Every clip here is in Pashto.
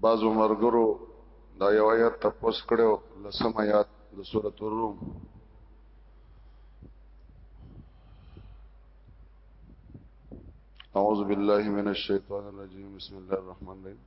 بعضو مرګرو دا یو آیات تپوس کړو لسم آیات د سورۃ الروم اعوذ بالله من الشیطان الرجیم بسم الله الرحمن الرحیم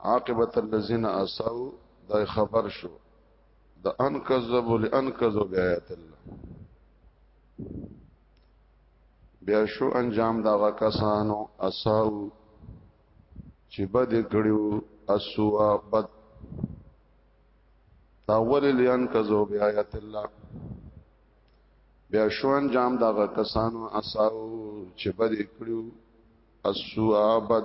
عاقبت الذين اساو دا خبر شو د ان کذب لان کذب بیات الله بیا شو انجام دا کسانو اساو چې بد کړیو اسوا بد دا اول لان کذب بیات الله بیا شو انجام دا کسانو اساو چې بد کړیو اسوا بد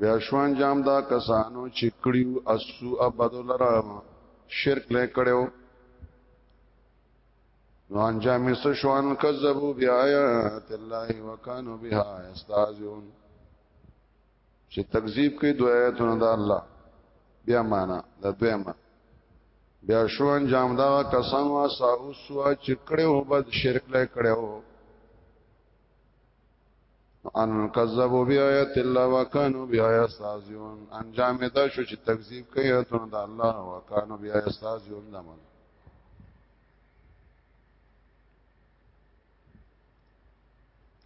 بیا شوان جام دا کسانو چې کړیو اسو ابدو لرا شرک لې کړو نو انجام یې شوان کذبوا بیاات الله وکانو بها استاذون چې تکذیب کوي دوه آیاتونه د الله بیا معنا د دویمه بیا شو انجام دا کسان وا ساو سو چې کړه وبد شرک لای کړه ان کذبوا بیاات الله وکانو بیا یستازون انجام دا شو چې تکذیب کوي ایتونه د الله وکانو بیا یستازون دا معنی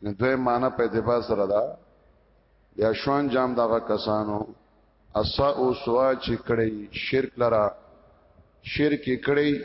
نو دوی معنی په اتفاق سره دا یا شوان جام دغه کسانو اسا او سوا چې کړي شرک لرا شرک کړي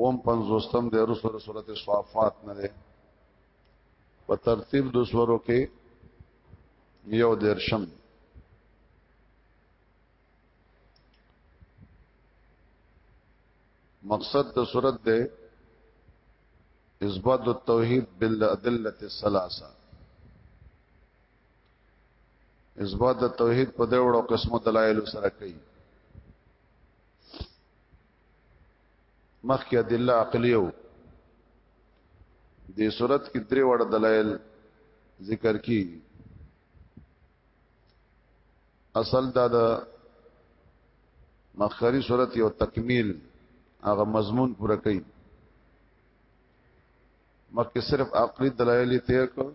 وم پنځوستم د رسول سورته صافات نه ده په ترتیب د سورو کې یو درشم مقصد د صورت ده اثبات التوحید بالادله الثلاثه اثبات د توحید په دې وړو قسمه دلایل سره کوي مخکې ادله عقلیو د صورت کې درې وړ دلایل ذکر کی اصل دا د مخکری صورت یو تکمیل هغه مضمون پوره کړي مکه صرف عقلي دلایل ته کو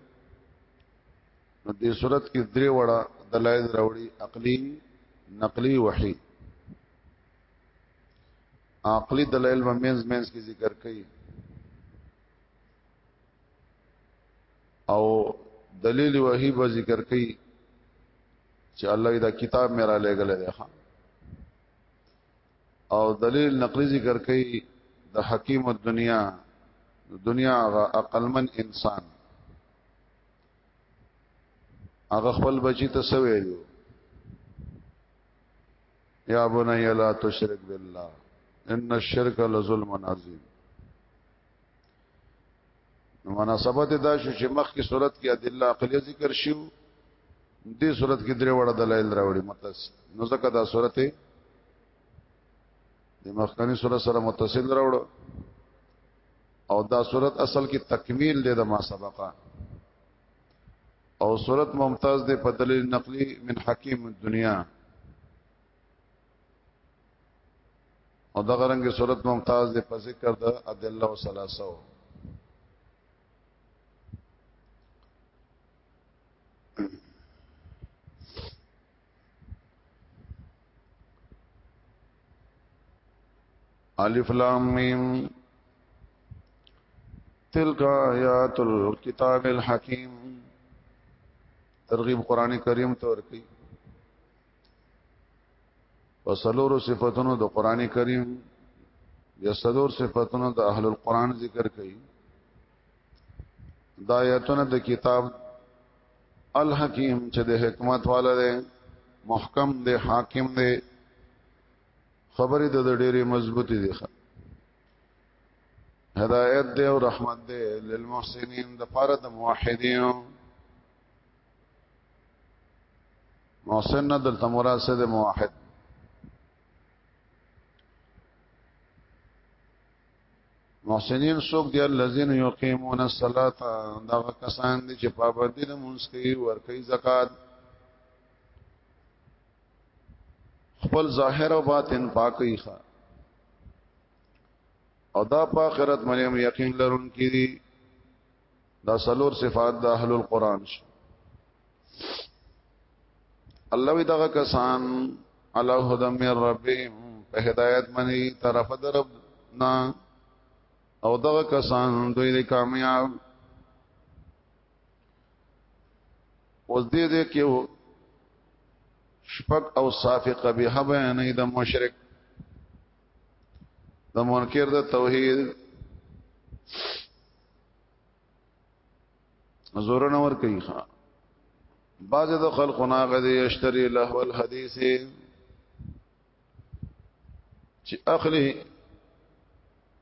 نو دې صورت کې درې وړه دلایل راوړي عقلي نقلي وحي عقلي دلایل به مینز مینز کې ذکر کړي او دلیل وحی به ذکر کړي چې الله دا کتاب میرا لګل دی ها او دلیل نقلی ذکر کوي د حکیم الدنیا د دنیا هغه عقلمن انسان هغه خپل بچی ته سویلو یا بنی لا تشرک بالله ان الشرک لظلم عظیم نو مناسبت دا شو چې مخکې صورت کې ادله عقلیه ذکر شو دې صورت کې درې وړه دلایل راوړي متصل نو ځکه دا صورت د مخکنی صورت سره متصل راوړو او دا صورت اصل کې تکمیل دی د ما سبقه او صورت ممتاز دی په دلیل نقلی من حکیم الدنیا او دا غرنګ صورت ممتاز دی په ذکر د ادله او ثلاثه الف لام میم تلک آیات الكتاب الحکیم ترغیب قران کریم تور کی وسلورو صفاتونو د قران کریم یا سلور صفاتونو د اهل القران ذکر کړي دا آیتونه د کتاب الحکیم چې د حکمت والا دی محکم دی حاکم دی خبرې د ډېرې مضبوطې دي هدایت دی او رحمت دی للمحسنین د پاره د موحدینو محسن نه دلته مراد څه دی موحد محسنین څوک دی الذين يقيمون الصلاه دا کسان دي چې پابندي د مونږ کوي ور کوي زکات خپل ظاهر او باطن پاکي ښه او دا په آخرت باندې یقین لرونکي دي دا سلور صفات د اهل القران شو الله وی دغه کسان علی هدى من ربهم په هدایت منی طرف درب نا او دغه کسان دوی د کامیاب اوس دې دې کې شپق او صافقه به بیانې د مشرک د منکر د توحید زور نه ور کوي ښا باز د خلق نه غدي یشتری له ول حدیث چې اخلي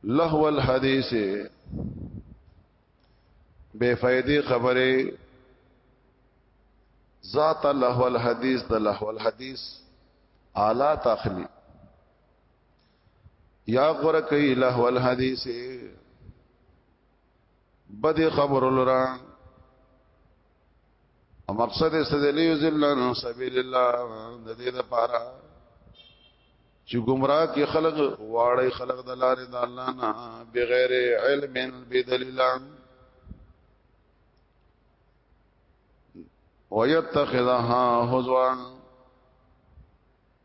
له ول حدیث بے فائدې خبره ذات له ول حدیث د له ول حدیث آلات اخلي یا غره کوي له ول حدیث بد خبر لرا او مقصد استدلی ذلن سبیل الله د دې لپاره چې گمراه کې خلق واړی خلق د لارې د الله نه بغیر علم بدلیل ويتخذها هزوا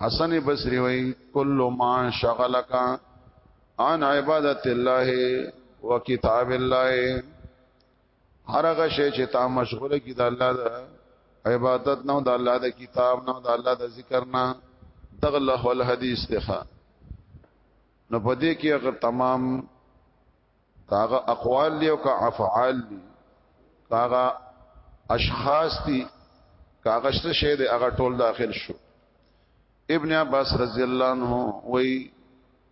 حسن بصری وی کل ما شغلک عن عبادت الله وکتاب الله هرغه شی چې تا مشغوله کی د الله د عبادت نه د الله د کتاب نه د الله د ذکر نه دغله الحدیث ته نو پدې کې هغه تمام کاغه اقوال دی او کا افعال دی کاغه اشخاص دی کاغه څه شی دی هغه ټول داخل شو ابن عباس رضی الله عنه وی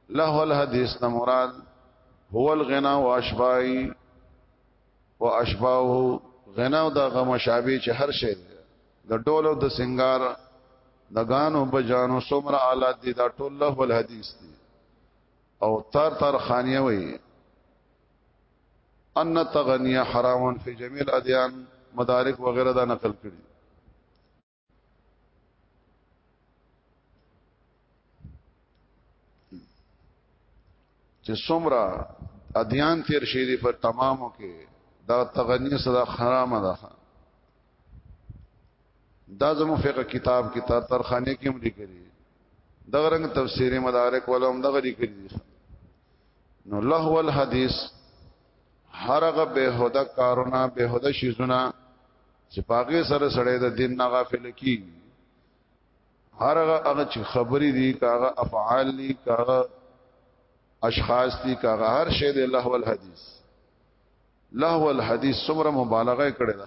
له الحديث نه مراد هو الغنا واشبای واشباه غنا او د غم شابه چې هر شی د ډول او د سنگار د غانو بجانو سمر آلات دي دا ټول له الحديث دي او تار تار خانیه وی ان تغنیه حرامن فی جميع الادیان مدارک وغیرہ دا نقل کړي چې څومره ادیان تیر شي دي په تمامو کې دا تغنی صدا حرامه ده دا زمو فقہ کتاب کې تر ترخانه کې هم لیکلي دغه رنګ تفسیر مدارک ولا هم دغه لیکلي نو لهو الحدیث هرغه بهوده کارونه بهوده شیزونه چې پاګه سره سړی د دین نه غافل کی هرغه هغه چې خبرې دي کاغه افعال دي کاغه اشخاص دي کاغه هر شی دی لهو الحدیث لهو الحدیث سمره مبالغه کړي ده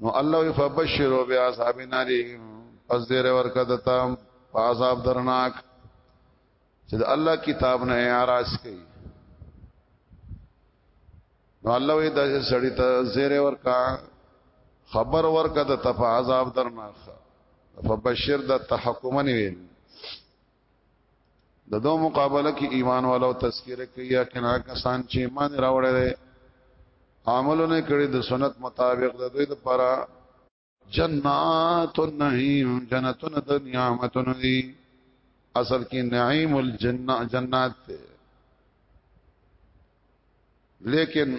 نو الله فبشر بعذاب نار پس دې ورکه دتا عذاب درناک چې د الله کتاب نه اعتراض کوي نو الله وی د سړی ته زیر ورکا خبر ورکا د تف عذاب درناخ فبشر د تحکمن ویل د دو مقابله کې ایمان والو تذکرہ کوي یا کنا کسان چې ایمان راوړل دي عملونه کړي د سنت مطابق د دوی لپاره جنات النعیم جنتون د نعمتون دي اصل کې نعیم الجنه جنات ته لیکن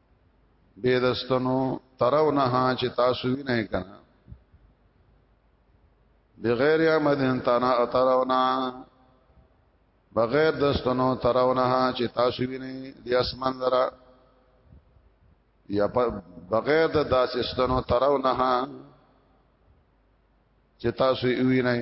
بيدستنو ترونها چې تاسو وینئ کنه بغیر امدن تنا ترونا بغیر دستنو ترونها چې تاسو وینئ د اسمان درا یا بغیر د داسستنو ترونها چې تاسو وینئ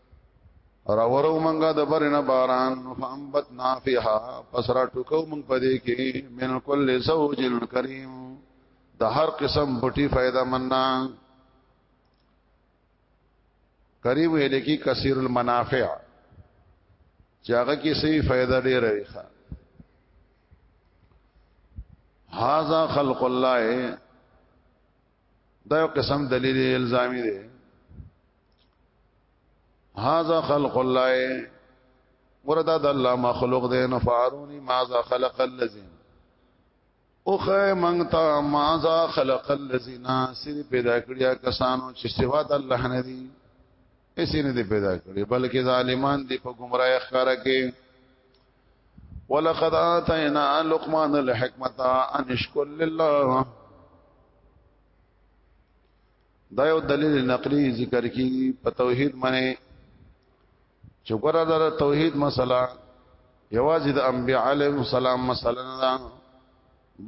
راورو منګه د برنه باران فانبتنا فيها پس را ټکو من پدې کې من کل زوج کریم د هر قسم بټي فائدہ مننا کریم یې لکی کثیر المنافع چې هغه کې سي فائدہ ډېر وي ښا هاذا خلق الله دا یو قسم دلیل الزامی دی هاذا خلق الله وردا د الله مخلوق دې نفارونی ماذا خلق الذين اوخه منتا ماذا خلق الذين سری پیدا کړیا کسانو چې سوا د الله نه دي اسی نه دي پیدا کړی بلکې ظالمان دي په گمراه ښکارا کې ولقد اتینا لقمان الحکمت ان اشکر لله دا یو دلیل نقلی ذکر کی په توحید باندې چې ګوره دا توحید مسله یوازې د انبیاء علیهم السلام مسله نه ده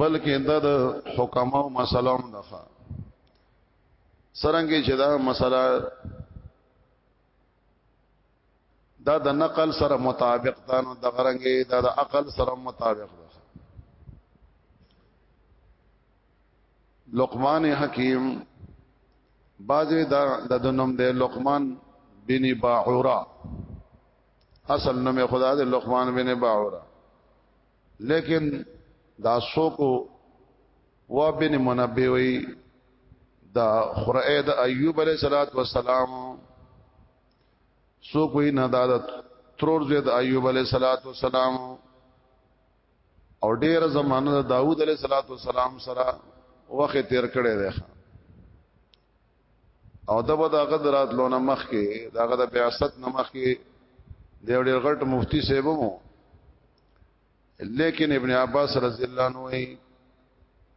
بلکې دا د حکماو مسله هم ده سرنګي چې دا مسله دا د نقل سره مطابق ده نو د غرنګي دا د عقل سره مطابق ده لقمان حکیم بازی دا د نوم دی لقمان بن باعورا اصل نوم خدا دی لقمان بن باعورا لیکن دا سوکو و بن منبه وی دا خرائد ایوب علیہ الصلات والسلام سوکو نه دا ترور زید ایوب علیہ الصلات والسلام او ډیره زمانه د داوود علیه السلام سره وخت تیر کړی دی او دا به د غدرات لونه مخ کې دا غد بیاست نه مخ کې د ډیر غټ مفتی صاحب مو لیکن ابن عباس رضی الله عنه وی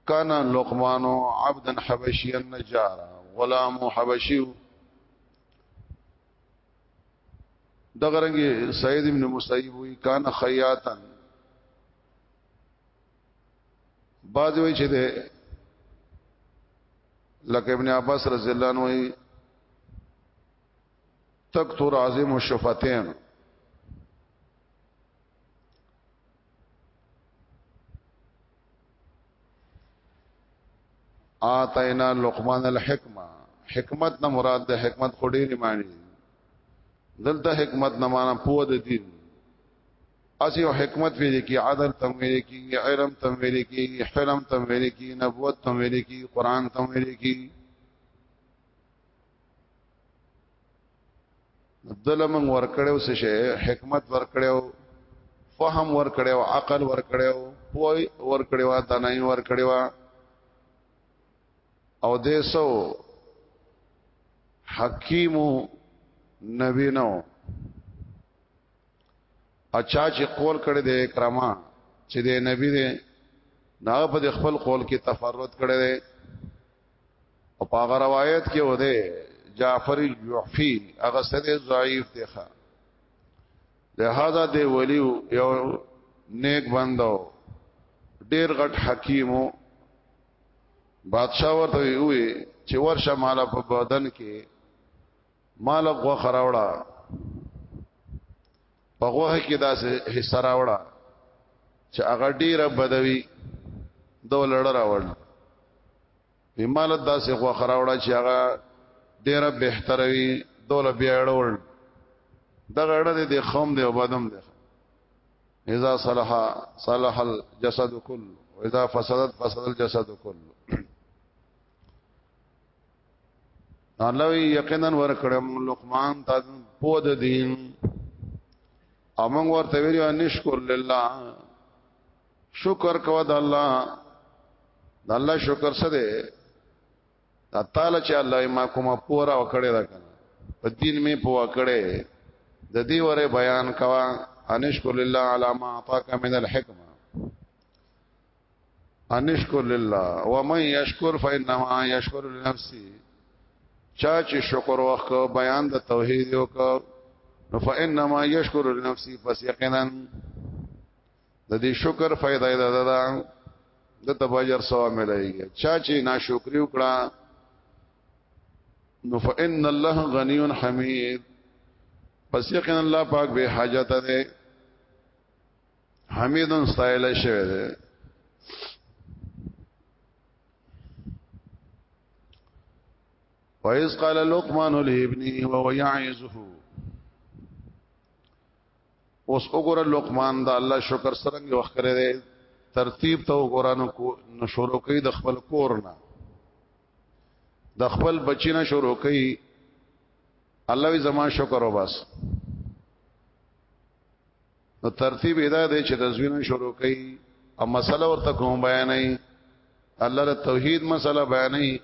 کان لقمان عبدا حبشيا نجارا غلام حبشي دغه رنګ سید ابن مسیب وی کان خیاتن باز وی چې ده لکه ابن عباس رضی الله عنه وی تکثر عظیم الشفتین آتینا لقمان الحکمه حکمت نه مراد د حکمت خوري نه معنی دلته حکمت نه معنا پوه د دین اسی او حکمت ویل کی عدل تم ویل کی علم تم ویل کی حلم تم ویل کی نبوت تم ویل کی قران تم ویل کی دله من ورکړیو څه شي حکمت ورکړیو فهم ورکړیو عقل ورکړیو پوي ورکړیو دانای ورکړیو او دیسو حکیم نبی نو اچا چې قول کړي د کرما چې د نبی دی ناغه په خپل قول کې تفرد کړي دی او په هغه روایت کې و دی جعفر جوحفی هغه سره ضعیف دی ښا لہذا دی ولی یو نیک بندو ډیر غټ حکیمو بادشاہ ورته وی چې ورشه مال په بدن کې مال غو خراوړه په غوه کې دا حصہ راوړه چې هغه ډیره بدوي دو لړ راوړ په مال دا سه غوه راوړه چې هغه ډیره بهتروي دول بیا اړول دا غړه دې خوم دې وبدم دې اذا صلح صلح الجسد كله واذا فسدت فسد الجسد كله الله یقینا ورکړم لقمان ته پود دین امنګ ورته ویل ان شکر لله شکر کو د الله د الله شکر څه دی تعالی چې الله ما کومه پورا وکړی دا کنه په دین می پوا کړي د دې وره بیان کوا انشکر لله علی ما اعطاک من الحکمه ان اشکر لله ومن یشکر فانما یشکر لنفسه چا چې شکر وکړ بیان د توحید وکړ نو فانما یشکر لنفسه پس یقینا د دې شکر فائدہ ده دا, دا د تباجر ثواب ملایږي چا چې ناشکری وکړه نو فإن الله غنی حمید پس یقینا الله پاک به حاجت ده حمیدن ستایل شوی دی وَإِذْ قَالَ لُقْمَانُ لِابْنِهِ وَهُوَ يَعِظُهُ اوس وګوره لقمان دا الله شکر سرنګ وخت کړی دی ترتیب ته وګوره نو کو نو شروع کوي د خپل کور نه د خپل بچی نه شروع کوي الله وی زما شکر وباس نو ترتیب ادا دی چې تزوین شروع کړي او مسله ورته کوم بیانې الله د توحید مسله بیانې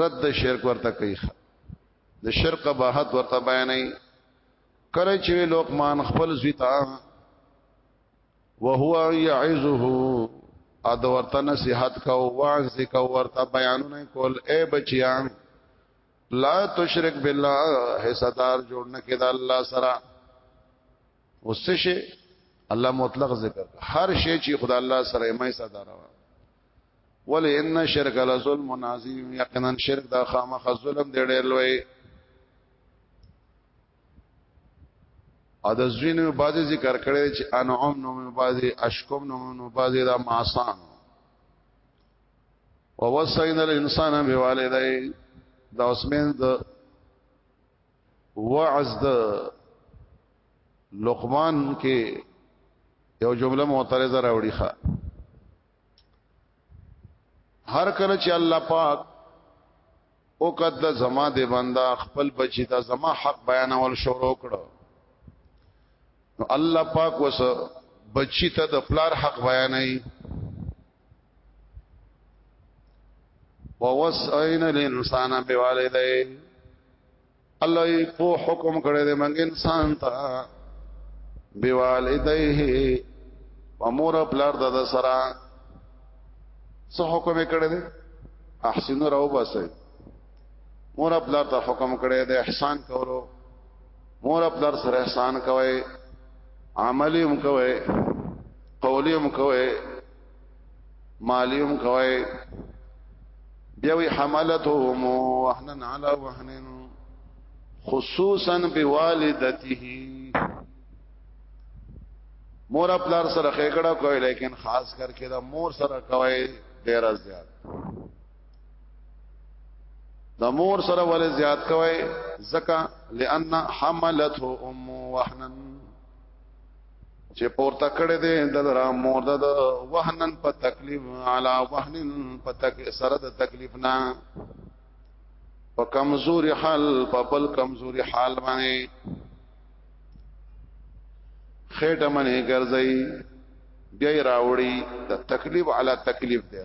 رد شرک ورته کوي د شرک بهات ورته بیانې کله چې لوقمان خپل زیتا وهو يعزه اد ورته نصيحت کو واعظ کو ورته بیانونه کول اے بچیان لا تشرک بالله حصدار جوړ نه کړه الله سره وسشه الله مطلق ذکر هر شی چې خدای الله سره مې صدر وا ول ان شرک لظلم عظیم یقینا شرک دا خامخ ظلم دی ډېر لوی ا د زوینو بازي ذکر کړي چې انعام نو بازي اشکم نو نو بازي دا ماسان ووصینا الانسان بوالدی دا اسمن د وعظ د لقمان کې یو جمله معترضه راوړي ښا هر کله چې الله پاک او قد زما د بندا خپل بچی دا زما حق بیانول شروع کړو نو الله پاک وس بچی ته د پلار حق بیانای ووصينا الانسان بوالديه الله په حکم کړی د منګ انسان ته بوالديه ومور بلار د سره څه حکم کړی دی احسن راو باسه مور بلار ته حکم کړی دی احسان کولو مور خپل سره احسان کوي عملی هم کوي قولی هم کوي مالی هم کوي بیا وی حملتهم وحنن علی وحنن خصوصا بوالدته مور خپل سره خېګړه کوي لیکن خاص کر کې دا مور سره کوي ډیر زیات د مور سره ول زیات کوي زکا لئن حملته ام وحنن چې پورته کړې دې د را مور د وحنن په تکلیف علا وحنن په تک سره د تکلیف نه په کمزوري حال په بل کمزوري حال باندې خېټه منې ګرځي بیا راوړي د تکلیف علا تکلیف دی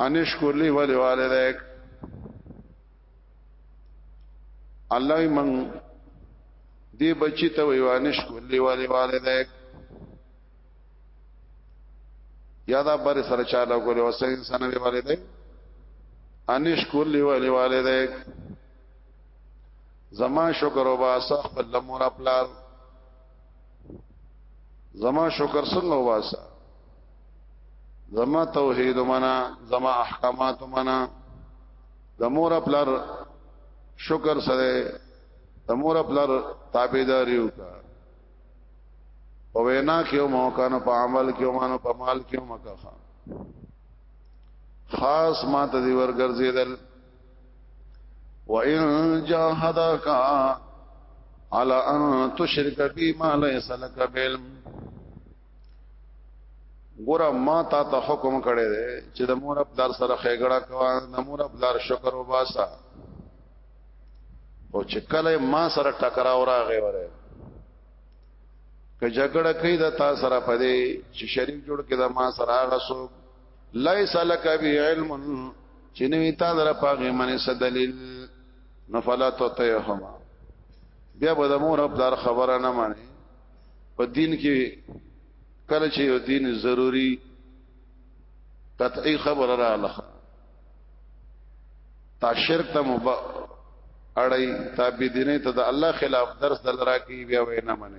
انشکر لی ولی والدیک الله من دی بچی ته وی وانشکر لی ولی والدیک یادا بر سره چاله کول او سین سنه وی والدیک انشکر لی ولی والدیک زما شکر وباسه خپل مور خپل زما شکر څنګه واسه زما توحید منا زما احکامات منا د مور خپلر شکر سره د مور خپلر تابعداري وکا او وینا کیو موقع نو په عمل کیو مانو په مال کیو مکه خاص ما ته دی ورګرځیدل وَإِن جَاهَدَاكَ عَلَى أَن تُشْرِكَ بِي مَا لَيْسَ لَكَ بِعِلْمٍ ګوره ما تا ته حکم کړی دی چې د مور خپل سره خېګړه کوا د مور خپل شکر وباسا او چې کله ما سره ټکراو راغی وره که جګړه کوي د تا سره پدې چې شریک جوړ کې د ما سره هغه څوک ليس لك بعلم چې نوې تا در پاغه منه سدلیل نفلا تطيهم بیا به د مور خپل دار خبره نه مانی په دین کې کله چې یو دین ضروری قطعی خبره را لخه تا شرک ته مب اړای تا بی دینه ته د الله خلاف درس دلرا کی بیا وینا منه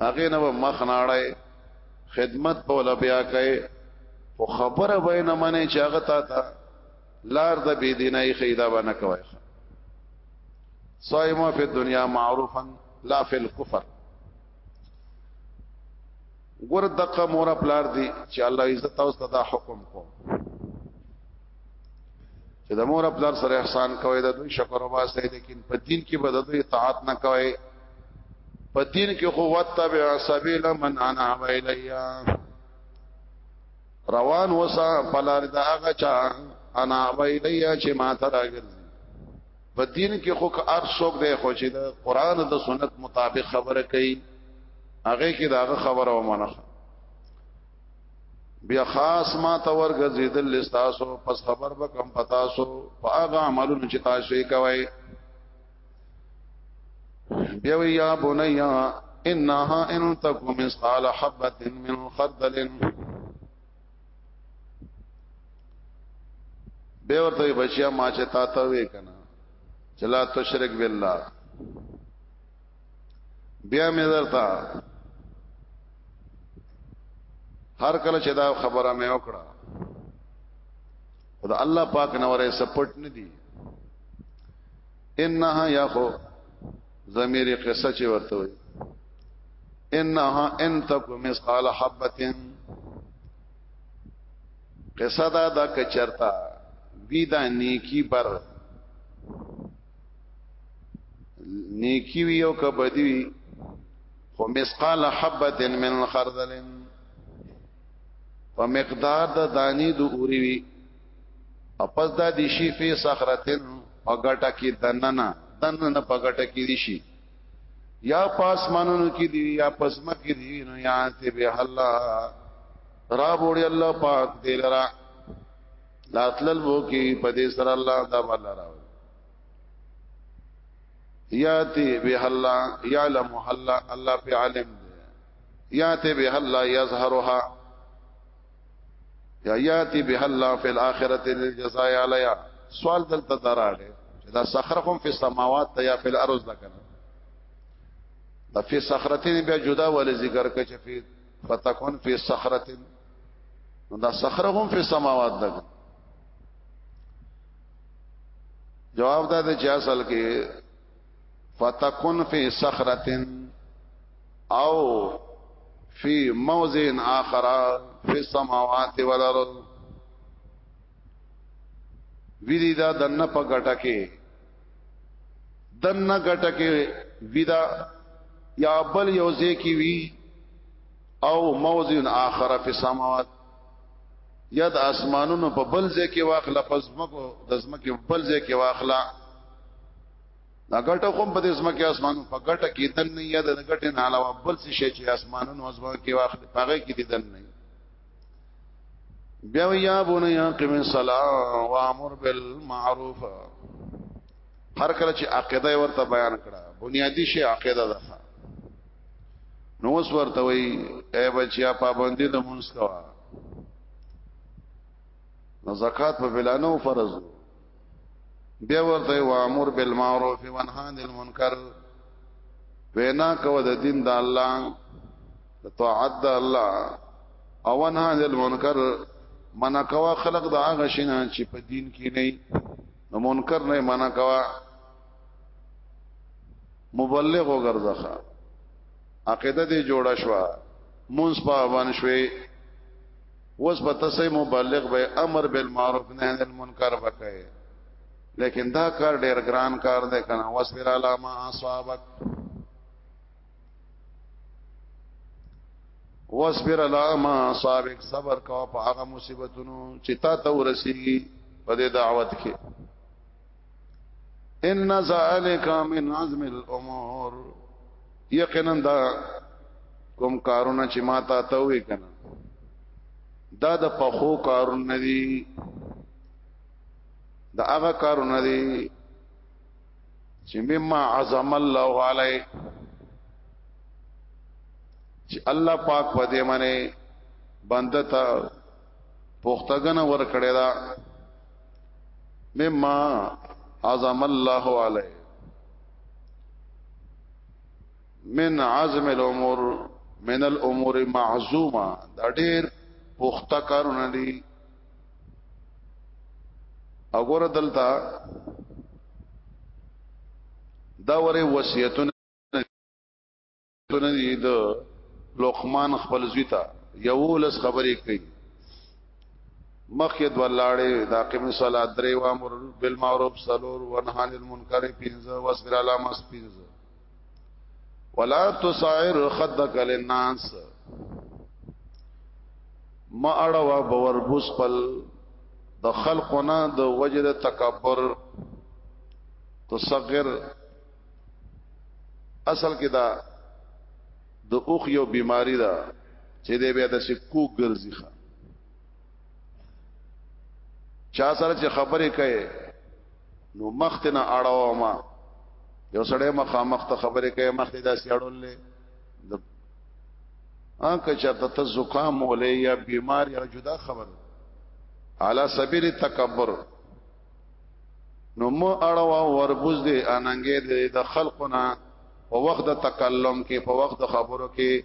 هغه نه مخ ناړای خدمت په لبیا کوي او خبره به نه منې چې هغه تا ته لار د بی دیني خیدا باندې کوي صایمه په دنیا معروفا لا فی الكفر ګور دقه مور پلار دی چې الله عزت او ستدا حکم کو چې د مور خپل سره احسان کوي د دوی شکر وباسي لیکن په دین کې به د دوی اطاعت نه کوي په دین کې خو وتبع سبیل من انا ویلیا روان وسا پلار دا هغه چا انا ویلیا چې ما ته راګرځي په دین کې خو ار څوک دی خو چې د قران او د سنت مطابق خبره کوي هغه کې دا خبره ومنه بیا خاص ما ته ورګرځیدل لستاسو پس خبر به کم پتاسو په هغه عملونو چې تاسو یې کوي بیا وی یا بنیا انها ان تکو مثقال حبه من خردل به ورته بچیا ما چې تا ته وې کنه چلا تشرک بالله بیا مې درته هر کله چې دا خبره مې وکړه خدای الله پاک نورې سپټ نه دی انها یا خو زمیر قصه چې ورته وي انها ان تک مثقال حبتين قصه دا دا کچرتا وی دا نیکی بر نیکی وی او کبدی وی خو مسقال حبت من خردل په مقدار د دانی د اوری وی اپس دا دی شی فی صخرتن او غټه کی دننه دننه په غټه کی دی شی یا پاس مانونو کی دی یا پس مکی دی نو یا تی به الله را بوړی الله پاک دلرا لاتلل وو کې په دې سره الله دا بالا راو یاتی به الله یعلم الله الله په عالم دی یاتی به الله یظهرها یا یاتی به الله فی الاخرته للجزاء علیا سوال دلته دراغه دا صخرهم فی السماوات یا فی الارض لکنه د فی صخرتین بیا جدا ول ذکر کچ فی فتكون في صخره نو دا صخره هم په سماوات ده جواب دا دی چې اصل کې فتكون في صخره او في موضع اخر في السماوات والارض ویدی دا دنه په ګټه کې دنه ګټه کې ویدا یا بل یو ځای کې وی او موضع اخر فی السماوات یا د اسمانونو په بل ځای کې واخله پس مکو د زمکه بل ځای کې واخله دا ګټه کوم په دې زمکه اسمانو په ګټه کې دن نه یا د ګټه نه علاوه بل څه شي چې اسمانونو ازما کې واخله هغه کې دن نه بیا یا بنی قم الصلاه وامر بالمعروف هر کله چې عقیده ورته بیان کړه بنیادی شی عقیده ده نو اوس ورته وی اے بچیا پابندی د مونږ کوا نو زکات په بلانو فرض بیا ورته و امر بالمعروف و نهی عن المنکر وینا کو د دین د الله طاعت د الله او نه د منکر منع کوا خلق د هغه شنه چې په دین کې نه نو منکر نه منع کوا مبلغ وګرځخه عقیده دې جوړه شو مونږ په باندې شوي وس په تاسو مبلغ به امر بالمعروف نهي عن المنکر وکړي لیکن دا کار ډیر ګران کار دی کنه واسبر علی ما اصابک واصبر على ما صابك صبر کا په هغه مصیبتونو چې تا ته ورسیږي په دې دعوت کې ان ذالک من عزم الامور یقینا دا کوم کارونه چې ما تا ته وې کنه دا د پخو کارونه دي دا هغه کارونه دي چې مما عظم الله علی چې الله پاک په دې باندې بنده ته پختګن ور کړی دا مما عظم الله علی من عزم الامور من الامور معزومه دا ډېر پخته کارونه دي او ګور دلته دا وره وصیتونه دي د لقمان خپل زوی ته یو لس خبرې کوي مخید ولاړې دا قم صلات درې وامر بالمعروف سلور ونهان المنکر پنځه واصبر علامه پنځه ولا تسائر خدک للناس ما اړوا باور بوس پل د خلقنا د وجد تکبر تصغر اصل کې دا د اوخ یو بیماری ده چې دې بیا د سکو ګرځي چا سره چې خبرې کوي نو مخت نه اړاو ما یو سړی مخامخ ته خبرې کوي مخت دا سیړولې د ان که چرته ته زکام ولې یا بیمار یا جدا خبر علا سبیل تکبر نو مو اړوا وربوز دي اننګې دي د خلقنا په وخت د تکلم کې په وخت د خبرو کې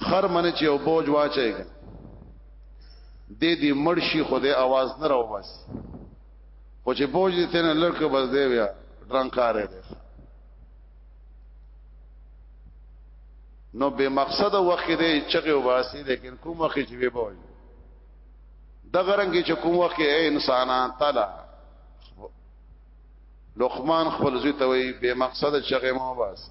خر منه چې او بوج واچي دې دې مرشي خو دې आवाज نه راو بس خو چې بوج دې تنه لړکه بس دې بیا درنکارې دې نو به مقصد وخت دې چغه واسي لیکن کوم وخت چې به بوج د غرنګ چې کوم وخت اے انسانان تعالی لقمان خپل زوی ته وی به مقصد چغه مو باسي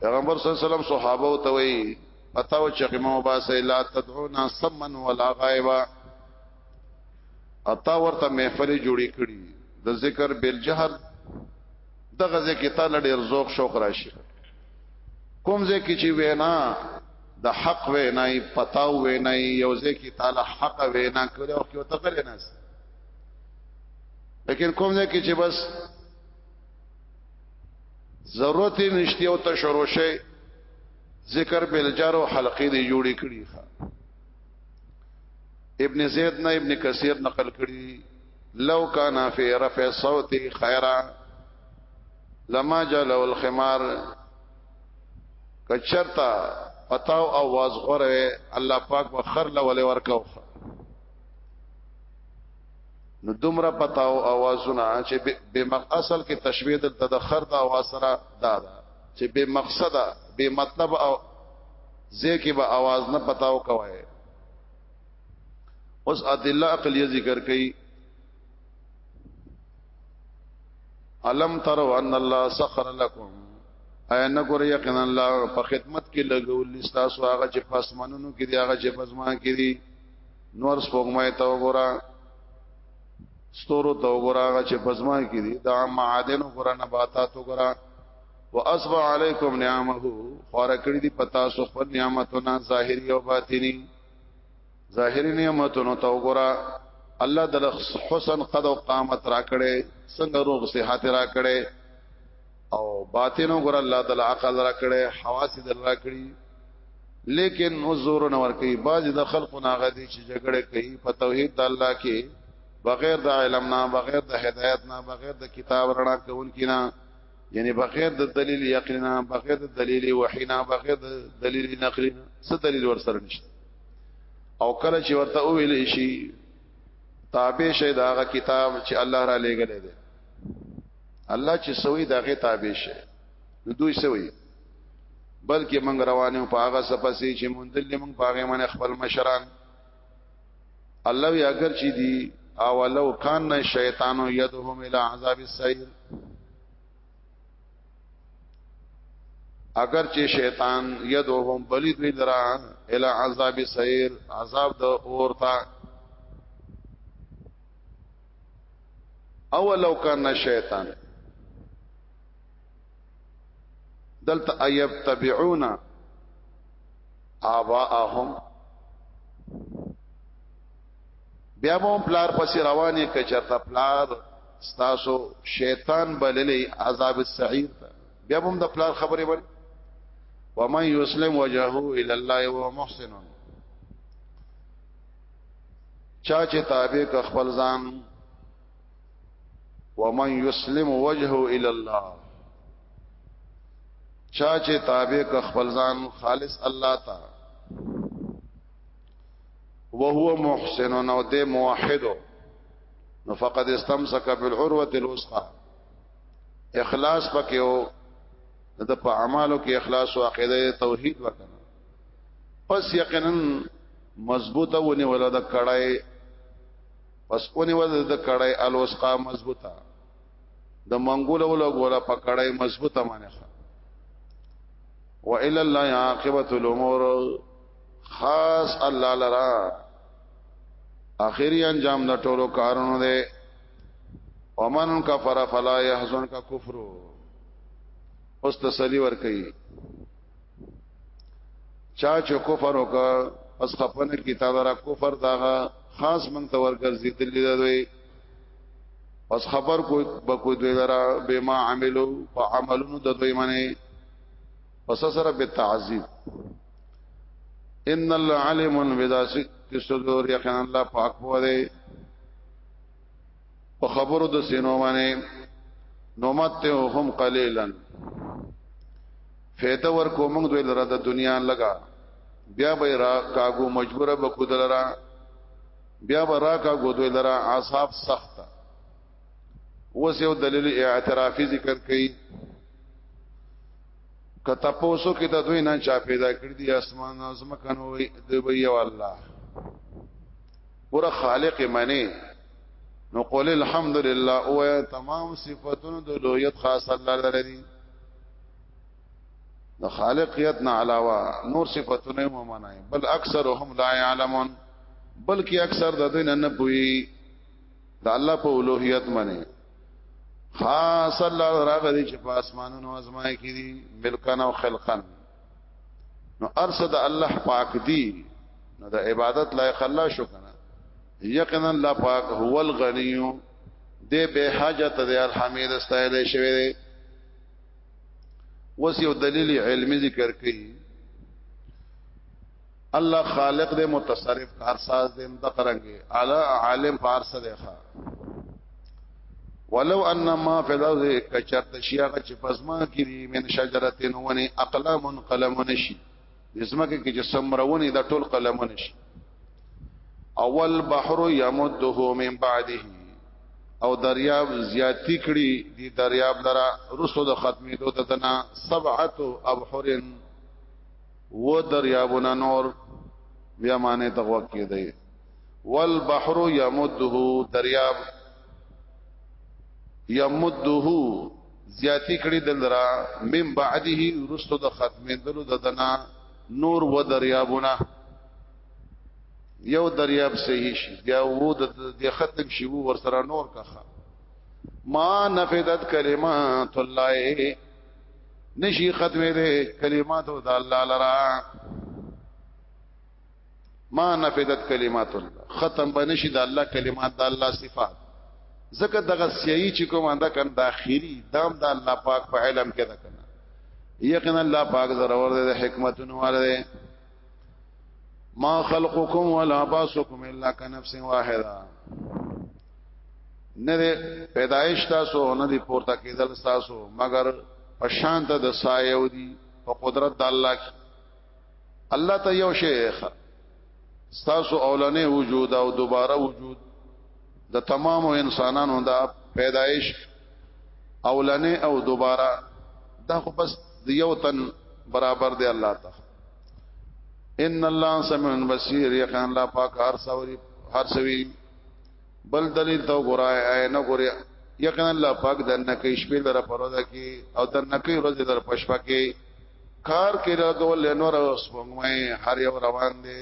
پیغمبر صلی الله علیه وسلم صحابه او توي اتاو چقمه وباسه لا تدعونا سمن ولا غائبا اتا ورته محفل جوړی کړي د ذکر بل جهر دغه ځکه ته لړ ذوق شوق راشي کوم ځکه چې وینا د حق وینای پتاو وینای یو ځکه تعالی حق وینا کړو او کې وتغل نه لیکن کوم ځکه چې بس ضرورت نشتی او تشروع شي ذکر بل جار او حلقې دی جوړې کړي ابن زید نه ابن کثیر نقل کړي لو کان فی رفع صوت خیرا لما جلو الخمار کچرتا پتاو आवाज غره الله پاک وخر لولې ورکاو نو دومره پتاو اوازونه چې به مق اصل کې تشبيه د تدخر د اواز سره دا ده چې به مقصد به مطلب او ځکه به اواز نه پتاو کوي اوس ادله عقلی ذکر کړي علم ترو ان الله سخر لكم اي نه ګور یقینا الله په خدمت کې لګول استاسو هغه چې پاسمنونو کې دی هغه چې پزما کې دی نور سپوږمۍ ته وګوره ستورو ته وګوره هغه چې پزما کې دي دا معادن وګوره نباتات وګوره واسبع علیکم نعمه خور کړی دي پتا سو خپل نعمتونه ظاهری او باطینی ظاهری نعمتونه ته وګوره الله د حسن قد او قامت را کړي څنګه روغ صحت را کړي او باطن وګور الله تعالی عقل را کړي حواس در را کړي لیکن نو زور نه ور کوي باز د خلق نه غدي چې جګړه کوي په توحید د الله کې بغیر د علم نه بغیر د هدایت نه بغیر د کتاب رڼا کون کینا یعنی بغیر د دلیل یقینا بغیر د دلیل وحینا بغیر د دلیل نقلی څه دلیل ور سره نشته او کله چې ورته ویل شي تابع شي دا کتاب چې الله را لېګلې ده الله چې سوي دغه تابع شي نو دوی سوي بلکې موږ روانه په هغه سپسې چې مونږ دلې موږ پاغه من خپل مشران الله وی اگر چې دی اولو کان شیطان یدهم الی عذاب السعیر اگر چې شیطان یدهم بلی دوی درا الی عذاب السعیر عذاب د اورتا او لو کان شیطان دلته ایب تبعون آباءهم بیا مون پلار پسې روانې کچرته پلار ستاسو شیطان بللې عذاب السعیر بیا مون د پلار خبرې ور ومن یسلم وجهه الی الله وهو محسن چا چې تابع ک خپل ځان ومن يسلم وجهه الى الله چا چې تابع ک خپل ځان خالص الله تا وهو محسن او دې موحد نو فقد استمسك بالعروه الوثقى اخلاص پکې او د په اعمالو کې اخلاص او عقیده توحید وکړه پس یقینا مضبوطه ونی ولا د کړای پس ونی ولا د کړای الوسقا مضبوطه د منګول ولا ګولا په کړای مضبوطه معنی ښه و الى الله عاقبت الامور خاص الله لرا اخیری انجام د ټولو کارونو دی ومن کفر فلا يحزنك كفر اوس تسلی ور کوي چا چې کفر وکړ پس خپنه کتاب را کفر داغه خاص من ته ورګرځي دل دوی پس خبر کو بکو دوی لرا بما عملو په عملونو د دوی منی پس سره به تعذيب ان الله علیم بذاسک صدور یقین الله پاک بوله په خبرو د سينو باندې نومتهم قليلا فیده ور کو موږ دوی لره د دنیا لگا بیا به را کاغو مجبور به کو دلرا بیا به را کاغو دوی لره عذاب سخت وس یو دلیل اعترافي ذکر کړي کته پوسو کې د دوی نه چا پیدا کړی دی اسمان او زمکه نو دی وی الله ګور خالق منی نو قول الحمد لله او تمام صفاتونو د لویت خاص الله لري د خالقیت نه علاوه نور صفاتونه هم منای بل اکثرهم لا يعلمون بلکې اکثر د دین نه پوي د الله په اولوہیت منی خاص الله راغلی چې په اسمانونو ازمای کړي ملکان او خلقان نو ارشد الله پاک دی نو د عبادت لایق الله شو کنه یقینا الله پاک هو الغنی دی به حاجت دی الحمید استایل شوی دی وس یو دلیل علمی ذکر کړي الله خالق دې متصرف کارساز دې متقرنګي اعلی عالم فارس دې ښا ولو ان ما فی الارض کچرت شیغه چې پزما کړي من شجرتن ونی اقلام قلم نشي زمکه کې چې سمرونی د ټول قلم نشي اول بحر یمده من بعده او دریاب زیاتی کړي دی دریاب لرا رسو د ختمې دوته تنا سبعه ابحرن و دریابونه نور بیا معنی تغوک کې دی والبحر يمده دریاب يمده زیاتی کړي دلرا من بعده رستو د ختمې دلو ددنا نور و دریابونه یو دریاب صحیح شي بیا وو د ختم شي وو ور سره نور کخه ما نفدت کلمات الله نشي ختمه ده کلمات د الله لرا ما نفدت کلمات الله ختم بنشي د الله کلمات د الله صفات زکه دغه سیئی چې کوم انده کن د اخیری دام د الله پاک په علم کې ده کنه یقینا الله پاک ضرور ده حکمتونه والده ما خلقكم ولا باسكم الا كنفس واحده نه دی پیدایش تاسو نه دی پورته کېدل تاسو مگر په شان ته د سایو دی په قدرت د الله کې الله ته یو شی تاسو اولنې وجود او دوباره وجود د تمام انسانانو دا پیدایش اولنې او دوباره دا خو بس د یو تن برابر دی الله ته ان الله سميع بصير یقین الله پاک هر څوري هر څوي بل دلیل تو ګورای اي نه ګوریا یقینا الله پاک د نکې شپې در پرودا کې او د نکې ورځ در پښپا کې کار کې را کول نور اوس ومه هر یو روان دي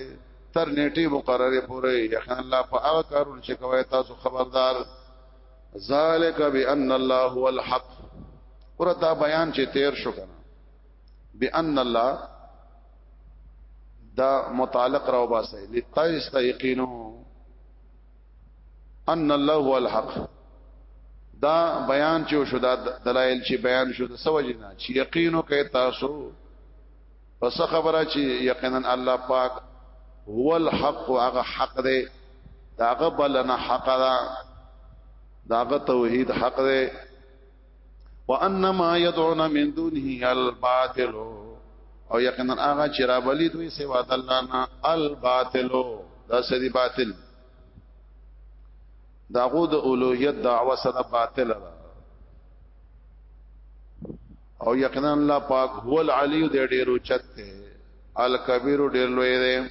تر نیټه مقرره پورې یقینا الله په هغه کارونه چې کوي تاسو خبردار ذالک بان الله هو الحق ورته بیان چې تیر شو کنه بان الله دا متعلق راو باسه لتایست یقینو ان الله هو الحق دا بیان چې شو دا دلایل چې بیان شو د سوجنا چې یقینو کې تاسو پس خبره چې یقینا الله پاک هو الحق هغه حق دی داغه بلنه حق ده داغه توحید حق ده وانما يدعون من دونه الباطل او یقینا هغه چې را بلی دوی سوا د الله نه الباطل دا سدي باطل داغو د اولوهیت دعوه سره باطل ده او یقینا الله پاک هو العلی دې ډېر اوچت دی الکبیر ډېر لوی دی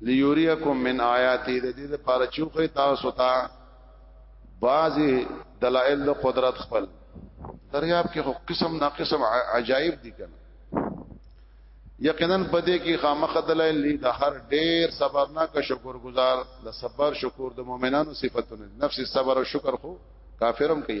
لیوریکم من آیاتی د دې لپاره چې خو تاسو ته بعضی دلائل د قدرت خپل دریاب کې خو قسم نا قسم عجایب دي کنه یقینا پدې کې خامخ دلائل دي د هر ډیر صبرناک شکر گزار د صبر شکر د مؤمنانو صفاتونه نفس صبر او شکر خو کافرم کوي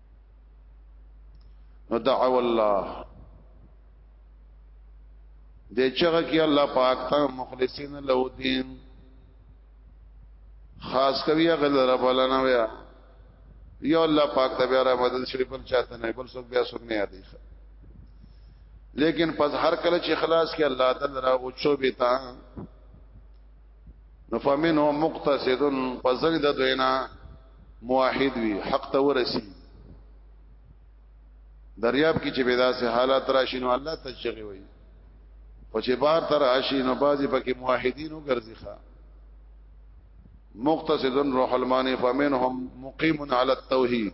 نو دعو الله دې چغه کې الله پاک ته مخلصین له دین خاص کوي غل رب لنا ویا یو الله پاک ته بیا را مدد شری بل چاته نه بل څوک بیا څوک نه یادې لیکن پس هر کله چې خلاص کې الله تعالی را او چوبې تا نو فمنهم مقتصد فزن د دوینا موحد وی حق ته ورسی دریاب کې چې پیدا سه حالات راشینو الله تشغي وي او چې بار تر راشینو بازي پکې موحدینو ګرځي ښا مقتصد روح المانی فمنهم مقیم علی التوحید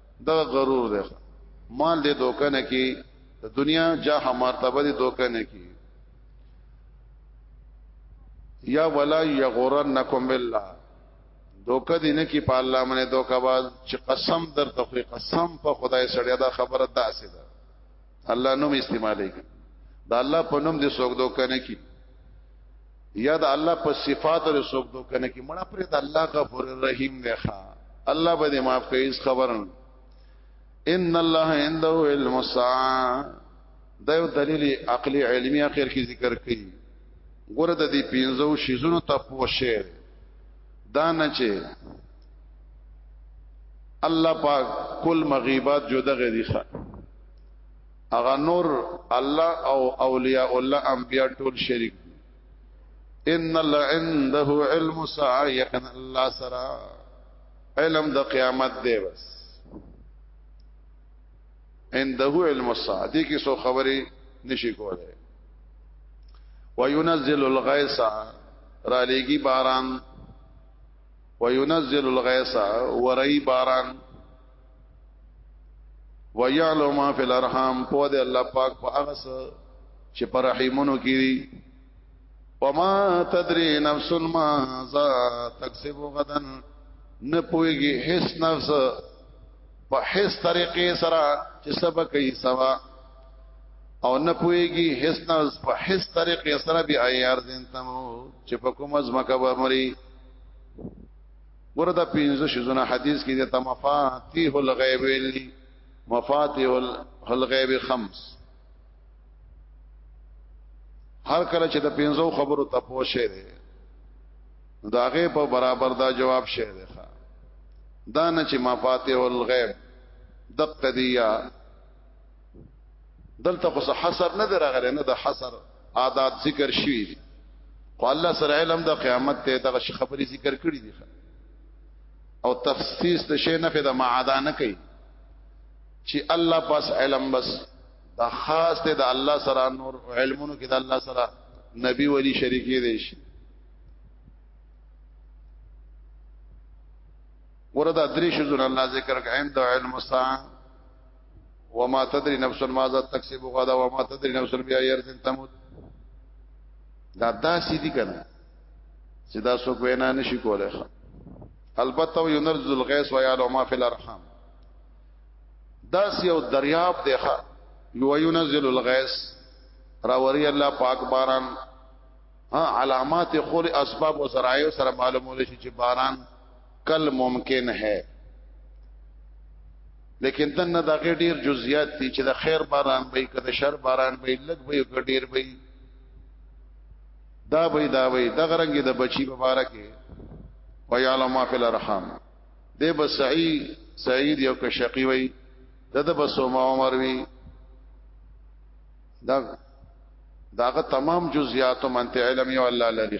دا غرور دی مال دې دوکه نه کی د دنیا جاه مرتبه دې دوکه نه کی یا ولا یغرنکم بالله دوکه دې نه کی په الله باندې دوکه باز چې قسم در ته قسم په خدای سړیا دا خبره داسې ده الله نوم استعمالي دا الله په نوم دې څوک دوکه نه کی یا دا الله په صفات لري څوک دوکه نه کی مړه پر دا الله غفور رحیم دی ښا الله به دې معاف کوي اس خبرن ان الله عنده علم الساعه دا یو دلیل عقلی علمی اخر کی ذکر کړي ګوره د دې پینځو شیزونو ته پوښه دا نه چې الله پاک کل مغیبات جو دغه دي ښه اغه نور الله او اولیاء الله انبیاء ټول شریک ان الله عنده علم ساعه یقین الله سرا علم د قیامت دی بس عنده علم الساعه دې کې سو خبري نشي کوله وينزل الغيث را لېږي باران وينزل الغيث وري باران ويعلم ما في الارحام په دې الله پاک په هغه چې پر رحمونو کې دي وما تدري نفس ما ذا تكسب غدا نه پويږي هیڅ نفس په هیڅ طریقې سره چې سبا کوي سوا او نه پويږي هیڅ نفس په هیڅ طریقې سره بیا یار دین تمو چې په کوم ځمکه به مري ورته پنځه شزونه حدیث کې د تمفاتيح الغیب ویلي مفاتيح الغیب خمس هر کله چې د پنځو خبرو تپو شه دي داغه په برابر دا جواب شه دي دا نه چې مفاتيح الغیب دقدیا دلته خو حصر نه درغره نه د حصر عادت ذکر شوی دی خو الله سره علم د قیامت ته دغه خبرې ذکر کړې دي او تفسیر د شی نه فدا معادا نه کوي چې الله پاس علم بس دا خاص ته د الله سره نور علمونو کې د الله سره نبی ولی شریکی دی شي وردا درې شذون الله ذکر عند علم الساعه وما تدري نفس ماذا تكسب غدا وما تدري نفس بأي أرض تموت دا داسې دي کنه چې دا څوک وینا نشي کولای البته ينرز الغيث ويعلم ما في الارحام داس یو دریاب دی ښا یو ينزل الغيث راوري الله پاک باران ها علامات خور اسباب او ذرایع سره معلومول شي چې باران کل ممکن ہے لیکن دنه دا غیر ډیر جزئیات دي چې د خیر باران به کده شر باران به لګ به یو ډیر به دا به دا به د غرنګ د بچی مبارکه و یعلم ما فی الارحام د بسعی سعید یو که شقی وی دته بسو ما عمر وی دا داغه تمام جزئیات او منته علم یو الله لری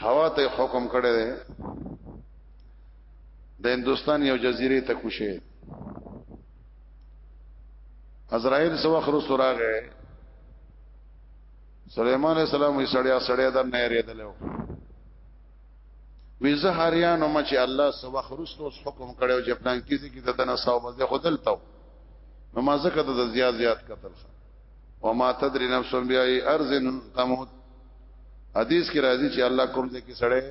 هوا ته حکم کړی دی د هندستان یو جزیره ته کوشه عزرائیل سو اخرو سراغه سليمان عليه السلام یې سړیا سړیا در نه ریدلو وی زه هریانو مچ الله سو اخرستو حکم کړو چې پلان کیږي کې د دنا صاحب زه خدل تاو نو ما زکه د زیات زیات قتل خان وما تدري نفس بأي أرض تموت حدیث کې راځي چې الله کوم ځای کې سړی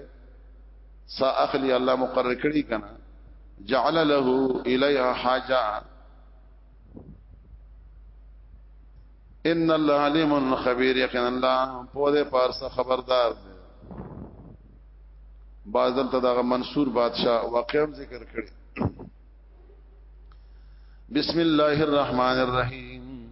سا اخلي الله مقرر کړی کنه جعل له الیها حاجه ان الله علیم خبیر یقین الله په دې پارسه خبردار دی بازل ته دغه منصور بادشاہ واقعم ذکر کړی بسم الله الرحمن الرحیم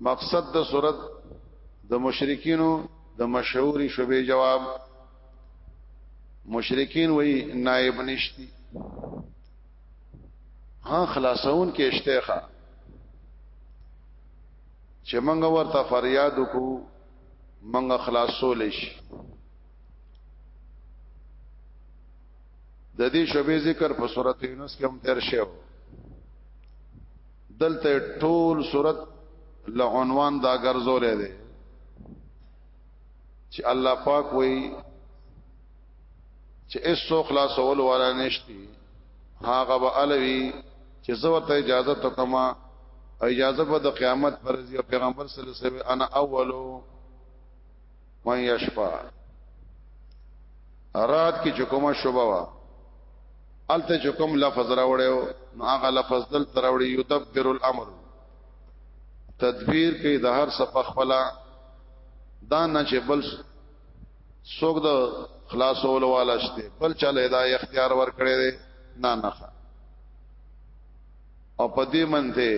مقصد د صورت د مشرکینو د مشهوري شوبې جواب مشرکین وای نائب نشتی ها خلاصون کې اشتیخه چې موږ ورته فریاد وکړو موږ خلاصول شي د دې شوبې ذکر په سورته یونس کې هم تر شوی دلته ټول صورت له عنوان دا ګرځولې ده چې الله پاک وایي چې ایسو خلاصول والا نشتی هاغه به الوی چې زه ورته اجازه تکما اجازه به د قیامت پر ځای پیغمبر صلی الله علیه وسلم انا اولو من یشفا رات کې چې کومه شوبه وا الته چې کوم لفظ راوړیو نو هغه لفظ دل تراوړي یدبر الامر تدبیر کې د هر صفه خپلا دا نه چې بل څوک د خلاصولو والا شته بل چاله دا اختیار ور کړی دی نه نه او په دې منته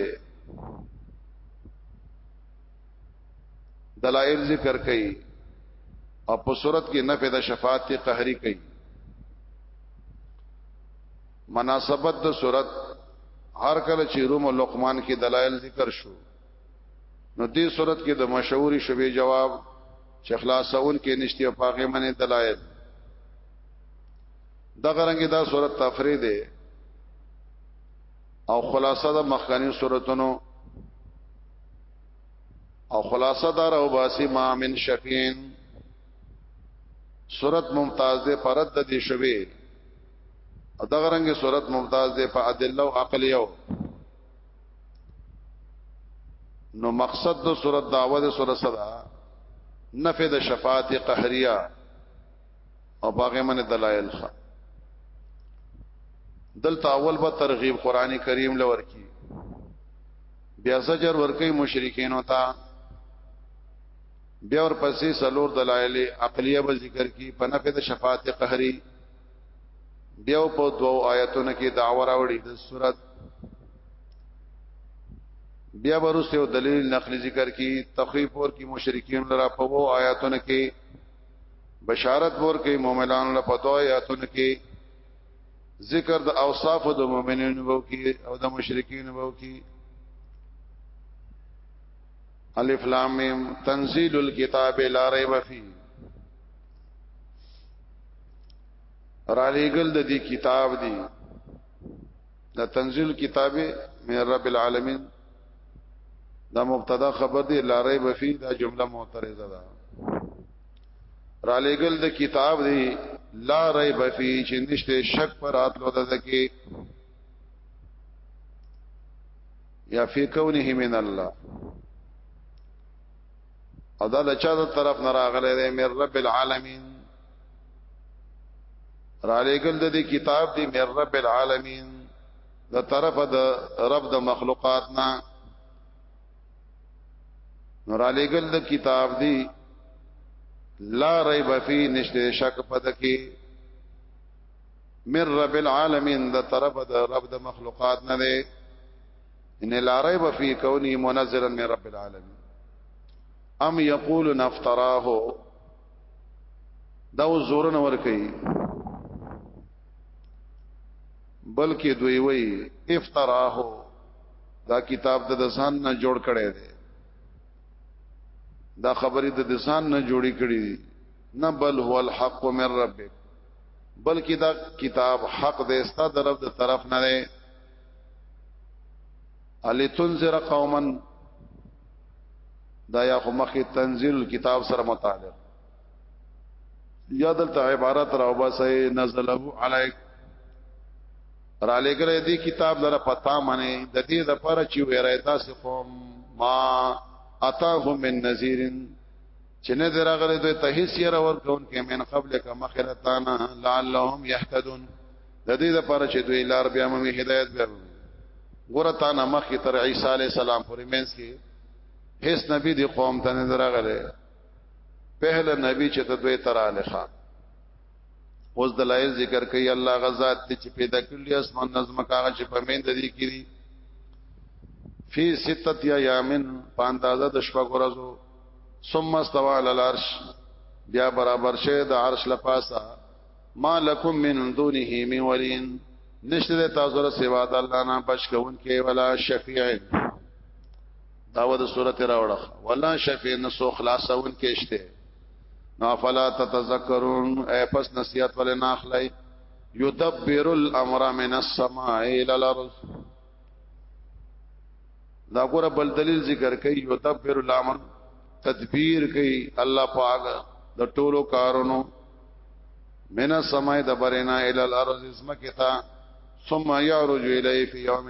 دلائل ذکر کړي او په صورت کې نفع د شفاعت قهري کړي مناسبت د صورت هر کله چې روم لقمان کې دلایل ذکر شو نو دې صورت کې د مشهوري شوبې جواب چې خلاصون کې نشته او پاغه منه دلایل دغه رنګه دا صورت تفرید ده او خلاصه د مخکنی صورتونو او خلاصه دار او باسی ما من شفین صورت ممتاز ده پرد د دې شوی او دا غرنګه صورت ممتاز ده په ادله او عقل یو نو مقصد د صورت دعوه د صورت صدا نفي د شفاعت قهريه او باغې من دلایل خا دلته اول به ترغیب قران کریم لور کی بیا زجر ورکی مشرکین ہوتا بیا ور پسې سلور دلایل عقلیه به ذکر کی په نفع د شفاعت قهری بیا په دوو آیاتونو کې دعوه راوړي د صورت بیا ورسته دلیل نقلی ذکر کی تخویف ور کی مشرکین لرا په وو آیاتونو کې بشارت ورکې مؤمنانو له پدوا آیاتونو کې ذکر د اوصاف د مؤمنینو وو کې او د مشرکین وو کې الف لام میم تنزيل الكتاب لا ريب فيه را لېګل د دې کتاب دی د تنزيل کتابه من رب العالمین دا مبتدا خبر دی لارې بفی دا جمله معترضه ده را لګل د کتاب دی لا ریب فی چې نشته شک پر اتلو د زکی یا فی کونه من الله او دا لچا د طرف نه راغله دی مې رب العالمین را لګل د دې کتاب دی مې رب العالمین د طرف د رب د مخلوقات نه نور علی ګل د کتاب دی لا ریب فی نشته شک پد کی من رب العالمین د طرف د رب د مخلوقات نه دی ان لا ریب فی کونی منزلا من رب العالمین ام یقول نفتراه دا زورن ور کوي بلکې دوی وی افتراه دا کتاب د ځان نه جوړ کړي دي دا خبرې د ځان نه جوړې کړي دي نه بل هو الحق من ربک بلکې دا کتاب حق د استا طرف د طرف نه دی الی تنذر قوما دا یا خو مخه تنزيل کتاب سره متعلق یا دلته عبارت راو باسه نزله علیک را لګره دی کتاب لره پتا منه د دې د پر چې ویرای تاسو قوم ما اتاهم من نذیر چې نه درغله دوی ته هیڅ یې را ورکون کې من قبل کا مخرتانا لعلهم يهتدون د دې د پر چې دوی لار بیا مې هدایت به ګورتا نه مخ تر عیسی علی السلام پورې مینس کې هیڅ نبی دی قوم ته نه درغله پهله نبی چې ته دوی تراله ښا اوس دلایل ذکر کوي الله غزاد چې پیدا کړل اسمان نظم کاغه چې په مین د دې کړي فی ستت یا یامن پاندازه د شپږ ورځو ثم استوى على العرش بیا برابر شه د عرش لپاسه ما لکم من دونه من ولین نشته تاسو سره سوا د الله نه بچ کون کې ولا شفیع دا و د صورت راوړه ولا شفیع نسو خلاصون کېشته نو فلا تتذکرون اے پس نصیحت ولې نه اخلي یدبر الامر من السماء الى الارض دا ګوره بل دلیل ذکر کوي یدبر الامر تدبیر کوي الله پاک د ټولو کارونو من السماء دبرنا الى الارض اسمکتا ثم يعرج اليه في يوم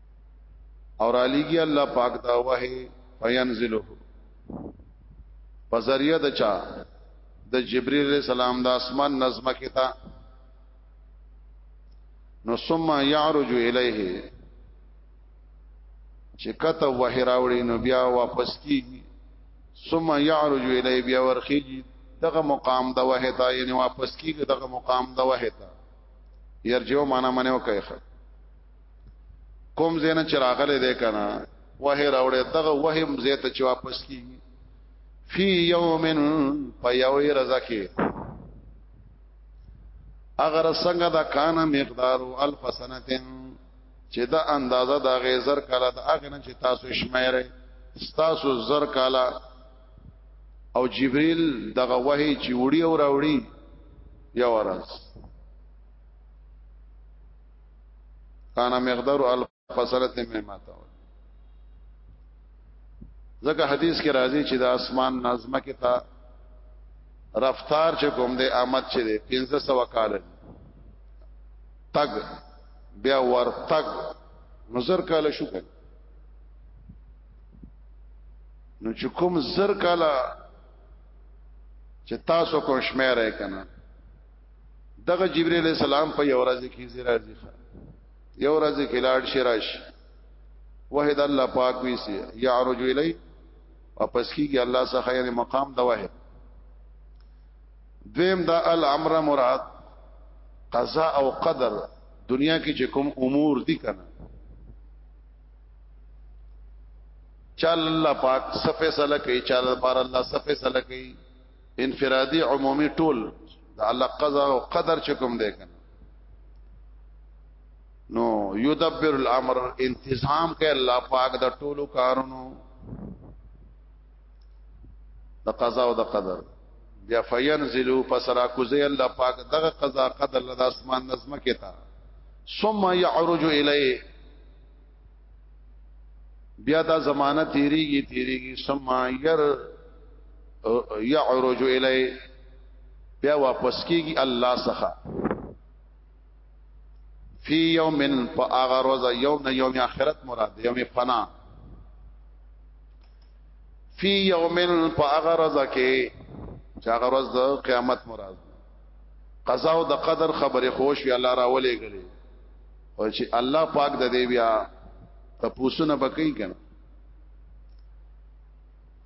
اور علیږي الله پاک دا وه فینزله پزریه د چا د جبرئیل علیہ السلام د اسمان نظم کتا نو ثم یعرج الیه چې کته وه راوړي نو بیا واپس کیږي ثم یعرج الیه بیا ورخیږي دغه مقام د وه تا یعنی واپس کیږي دغه مقام د وه تا یرجو معنا منه وکایخه کوم زین چې راغله ده کنه وه راوړې دغه وهم زیته چې واپس کی فی یوم فیوی رزکی اگر څنګه دا کان مقدار الف سنتن چې دا اندازه دا غیزر کاله دا اغنه چې تاسو شمیره تاسو زر کاله او جبريل دغه وحي چې وړي او راوړي یو ورځ کانا مقدار الف فصلت مې ماته ځکه حدیث کې راځي چې د اسمان نظمه کې تا رفتار چې کوم دی آمد چې دی 1500 کال تګ بیا ور تګ نظر کال شو کړ نو چې کوم زر کال چې تاسو کو شمیره کنه دغه جبرئیل علیہ السلام په یو ورځ کې زیرازي خان یو ورځ کې لاړ شي راشي وحید الله پاک وی سي یعرج الی واپس کیږي الله څخه یعنی مقام د وحید دویم دا الامر مراد قضا او قدر دنیا کې چې کوم امور دي کنه چل الله پاک صفه سره کوي چل پر الله صفه سره کوي انفرادي عمومي ټول د الله قضا او قدر چې کوم دی کنه نو یدبر الامر انتظام کوي الله پاک د ټولو کارونو د قضا او د قدر بیا فینزلو پسرا کوزی الله پاک دغه قضا قدر د اسمان نظم کیتا ثم يعرج الیه بیا دا زمانہ تیریږي تیریږي سما ير يعرج الی بیا واپس کیږي الله څخه فی یوم فاغه روز یوم نه یوم اخرت مراد یوم فنا فی یوم فاغه روز کې چې هغه روز د قیامت مراد قضا او د قدر خبره خوش وی الله را ولې غلي او چې الله پاک د دې بیا تپوسونه بکې کنه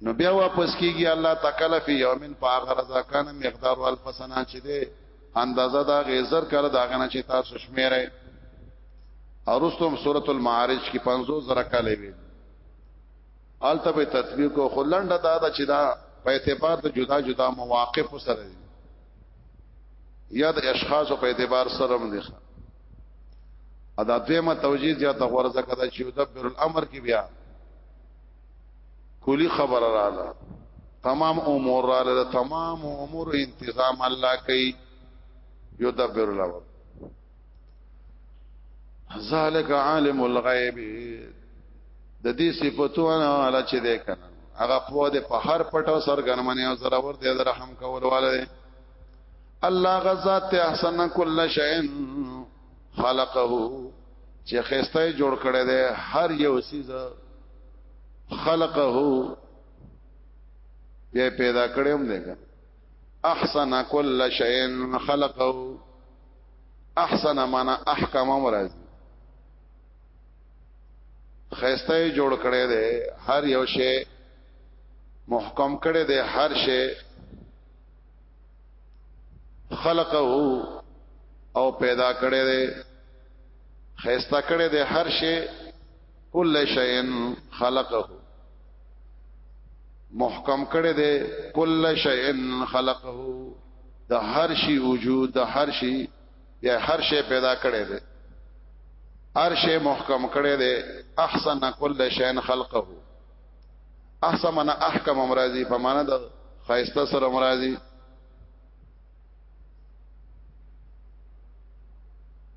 نو بیا واپس کیږي الله تعالی فی یومن فاخر ذکان مقدار الف سنه چې ده اندازه دا غیزر کړه دا غنه چې تاسو شمیره ارستم سورۃ المعارج کې 50 زره کاله وی الته به تطبیق او خلند دا چې دا په اعتبار د جدا جدا مواقف سره دي یا د اشخاص په اعتبار سره هم دي ادا دیمه توجیه یا د غور زکه د چې مدبر الامر کې بیا کلی خبر رااله تمام امور رااله تمام امور انتظام الله کوي یدبر الامر ذالک عالم الغیب د دې صفاتونه علا چې ده کنه هغه په دې په هر پټو سرګنمنه او زرا ور دې رحم کول والے الله غزا ته احسن کل شیء خلقه چې خسته جوړ کړي ده هر یو سیز خلقه بیا پیدا کړی هم دی احسن کل شیء خلقه احسن معنا احکم مرض خیسته جوړ کړي دي هر یو شی محکم کړي دي هر شی خلقه او پیدا کړي دي خیسته کړي دي هر شی کل شین خلقه محکم کړي دي کل شین خلقه د هر شي وجود د هر شي یا هر شي پیدا کړي دي هر شي محکم کړي دي احسن کل شین خلقه احسن من احکم امراضی په معنا د خیسته سره امراضی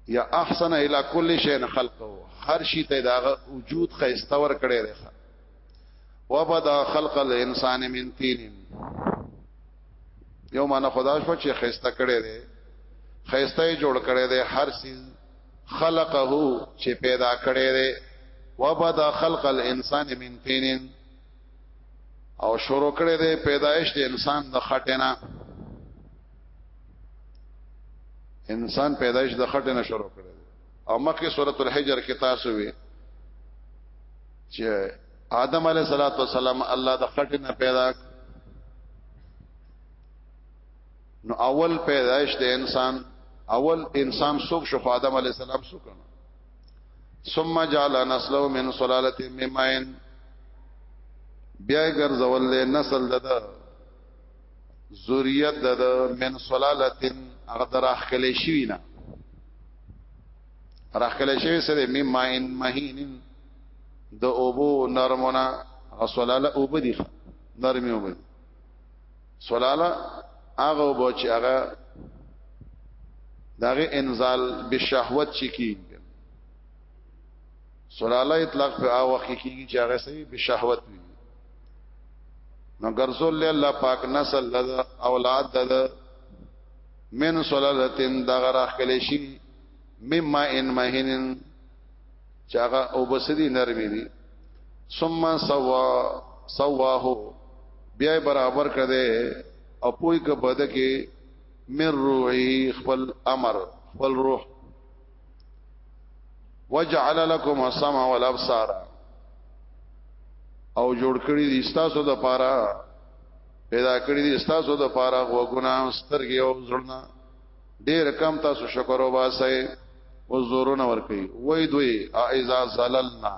یا احسن الی کل شین خلقه هر شي ته دا وجود خیسته ور کړي دي وبدا خلق الانسان من تین یو معنی خدا شو چې خيسته کړي دي خيسته جوړ کړي دي هر سیز خلقه چې پیدا کړي دي وبدا خلق الانسان من طين او شروع کړي دي پیدایش د انسان د خټنه انسان پیدایش د خټنه شروع کړي او مکه سورۃ الحجر کې تاسو وی چې آدم علیه الصلاۃ والسلام الله د خټه نه پیدا نو اول پیدائش د انسان اول انسان څوک شو آدم علیه السلام څوک ثم جعل نسله من سلاله من ماء بیا ګرځول له نسل د ذریات د من سلاله هغه دراخ کلی شوی نه راخله شوی سره مې ماین مهین د اوبو نرمونه غسلاله اوبه دي نرمي اوبه سلاله هغه اوبه چې هغه داغه انزال بشهوت چې کی سلاله اطلاق په هغه وخت کېږي چې هغه سوي بشهوت وي نو ګرځول الله پاک نسل لدا اولاد ددا من سلالتن دغه راخلی شي مما ان مهینن چاغه او بسری نرمی دي ثم سوا سواه بیا برابر کړي او پوی ک بد کې مر روحي خپل امر خپل روح وجعل لكم السمع والابصار او جوړ کړی دي تاسو د پاره پیدا کړی دي تاسو د پاره غوګونه سترګې او زړه ډیر کم تاسو شکر وباسئ او زورونه ور کوي وای دوی اعزا زللنا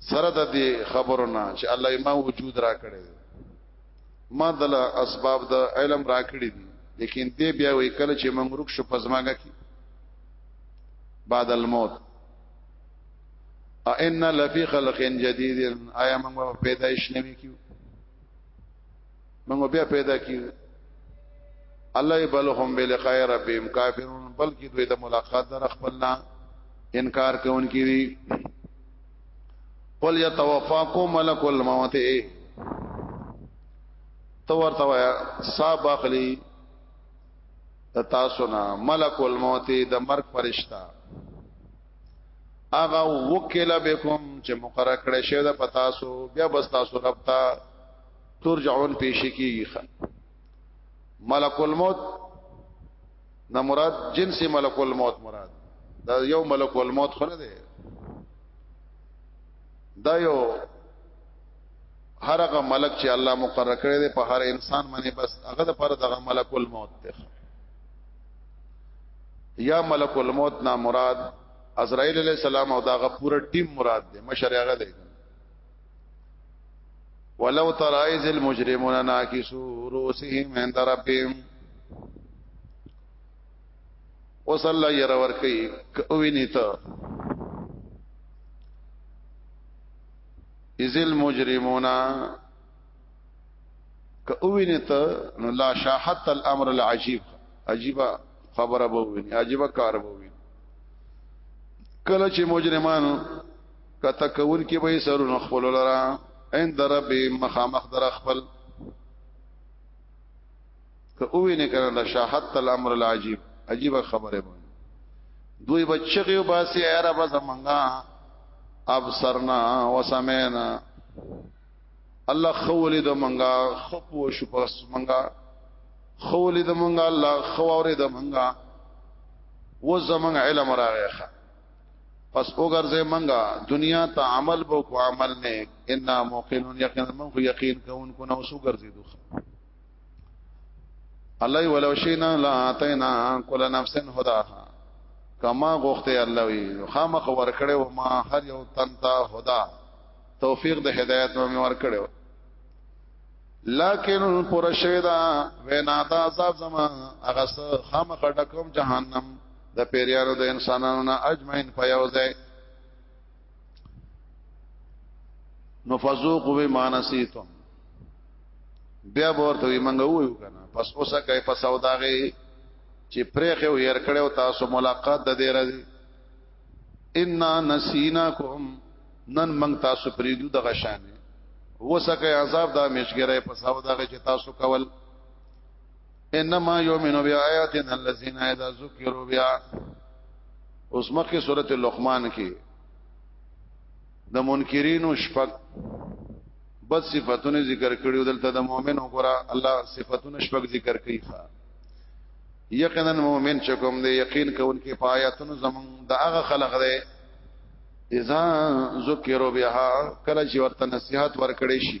سره د دې خبرونه چې الله ما وجود را کړی ما دل اسباب د علم را کړی دي لیکن دې بیا وی کله چې موږ رک شو پزماګه کی بعد الموت ان لفی خلق جدید ایا موږ پیدائش نوي کیو موږ بیا پیدا کیو الله بل هم بلقاء ربهم کافرون بلکې دوی د ملاقات در خپلنا انکار کوونکي دي قل يتوفاكم ملك الموت تو ورته وایا صاحب اخلي تاسو نه ملک الموت د مرګ فرشتہ اغه وکیل بكم چې مقرر کړی شه د پتاسو بیا بس تاسو رب ته ترجعون پیش کیږي ملک الموت نه مراد جنس ملک الموت مراد دا یو ملک الموت خو نه دی دا یو هر هغه ملک چې الله مقرر کړی دی په هر انسان باندې بس هغه د پر دغه ملک الموت دی یا ملک الموت نه مراد عزرائیل علیہ السلام او داغه پورا ټیم مراد دی مشر هغه دی ولو ترائز المجرمون ناکسو روسهم عند ربهم اوس الله ير ور کوي کوي نیته ازل مجرمونا کوي نیته نو لا شاحت الامر العجيب عجيبه خبره بووي عجيبه کار بووي کله چې مجرمانو کته کول کې به سرونه خپل لرا عند رب مخامخ در خپل که او نه کړه د شاحت الامر العجیب عجیب خبره به دوی بچی او باسی ایرا بس منګا ابصرنا وسمینا الله خولې د منګا خپ و شو پس منګا خولې د منګا الله خواورې د منګا و زمنګ علم راغی پس وګرځي منګه دنیا ته عمل بو کو عمل نه ان موقنون یقینا من خو یقین کون کو نو سو ګرځي دوه الله ولو شینا لا اتینا کل نفس هداها کما غوخته الله وی خامخ ور کړو ما هر یو تن ته هدا توفیق د هدایت مې ور کړو لکن پر شیدا وینا دا عذاب زما هغه خامخ ډکم جهنم د پیریانو د انسانانو نه اجمعین په یو ځای نو فذوقوا بما نسیتم بیا ورته وی منګه وایو کنه پس اوسه کای په سوداغي چې پرېخه و ير کړو تاسو ملاقات د دې راځي ان نسیناکم نن من تاسو پریدو د غشانه وسکه عذاب دا مشګره په سوداغي چې تاسو کول انما یؤمنو بیااتنا الذین اذا ذکروا بیا اوس مخکې سورته لقمان کې د منکرینو شپږ بد صفاتونه ذکر کړي دلته د مؤمن وګړه الله صفاتونه شپږ ذکر کوي ښا یقینا مؤمن چې کوم دی یقین کوونکې پایاتونو زمون د هغه خلق دی اذا ذکروا بها کله چې ورته نصيحت ورکړي شي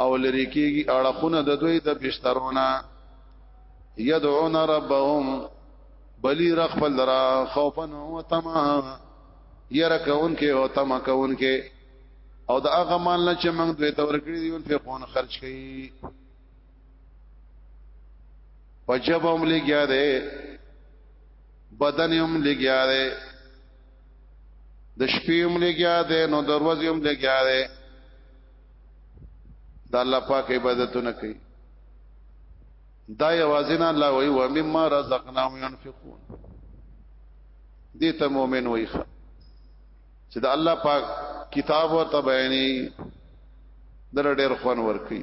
او لری کیږي اړخونه د دوی د بسترونه يدعون ربهم بلی رخل درا خوفا و تما ير کون کې او تما کون کې او د هغه مال نه چې موږ دوی تور کړی دی په قون خرج کړي پجب هم لګیا دی بدن هم لګیا دی د شپې هم لګیا دی نو د ورځې هم لګیا دی د الله پاک عبادتونه کوي دا یوازې نه الله وی و مما رزقناهم ينفقون دې ته مؤمن وای ښه چې د الله پاک کتاب او تبعینی در ډېر خون ورکي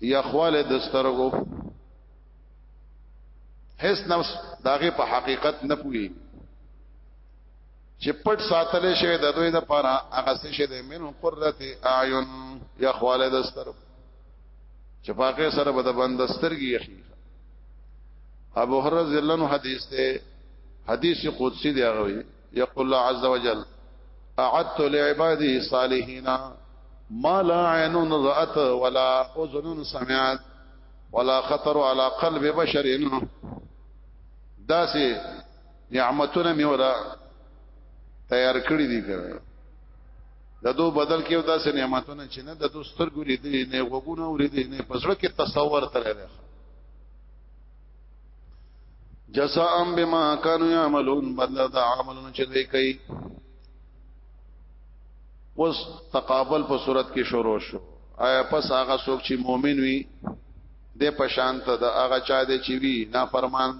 یا خواله د سترګو هیڅ نفس داغه په حقیقت نه پوي چې پټ ساتل شي د دوی د پاره هغه څه شي د من قرته اعین یا خواله د سترګو چې پاکه سره به د بند سترګي یخي ابو هرره ذلن حدیث ته حدیث قدسی دی هغه یقول الله عز وجل اعدت لعبادي صالحين ما لا عين رأت ولا اذن سمعت ولا خطر على قلب بشر داسې نعمتونه مې ولا تیار کړی دي کوي د دو بدل کې داسې نعمتونه چې نه د دوستر ګوري دي نه وګونه وري دي نه پسړه کې تصور ترې جزاء بما كانوا يعملون بدل دا عملونه چې دوی کوي اوس تقابل په صورت کې شروع شو آیا پس هغه څوک چې مؤمن وي د پشانت د هغه چا دی چې وی نافرمان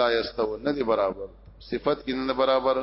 لا یستو نه دی برابر صفت کې نه برابر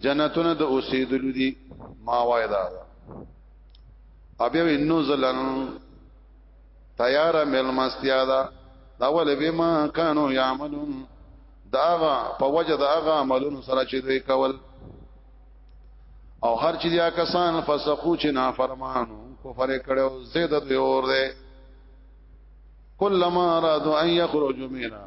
جنتونه د اوسېدلو دي ما وای دا ابي وینو زلن تیار مل مستیا دا دا ولې به ما کانو یعملون داغه په وجه داغه عملونو سره چې دوی کول او هر چې یا کسان فسقو چې نافرمانو کفر کړو زید دوی اور دے کلم ارادو ان یخرجوا منها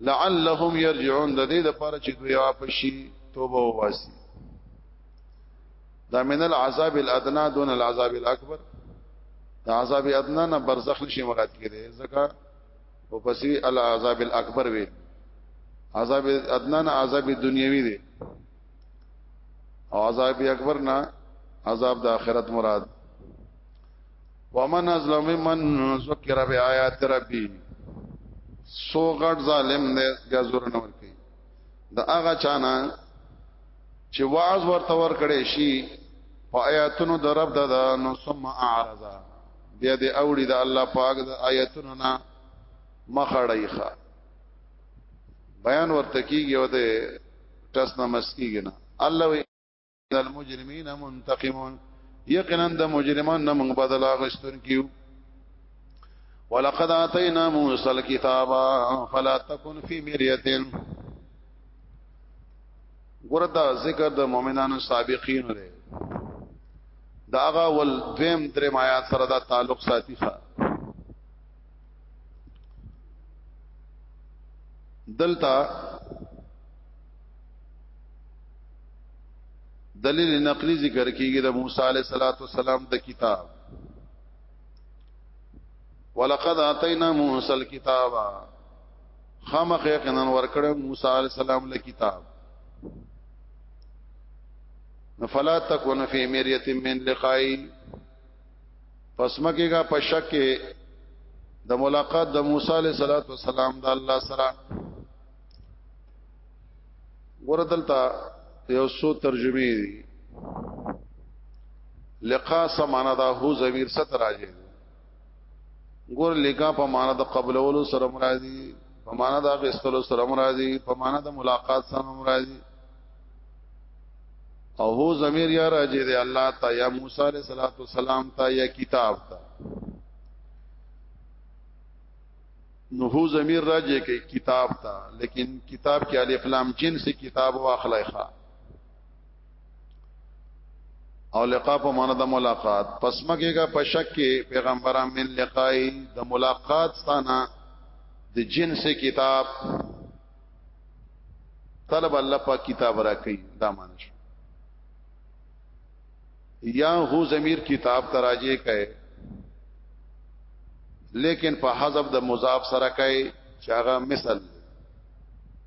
لعلهم يرجعون د دې لپاره چې دوی واپس توبه وباسي دا من العذاب الادنى دون العذاب الاكبر دا عذاب ادنى نه برزخ نشي مراد کړي ځکه او پسې العذاب الاكبر وي عذاب ادنى نه عذاب دنیوي دي او عذاب اکبر نه عذاب د آخرت مراد ومن ازلم من ذکر بیاات ربی سو غټ ظالم دې غزور نه ور کوي د هغه چانا چې واعظ ورته ور کړي شي په آیاتونو د رب د نو ثم اعرض بیا دې اوړي د الله پاک د آیاتونو نه مخړی ښا بیان ورته کیږي او د ټس نه مسکیږي نه الله المجرمین منتقمون یقینا د مجرمان نه موږ بدل اغستون کیو ولقد اتینا موسی الكتاب فلا تكن في مريه ګوردا ذکر د مؤمنانو سابقین لري داغه ول دویم درې آیات سره دا تعلق ساتي ښه دلتا دلیل نقلی ذکر کیږي د موسی علیه الصلاۃ والسلام د کتاب ولقد اتینا موسی الكتاب خامخ یقینا ورکړ موسی علیه السلام له کتاب فلا تکون فی مریه من لقای پس مکیګه په شک د ملاقات د موسی علیہ الصلوۃ والسلام د الله سره وردلتا یو سو ترجمه دي لقا سمانا دا هو زمير ست راځي ګور لقا په معنا د قبلولو سره مرادي په معنا د غستلو سره مرادي په معنا د ملاقات سره مرادي او هو ضمیر یا راجی دی الله تا یا موسی علیہ الصلوۃ والسلام تا یا کتاب تا نو هو ضمیر راجی کی کتاب تا لیکن کتاب کې الف لام جنس کتاب واخلای ښا او لقاء په معنا د ملاقات پس مګهګه په شک کې پیغمبران من لقای د ملاقات ستانه د جنس کتاب طلب الله پاک کتاب را کوي دا معنی شو یا هو ضمیر کتاب تراجه کوي لیکن په حذف د مضاف سره کوي چې هغه مثل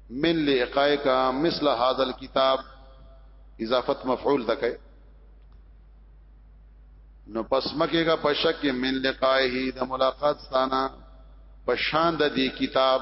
من لقای کا مثل هذا الكتاب اضافت مفعول دکې نو پس مکیگا پشک من لقائه د ملاقات ستانا پشان د دې کتاب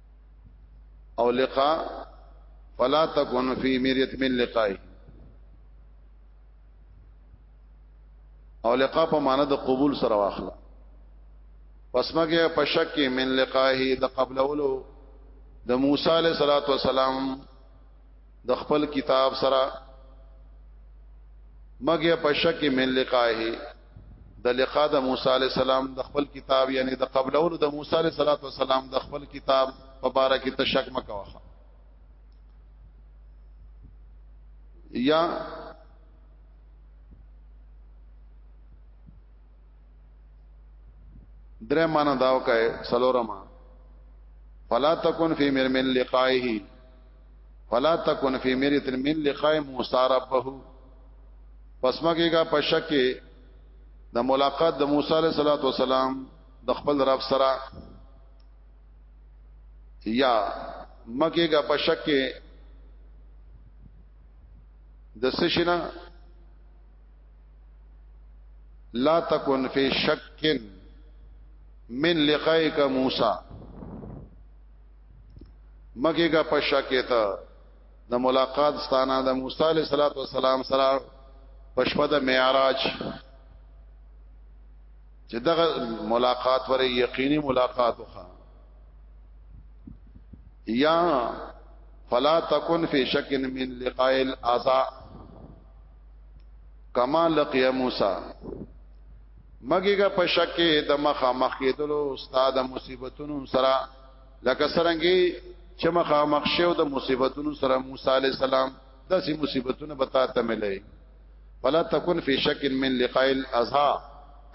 او لقاء فلا تكن في مريه من لقائه او لقاء په معنا د قبول سره واخله پس مګه په شک من لقائه د قبل اولو د موسی علیہ الصلوۃ والسلام د خپل کتاب سره مګه په شک من لقائه د لقاء د موسی علی السلام د خپل کتاب یعنی د قبلولو د موسی علی السلام د خپل کتاب په باره کې تشک مکوخه یا درې معنا داو کای سلورما فلا تکون فی مرمن لقائه فلا تکون فی میرت من لقاء موسی ربه پس مګیګه په شک د ملاقات د موسی علیه الصلاۃ والسلام د خپل رب سره یا مګیګه په شک د سشنا لا تکون فی شک من لقائک موسی مګېګه په شکه ته د ملاقات ستانه د موسی علیہ الصلوۃ والسلام سره پښپه د معراج چې دغه ملاقات ورې یقیني ملاقات وخا یا فلا تکن فی شک من لقاء الاذا کما لقی موسی مګیګه په شک د مخه مخ کېدلو استاد مصیبتونو سره لکه سرنګي چې مخه مخشو د مصیبتونو سره موسی عليه السلام داسې مصیبتونه بتا ته ملي فلا تکن فی شک من لقاء الازها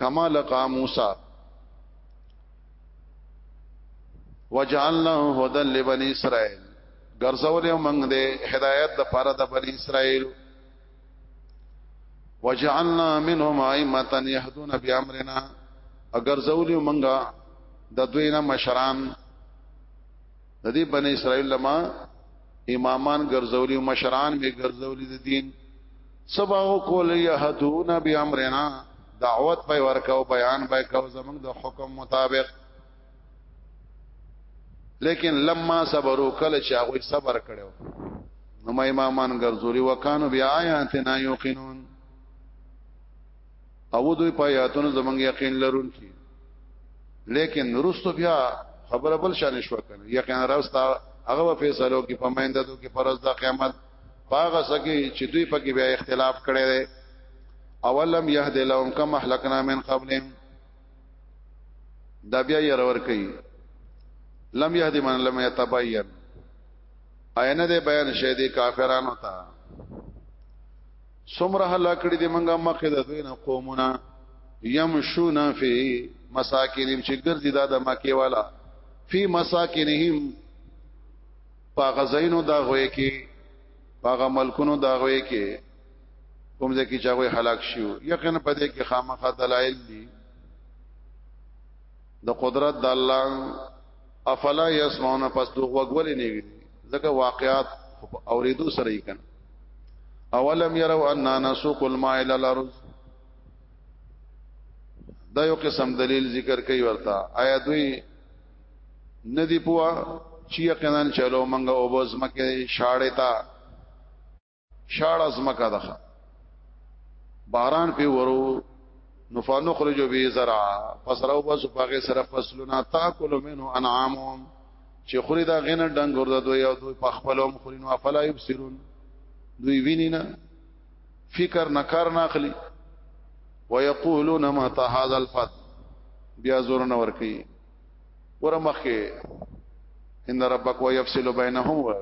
کما لقا موسی وجعلنا هدى لبني اسرائيل ګرځولې موږ دې هدايت د پاره د بني اسرائيل وجعلنا منهم ائمه يهدون بامرنا اگر زولیو منګه د دوی نه مشران د دې بنی اسرائیل لما امامان ګرځولی مشران می ګرځولی د دین سباو کول یهدون بامرنا دعوت په ورکاو بیان به کو زمنګ د حکم مطابق لیکن لما صبرو کله چې هغه صبر کړو نو ما امامان ګرځوري وکانو بیا آیاتنا یوقنون او دوی په آیاتونو زمونږ یقین لرون کی لیکن رستو بیا خبره بل شان شو کنه یقین راستا هغه فیصلو کې پمینده دو کې پرز د قیامت پاغه سګي چې دوی په کې بیا اختلاف کړي اولم يهد لهم كما اهلكنا من قبلهم دا بیا یې رور کوي لم یهدی من لم یتبین اینه دې بیان شه دې کافرانو ته سمره هلا کړی دې منګه مخه د دوی نه قومونه یمشون فی مساکینهم چې ګرځي دا د مکه والا فی مساکینهم پاغزینو دا غوي کې پاغه ملکونو دا غوي کې کوم ځکه چې هغه هلاک شي یقینا په دې کې خامخا دلایل دي د قدرت د الله افلا يسمعون پس دوه وګول نه وي ځکه واقعات اوریدو سره یې کنه اولم يروا ان نسوق الماء الى الارض دا یو قسم دلیل ذکر کوي ورته آیا دوی ندی پوا چې یقینا چلو منګه او بوز مکه شاړې تا شاړه زمکه ده باران په ورو نفانو خرجو به زرع فسرو بس پاګه سره فصلنا تاکل منه انعامهم چې خوري دا غنه ډنګ ورده دوی او دوی په خپلوم خوري نو افلا يبصرون دوی ویني نه فکر نه کار نه اخلي ويقولون متى هذا الفت بیا زور نه ورکی ورمخه ان ربک ويفصل بينهم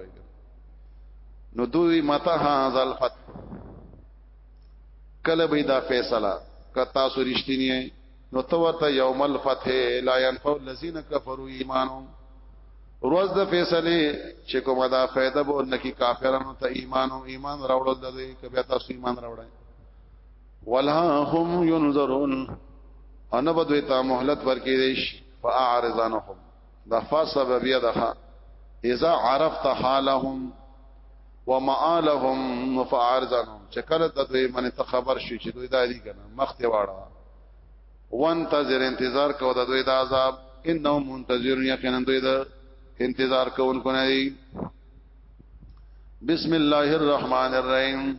نو دوی متا هاذ الفتح کله به دا فیصله کتا سو رښتینی نو تو ورته یوم الفتح لا ينفع الذين كفروا ایمانهم روز د فیصله چې کومه دا فائدہ به نکی کافرانو ته ایمان او ایمان راوړل د دې کبه تاسو ایمان راوړل ولا هم ينظرون انا بدوی تا مهلت ورکی دیش فاعرضانهم دا فسببیه دخا اذا عرفت حالهم ومآلهم فاعرضانهم چکل د دوی من ته خبر شي چې دوی دادی کنه مخت واړه وانتظر انتظار کو د دوی د عذاب انهم منتظرون یقینا دوی د انتظار کوونکو نه دي بسم الله الرحمن الرحیم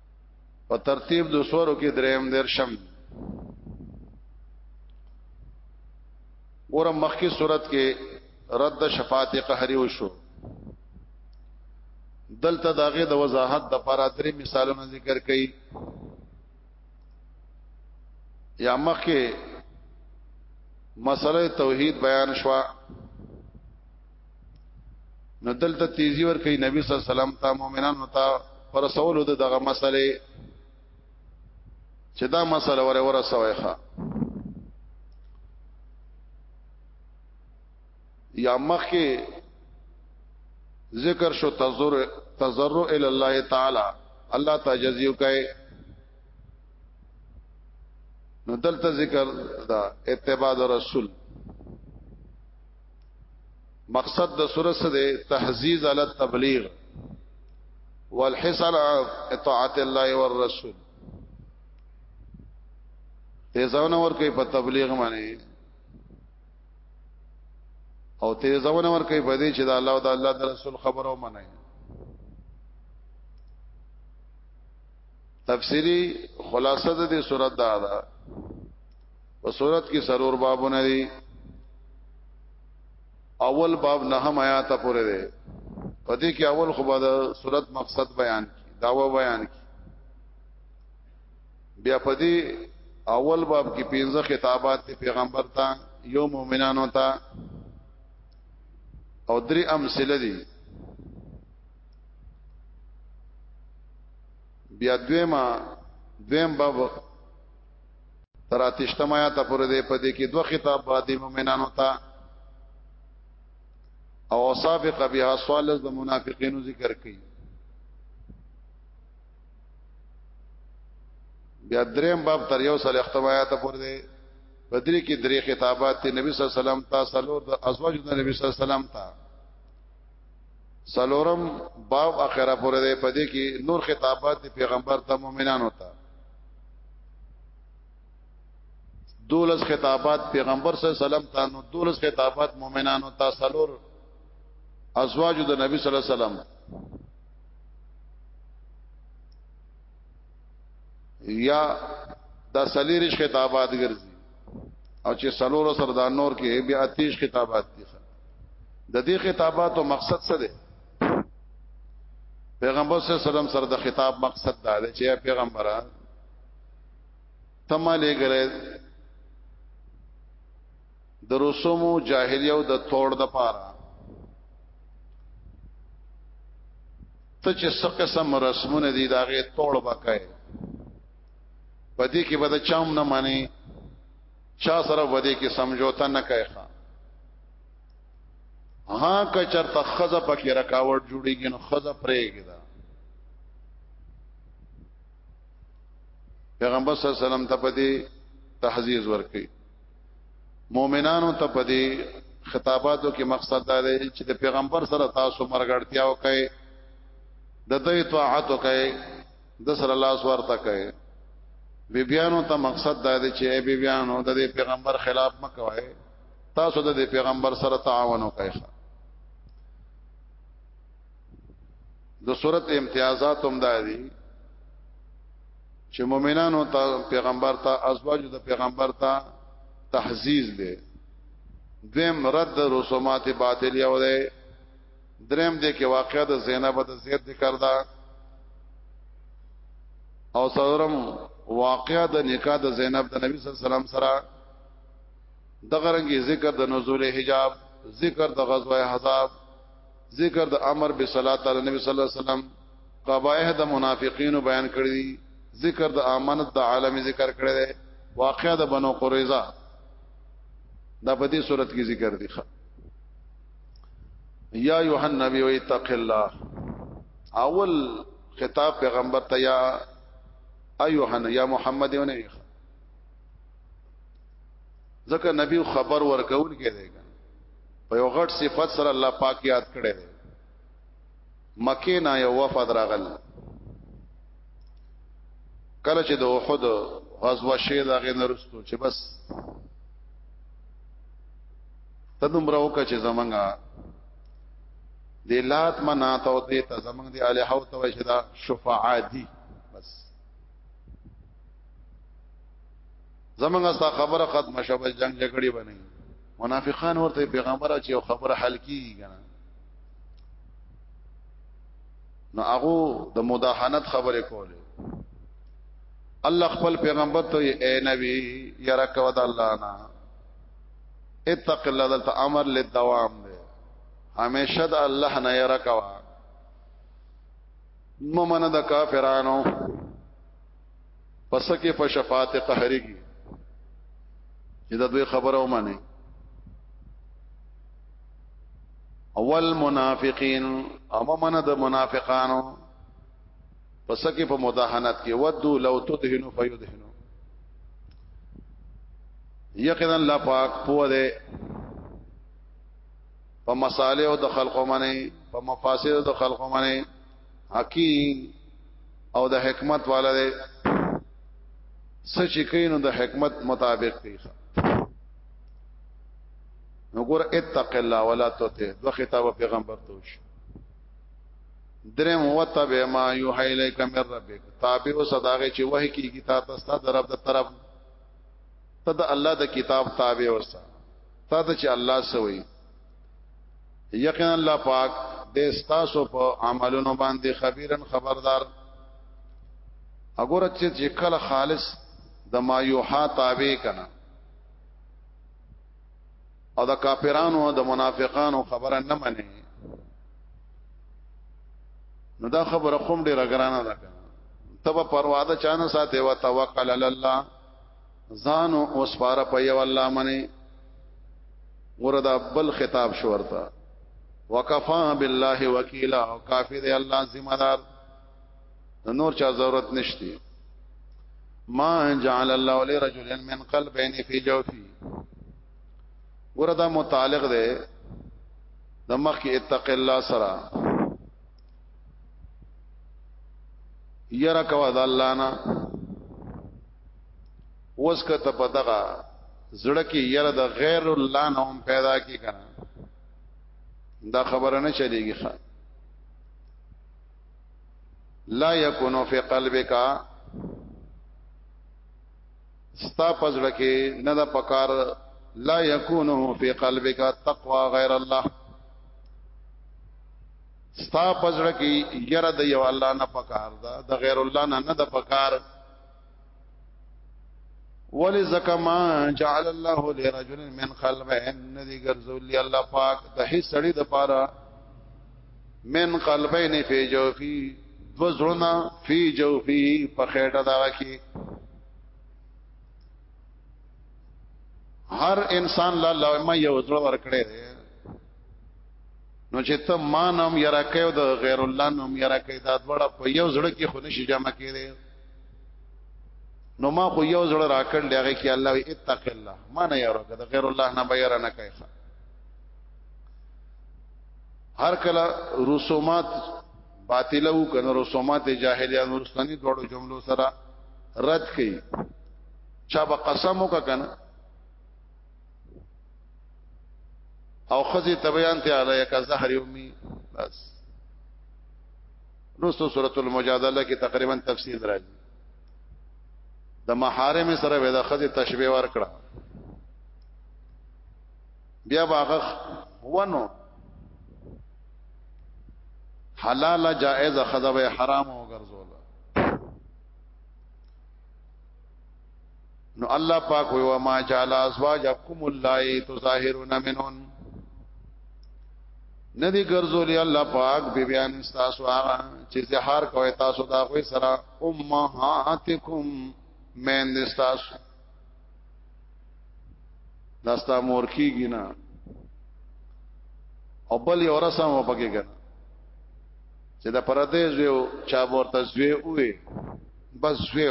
په ترتیب د سورو کې دریم دیر شم ګورم مخکې صورت کې رد شفاعت قهري وشو دلته داغه د وضاحت د لپاره درې مثالونه ذکر کړي یا مخکې مسله توحید بیان شوه نو دلته تیزی ور کوي نبی صلی الله علیه وسلم ته مؤمنانو ته پر رسول د دغه مسلې چې دا مسله ور ورسوي ښا یا مخکې ذکر شو تزرع تزرع ال الله تعالی الله تعجزیو کوي نو دلته ذکر دا اتباع رسول مقصد د سورۃ سره تهذیز علی التبلیغ والحسن اطاعت الله والرسول تیزونه ور کوي په تبلیغ باندې او تیزونه ور کوي په دې چې د الله او د الله د رسول خبرو منه تفسیری خلاصه د دې سورۃ دا ده په صورت کې سرور بابونه دي اول باب نه هم آیات پورې ده په دې کې اول خو به د صورت مقصد بیان کی داوا بیان کی بیا په دې اول باب کې پنځه خطابات پیغمبر ته یو مؤمنانو ته او درې امثله دي بیا دویما دویم باب تر اتشتم آیات پورې دې په دې کې دوه خطاب باندې مؤمنانو ته او اوصاف قبیحه سوالز د منافقینو ذکر کړي بیا دریم باب تر یو سل ختم آیات پورې دې په دې کې درې خطابات نبی صلی الله علیه وسلم ته سلور د ازواج د نبی صلی الله علیه وسلم ته سلورم باب اخره پورې ده پدې کې نور خطابات دی پیغمبر ته مؤمنانو ته دولس خطابات پیغمبر صلی الله علیه وسلم ته نو دولس خطابات مؤمنانو ته سلور ازواج د نبی صلی الله علیه وسلم یا دا سلیریش خطابات ګرځي او چې سلور سردار نور کې بیا اتیش خطابات دي د دې خطاباتو مقصد څه دی پیغمبر صلی الله علیه وسلم سره د خطاب مقصد دا دی چې پیغمبره تماله ګره د رسومو جاهلیه او د توړ د پاره ته چې څه قسم رسمونه دي داغه توړ وکای پدې کې به د چام نه معنی چا سره ودی کې سمجوتا نه کوي ها که چرته خزه پکې رکاوټ جوړیږي نو خزه پرېږي دا پیغمبر صلی الله علیه وسلم ته پدې تحذير ورکړي مؤمنانو ته پدې خطاباتو کې مقصد دا دی چې د پیغمبر سره تاسو مرګړتیا وکړي د دوی طاعت وکړي د سره لاس ورته کوي بیبیانو ته مقصد دا دی چې بیبیانو د پیغمبر خلاف مکوای تاسو د پیغمبر سره تعاون وکړئ د صورت امتیازات هم دا دي چې مؤمنانو ته پیغمبر ته ازواج د پیغمبر ته تحزیز دی دویم رد رسومات باطل یو دی دریم دې کې واقعا د زینب د زید ذکر دا او سرم واقعا د نکاح د زینب د نبی صلی الله علیه وسلم سره د غرنګي ذکر د نزول حجاب ذکر د غزوه احزاب ذکر د امر به صلات علی نبی صلی الله علیه وسلم قبایح د منافقین بیان کړی دي ذکر د امانت د عالم ذکر کړی دی واقعا د بنو قریظه دا په دې صورت کې ذکر دي یا ایها النبی اتق الله اول خطاب پیغمبر ته یا ایوهن یا محمد یو نه ځکه نبی خبر ورکون کې دی په یو غټ صفت سره الله پاک یاد کړی دی مکه نه یو وفد راغل کله چې د احد غزوه شې دا غې نرستو چې بس تدوم راو کا چې زمنګا د لات منات او د ته زمنګ دی الہ او تو چې دا شفاعه دي بس زمنګا ستا خبره ختم شوه جنگ جګړې باندې منافقان ورته پیغمبر چې خبره حل کیږي کنه نو هغه د مداهنت خبره کوله الله خپل پیغمبر ته اے نبی یرا کو د الله نه اتق الله د امر للدوام دی همیشه د الله نه یرا کوا ممن د کافرانو پس کې په شفاعت قهري کې چې دا دوی خبره ومني اول منافقین اما من د منافقانو پس کې په مداهنت کې ودو لو تدهنو فیدهنو یقینا الله پاک پوه دی په مصالح او د خلقو باندې په مفاسد او د خلقو باندې حکیم او د حکمت والا دی سچ کینو د حکمت مطابق کوي نو ګور اتق الله ولا تطع دو خطاب پیغمبر ته وش درم وتبع ما یوحی الیک من ربک تابع او صداغه چې وحی کیږي تا ته ستاسو رب د طرف ته د الله د کتاب تابع اوسه تا ته چې الله سوی یقینا الله پاک د استاسو په عملونو باندې خبيرن خبردار اګور چې کله خالص د مایوها تابع کنا او د کافرانو د منافقانو خبره نه مني نو دا خبره کوم ډیره ګرانه ده تب پرواده چانه ساته وتوکل علی الله ځانو اوس پاره په یو الله منی وردا بل خطاب شو ورته وکفا بالله وکیلا او کافی دی الله ذمہ دار نور چا ضرورت نشتی ما جعل الله لرجل من قلبين في جوفه وردا متعلق ده د مخ کې اتق الله سره یرا کوا د الله نه وسکته په دغه زړه کې یره د غیر الله نه هم پیدا کی کنه دا خبره نه چلیږي ښا لا یکونو فی قلبک ستا پزړه کې نه دا پکار لا یکونو فی قلبک تقوا غیر الله ستا پزړه کې یره د یو الله نه پکار ده د غیر الله نه نه د پکار ولی زکه ما جعل الله لرجل من قلبين ندی ګرځول دی الله پاک د هیڅ سړی د پاره من قلبين فی جوفی وزرنا فی جوفی په خېټه دا کی هر انسان لا لومه یو زړه ورکړي نو چې ته ما نوم یرا کوي او د غیر الله نوم یرا کوي دا دواړه په یو ځړ کې خو نشي جمع کېږي نو ما خو یو ځړ راکړ لږه کې الله وي اتق الله ما نه یرا د غیر الله نه بیر نه کوي هر کله رسومات باطله و کنه رسومات جاهلیان ورستنی دوړو جملو سره رد کړي چا به قسم وکړه کنه او خزي تبيان ته علي کا زهر يومي بس نوستو سورۃ المجادله کې تقریبا تفصیل راځي د محارم سره به د خزي تشبيه ور کړه بیا باغه ونه حلال جائز خذب حرام وګرځول نو الله پاک وی وما جعل ازواجکم الله تظاهرون منهن ندی ګرځولې الله پاک بی بیان تاسو هغه چې زهار کوي تاسو دا غوي سره امهاتکم مین تاسو داستا مور کیږي نه او بل یو رسم وبګی ګر چې دا پردې زو چا ورته زوی وې بس زوی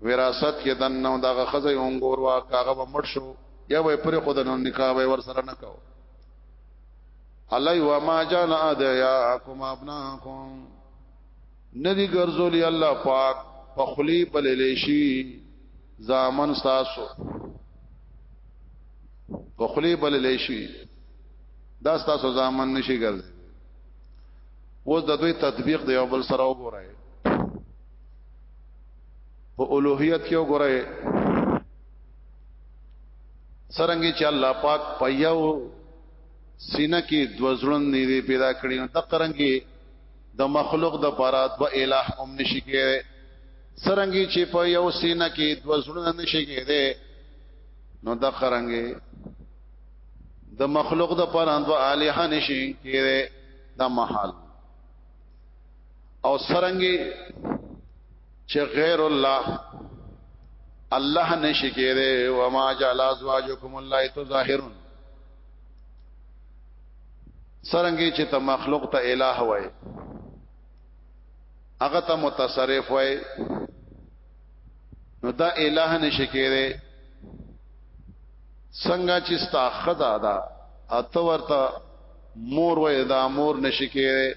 وراثت کې دنه دغه خزه اونګور وا کاغه به مړ شو یا به پر خود نو نکاح به ور سره نکاو الله و ما جان ادعیاکم ابناکم ندی ګرځولی الله پاک په خلی بللی شي زامن تاسو په خلی بللی شي دا تاسو زامن نشي ګرځي اوس د دوی تطبیق دی او بل سره وګورئ په اولوہیت کې وګورئ سرنګي چې الله پاک په یو سینه کې دو ځړن دی پیدا کړی نو تقرنګي د مخلوق د پاره دو الہ هم نشي کېږي سرنګي چې په یو سینه کې دو ځړن نشي کېږي نو د خرنګي د مخلوق د پاره دو الہ نشي کېږي دا محال او سرنګي چې غیر الله الله نشي کېره و ما جعل ازواجکم الله تظاهرون سرنګي چې ته مخلوق ته الہ وای هغه ته متصرف وای نو دا الہ نشي کېره څنګه چې ستا خدا دا اته ورته مور وای دا مور نشي کېره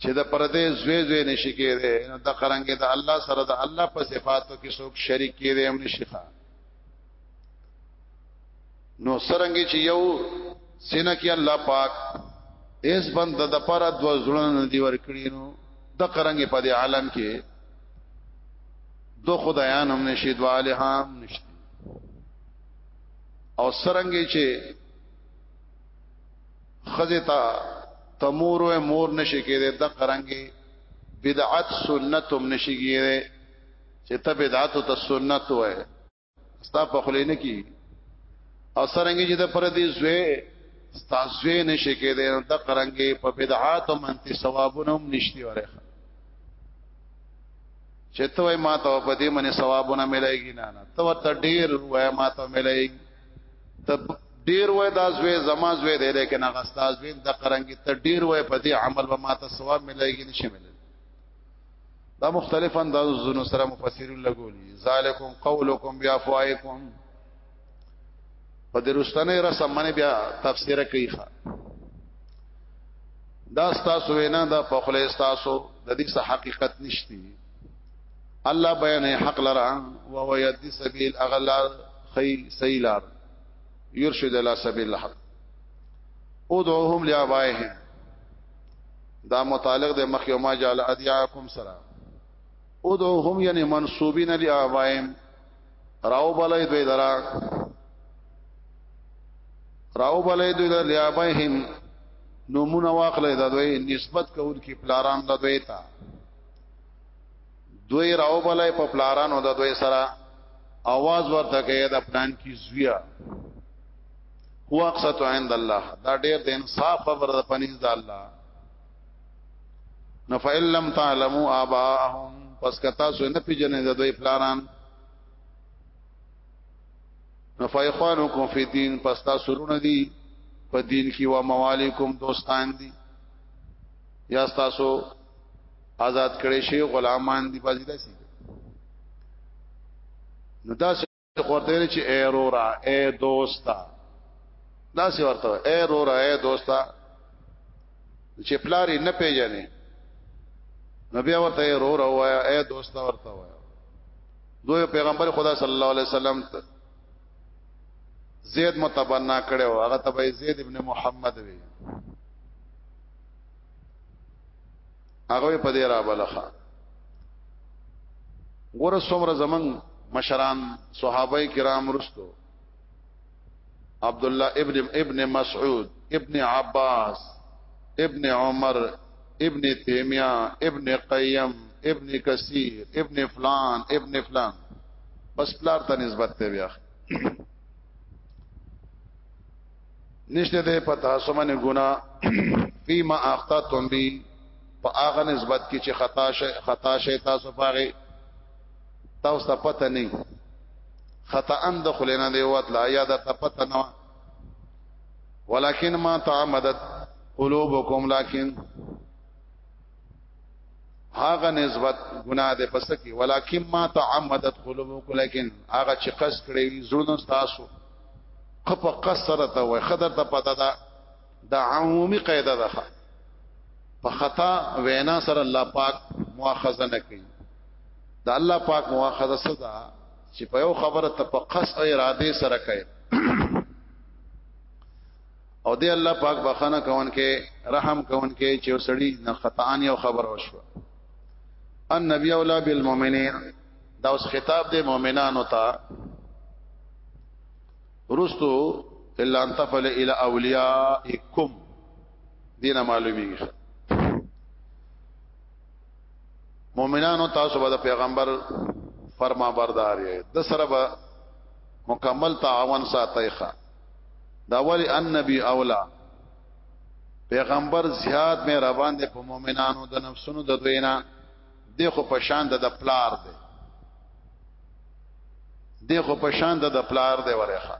چې د پردې زوی زوی نشي کېده نو د قرانګه د الله سره د الله په صفاتو کې څوک شریک کېده هم نشي ښه نو سرنګي چې یو سینه کې الله پاک ایس بند د پر د زړونو دی ور کړی نو د قرانګه په دې عالم کې دو خدایان هم نشي دوا له هم نشي او سرنګي چې خزه تا تمور و مور نشي کېده د قرانګي بدعت سنت هم نشي کېده چې ته بدعت او ته سنت وای ستا په خلې نه کی او سرنګي چې د پر دې زوی ستاسو نشي کېده د قرانګي په بدعت او منتی ثوابونه هم نشتی وره چې ته ما ته په دې منې ثوابونه ملایږي نه نه ته ورته ډیر وای ما ته ملایږي ته ډیر وای دا زوی زما زوی دی لیکن هغه استاد وین د قرنګي ته ډیر وای په دې عمل به ماته ثواب ملایږي نشي ملایږي دا مختلف اندازو زونو سره مفسرین لګولي ذالکم قولکم بیافوائکم په درستنه رسم باندې بیا تفسیر کوي ښا دا تاسو وینا دا په خله تاسو د دې څه حقیقت نشتی الله بیان حق لرا او هو یدی سبیل اغلار خی سیلار یرشد الی سبیل الحق ادعوهم لابائهم دا متعلق د مخ یوما جعل ادیاکم سرا ادعوهم یعنی منسوبین لابائهم راو بلای دوی درا راو بلای دوی درا لابائهم نمونه واخلې دا دوی نسبت کول کی پلاران دا دوی ته دوی راو بلای په پلارانو د دوی سره आवाज ورته کوي د پلان کی زویا هو اقصت عند الله دا ډیر د انصاف خبر د پنځ د الله نفعل لم تعلموا اباهم پس کتا سو نه پیجنې د دوی پلاران نفعخوانکم فی دین پس تاسو رونه دی په دین کې و موالیکم دوستان دي یا تاسو آزاد کړي شي غلامان دي بازي داسي نو دا څه ورته ویل چې اے رورا اے دوستا دا څه ورته اے رورا اے دوستا چې پلاری نه پیژنې نو بیا ورته اے رورا وایا اے دوستا ورته وایا دوی پیغمبر خدا صلی الله علیه وسلم زید متبنا کړو هغه ته زید ابن محمد وی هغه په دې را بلخه ګور څومره زمنګ مشران صحابه کرام رستو عبد الله ابن ابن مسعود ابن عباس ابن عمر ابن تیمیہ ابن قیم ابن کثیر ابن فلان ابن فلان بس پلار ته نسبت ته بیا نشته ده پتا سمن ګنا فيما اخطاتم بي په هغه نسبت کې چې خطا شي خطا شي تاسو پاره تاسو ته پته نه خطا اند خلینا دی وات لا یاد ته پته نه ولکن ما تعمدت قلوبکم لکن هاغه نسبت ګناه ده پس کې ولکن ما تعمدت قلوبکم لکن هاغه چې قص کړی زړه تاسو خپ قصر ته وای خدر ته پتا دا د عمومي قاعده ده په خطا وینا سره الله پاک مؤاخذه نه کوي د الله پاک مؤاخذه صدا چې په یو خبره ته په قص او اراده سره کوي او دی الله پاک بخانه کون کې رحم کون کې چې وسړي نه خطا ان یو خبر وشو ان نبی اولا بالمؤمنین دا اوس خطاب دی مؤمنانو ته رستو الا ان تفل الى اولیاءکم دینه معلومیږي مؤمنانو تاسو به د پیغمبر فرما بردار یې د سره به مکمل تعاون ساتي ښه دا ولی النبي اولا پیغمبر زیات مې را باندې په مؤمنانو د نفسونو د دوینا دی خو په شان د پلار دی دی خو په شان د پلار دی ورخه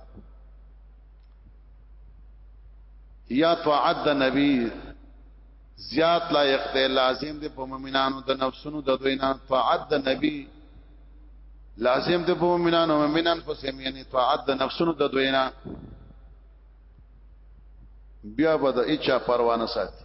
یا طاعت د نبی زیات لایق دی لازم دی په مؤمنانو د نفسونو د دوی نه طاعت د نبی لازم دی په مؤمنانو مؤمنان په سم یعنی طاعت د نفسونو د دوی نه بیا به د اچا پروانه ساتي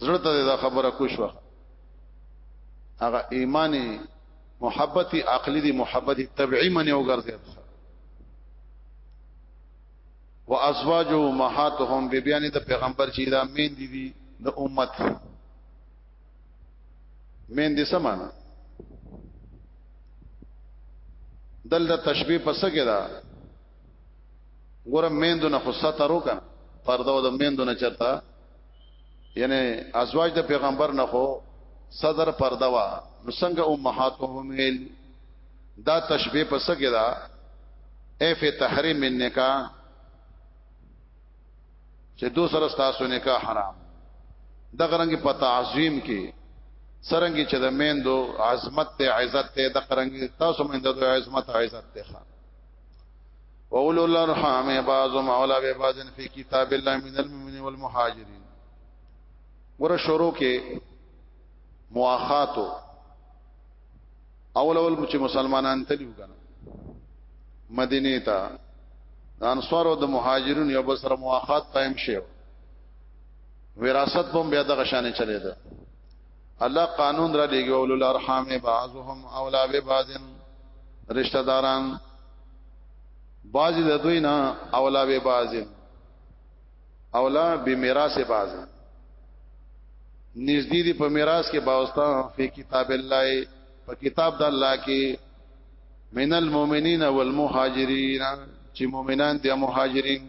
زړه ته دا خبره کوشوا هغه ایمانی محبتي عقلي دي محبتي طبيعي منی وګرځي وازواجو مهاتهم بیبیانی د پیغمبر چې دا مین دي دي د امت مین دي سمانه دل د تشبیه پسګه ده ګوره میندو نه خو ستر وکنه پردو د میندو نه چرتا یعنی ازواج د پیغمبر نه خو صدر پرده وا نو څنګه امهاتهم دا تشبیه په سګه دا اف تحریم النکاح چې دو سره تاسو نکاح حرام د غرنګ په تعظیم کې سرنګ چې د میندو عظمت ته عزت ته د غرنګ تاسو میندو عظمت عزت ته وقول الله رحمه بعض مولا به بعض فی کتاب الله من المؤمنین والمهاجرین ور شروع کې مواخاتو اول اول چې مسلمانان تلیو کنه مدینه ته د انصار او د مهاجرون یو بسره مواخات قائم شوه وراثت بم بیا دغه شانې چلے ده الله قانون را لګي اولو الارحام بعضهم اولا به بعضن رشتہ داران بعض د دوی نه اولا به بعضن اولا به میراث بعضن نږدې دي په میراث کې باوستا په کتاب الله په کتاب د الله کې من المؤمنین والمهاجرین چې مؤمنان دي مهاجرین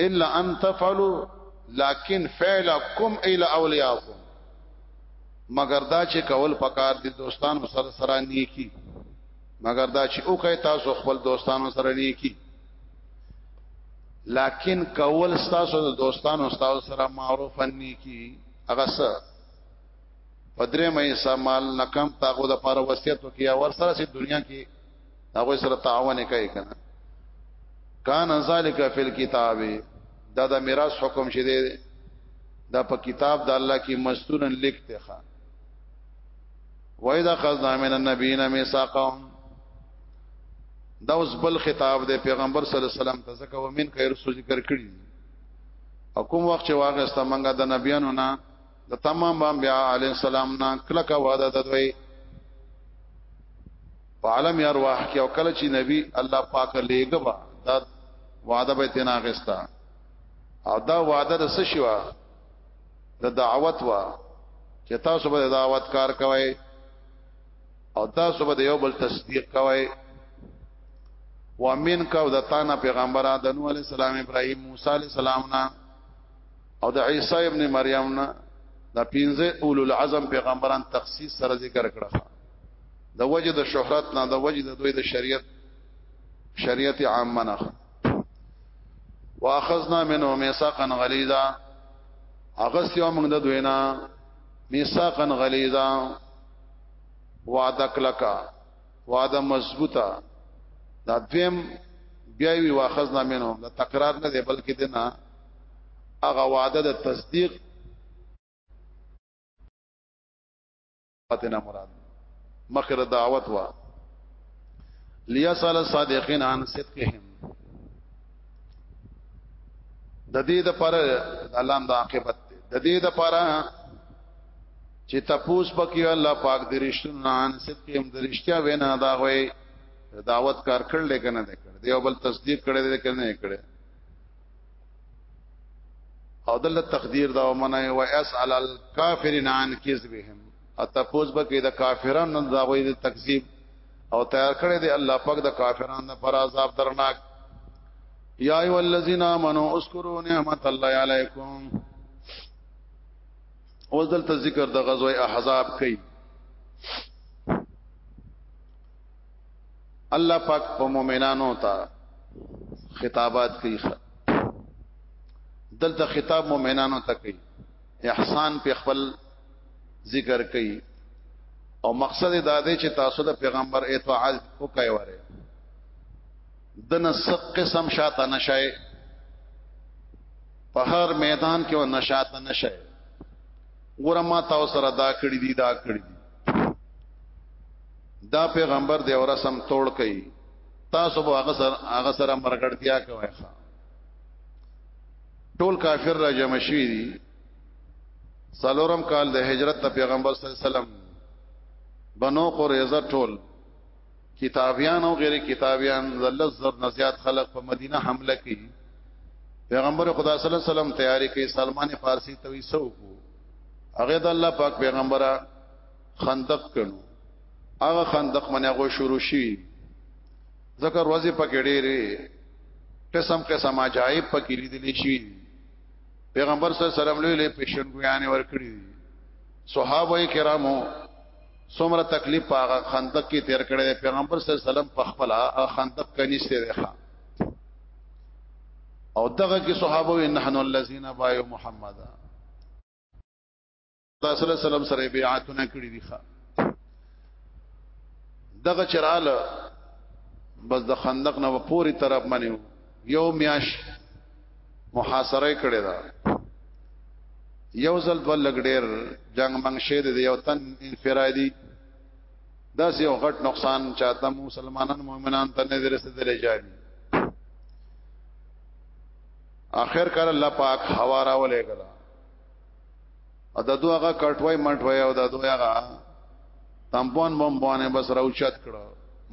الا ان تفعلوا لكن فعلكم الى اولیاءکم مگر دا چې کول پکار دي دوستانو سره سره نیکی مگر دا چې او کوي تاسو خپل دوستانو سره نیکی لكن کول تاسو د دوستانو تاسو سره معروف نیکی هغه سره پدری مې سمال نکم تاغو د پاره وصیت وکیا ور سره سي دنیا کې هغه سره تعاون کوي کنه کان ذالک فی الكتاب دا د میراث حکم شه دی دا په کتاب د الله کې مستون لیکته ښا وایدا خذنا من النبیین میثاقهم دا اوس بل خطاب دی پیغمبر صلی الله علیه وسلم ته ځکه ومن خیر سو ذکر کړی او کوم وخت چې واغسته منګه د نبیانو نه د تمام انبیاء علی السلام نه کله کا وعده د دوی په عالم ارواح کې او کله چې نبی الله پاک لېګبا دا وعده به تینا غستا او دا وعده د څه شوا د دعوت وا چې تاسو به دعوت کار کوئ او تاسو به یو بل تصدیق کوئ وامن کا د تانا پیغمبر ادم علی السلام ابراهیم موسی علی السلام نه او د عیسی ابن مریم نه دا پنځه اولو العزم پیغمبران تخصیص سره ذکر کړه د وجه د شهرت نه د وجه د دوی د شریعت شریعت عامه نه واخذنا منه ميثاقا غليظا اغس یو موږ د دوی نه ميثاقا غليظا وعده کلکا وعده مضبوطه دا دویم بیا وی واخذنا منهم دا تکرار نه دی بلکې دنا هغه وعده د تصدیق پاتنه مراد مخر دعوت وا لیسال صادقین عن صدقهم د دې د پر د لام د عاقبت د دې د پر چې تپوس پکې الله پاک د رښتونو ان سپیم د رښتیا وینا دا وي دعوت کار کړل کنه نه کړ دی بل تصدیق کړي دی کنه نه کړي او دل تقدیر دا ومنه و اسال الکافرین عن کذبهم اتپوس بکې د کافرانو دا وي د تکذیب او تیار کړی دی الله پاک د کافرانو پر عذاب درناک یا ایو الذین آمنو اذکروا نعمت الله علیکم اوس دلته ذکر د غزوه احزاب کوي الله پاک په مؤمنانو ته خطابات کوي دلته خطاب مؤمنانو ته کوي احسان په خپل ذکر کوي او مقصد دا دی چې تاسو د پیغمبر اطاعت وکړئ وره دنه سق قسم شاته نشای په هر میدان کې و نشات نشه ګوره ما تاسو سره دا کړی دی دا کړی دی دا پیغمبر دی اور سم توړ کړي تاسو به هغه سره هغه سره مرګړتیا کوي ټول کافر را جمع شوی دي سالورم کال د هجرت ته پیغمبر صلی الله علیه وسلم بنو قریظه ټول کتابیان او غیر کتابیان زلز زر نزیات خلق په مدینه حمله کوي پیغمبر خدا صلی الله علیه وسلم تیاری کوي سلمان فارسی ته ویسو کو هغه د الله پاک پیغمبره خندق کړو هغه خندق منه غو شروع شي ذکر ورځې پکې ډېرې قسم قسم عجایب پکې لیدل شي پیغمبر صلی الله علیه وسلم له پیشن ګویانه ورکړي صحابه کرامو څومره تکلیف هغه خندق کې تیر کړی دی پیغمبر صلی الله علیه وسلم په خپل خندق کې نشته دی او دغه کې صحابه وي نحنو الذين بايو محمد صلی الله علیه وسلم سره بیعتونه کړی دي ښا دغه چراله بس د خندق نه پوری طرف منیو یو میاش محاصره کړی دا یو ځل دو لګ ډیر جنگ منګ شه دی یو تن انفرادي دا یو غټ نقصان چاته مسلمانان مؤمنان ته نه رسیدلې جاري اخر کار الله پاک هوا را ولې کړه او د دوه هغه کټوي منټوي او د دوه هغه تمپون بم باندې بس راوچت کړه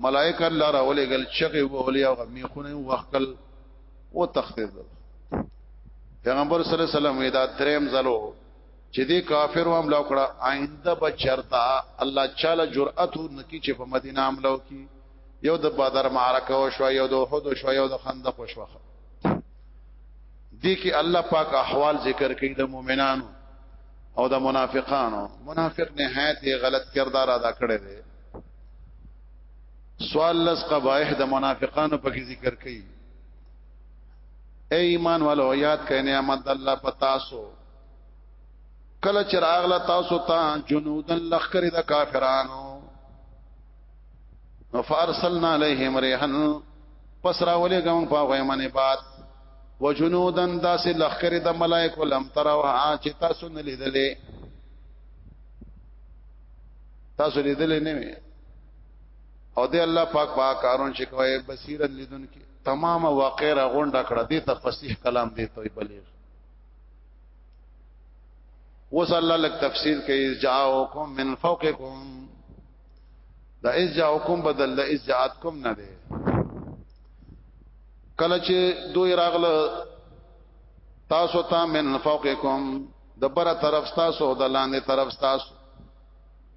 ملائکه الله را ولې ګل چغه وولې او غمی خونه وخکل و تختید پیغمبر صلی الله علیه وسلم دا دریم زلو چې دې کافر وام لو کړه آینده بچرتا الله چاله جرأت نکی چې په مدینه عملو کی یو د بدر معرکه او شو یو د احد او شو یو د خندق او شو دي کې الله پاک احوال ذکر کوي د مؤمنانو او د منافقانو منافق نهایت غلط کردار ادا کړی دی سوال لس قبائح د منافقانو په کې ذکر کړي اے ایمان والو یاد کړئ نعمت الله پتا سو کله چې راغله تاسو ته جنودن لخر د کافرانو نو فارسلنا علیهم ریحن پس راولې ګون په غوې منی باد وجنودن داس لخر د ملائکه لم تروا چې تاسو نه لیدلې تاسو لیدلې نه او دی الله پاک با کارون چې کوي بصیر لیدون کې تمام واقع را غونډه کړه دې ته فصیح کلام دې ته بلیغ وس الله لک تفسیر کوي جاءکم من فوقکم دا از جاءکم بدل دا از جاءتکم نه دی کله چې دوی راغله تاسو ته من فوقکم د بره طرف تاسو د لاندې طرف تاسو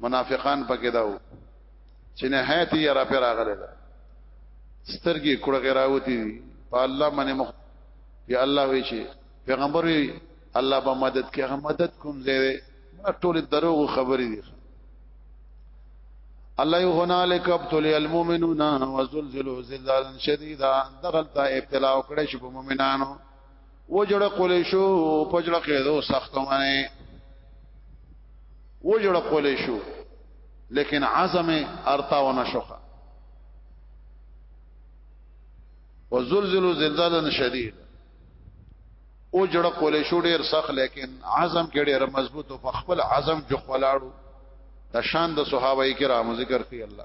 منافقان پکې داو چې نه هاتي یا را پر راغله ده سترګې کړه غراوتی دي په الله باندې مخ یا الله وی چې پیغمبر وی الله به مدد کوي هغه مدد کوم زیره ټول دروغ خبرې دي الله یو هنالک ابتلی المؤمنون وزلزلوا زلزالا شدیدا دغلطه ابتلا وکړې شو په مؤمنانو وجړه قول شو پجړه کېدو سخت منه وجړه قول شو لیکن عزم ارتا و نشخه وزلزلوا زلزالا شدید او جړه کولې شو ډیر سخت لیکن عزم کې ډیر مضبوط او په خپل عزم جو خلاړو د شان د صحابه کرامو ذکر کوي الله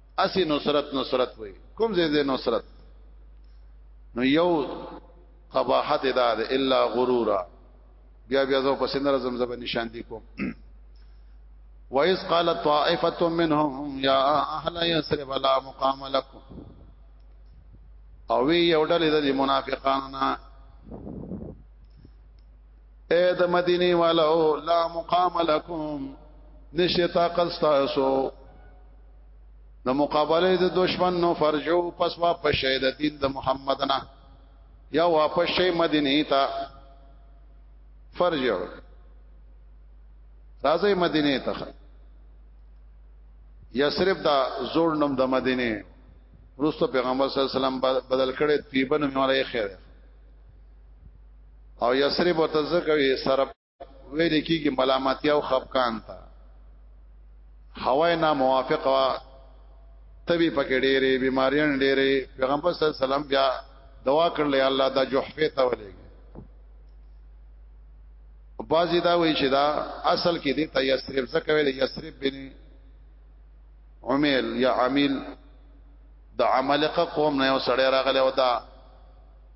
اسی نصرت نصرت وي کوم ځای دې نصرت نو یو قباحت ادا ده الا غرورا بیا بیا زو پسند راځم زب نشان دی کوم وَإِذْ قَالَتْ طَائِفَةٌ مِّنْهُمْ يَا أَهْلَ يَثْرِبَ لَا مُقَامَ لَكُمْ او وی یو ډلې د منافقانو نه اے د مدینه والو لا مقام لکم نشتا قصتاسو د مقابله د دشمن نو فرجو پس واپس شي د دین د محمد نه یا واپس شي مدینه ته فرجو راځي مدینه ته یثرب دا زوړ نوم د مدینه روستو پیغمبر صلی الله علیه وسلم بدل کړي طیبه نوم یې خیر او یثرب ورته ځکه سره ویل کیږي ملامتیا او خفقان تا هوای نه موافق وا تبي پکې ډېرې بیماریاں ډېرې پیغمبر صلی الله علیه وسلم بیا دوا کړل الله دا جوحفه ته ولېږي بعضی دا وی چې دا اصل کې دی ته یسرب زکه ویل یسرب بن عمیل یا عمیل د عمالقه قوم نه یو سړی راغلی او دا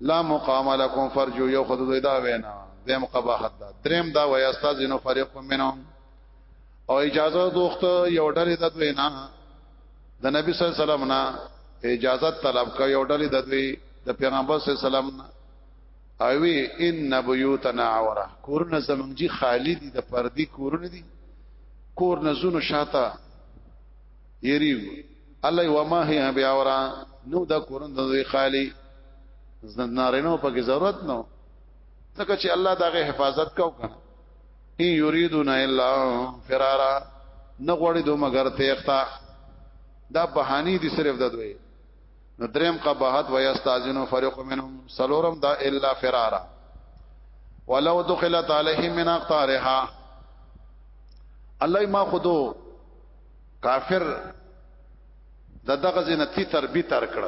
لا مقام لكم فرجو یو خود دوی دا وینا دیم قباحت دا دریم دا وای استاد نو فريق منهم او اجازه دوخت یو ډلې د دوی نه د نبی صلی الله علیه وسلم نه اجازه طلب کوي یو ډلې د دوی د پیغمبر صلی الله علیه وسلم نه اوی ان بیوتنا عوره کورونه زمونږ جی خالی دي د پردي کورونه دي کور نه زونو شاته یری الله و ما هي بیا ورا نو دا کورن د دوی خالی نارینو پکې ضرورت نو ځکه چې الله دغه حفاظت کو کنه ان یریدون الا فرارا نه غوړي دو مگر تیختا دا بهانی دي صرف د دوی نو دریم قباحت و یستاذنو فرق منهم سلورم دا الا فرارا ولو دخلت علیهم من اقطارها الله ما خودو کافر د دغه زینتی تر بي تر کړ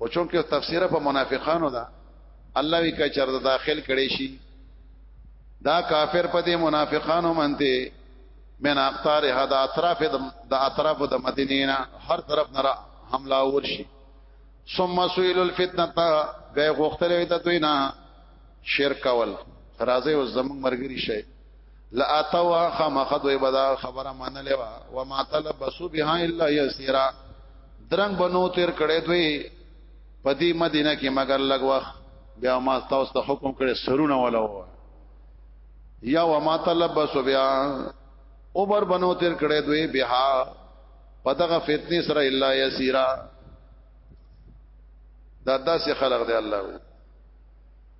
او چونکه تفسیره په منافقانو ده الله وی کا چر داخل کړي شي دا کافر په دې منافقانو منته من اقطار هدا اطراف د اطراف د مدینه نه هر طرف نه حمله ورشي ثم سئل الفتنه به غختلې ته دوی نه شرک ول راځي او زمنګ مرګري شي لا اتوا خامخ دوی بدا خبره منلې وا و ما تلبسو بها الا يسيرا درنګ بنو تیر کړه دوی پدی مدینه کې مگر لګ وخت بیا ما تاسو ته حکم کړي سرونه ولا و یا و ما تلبسو بیا اوبر بنو تیر کړه دوی بها پدغه فتنه سره الا يسيرا دا داسې خلق دی الله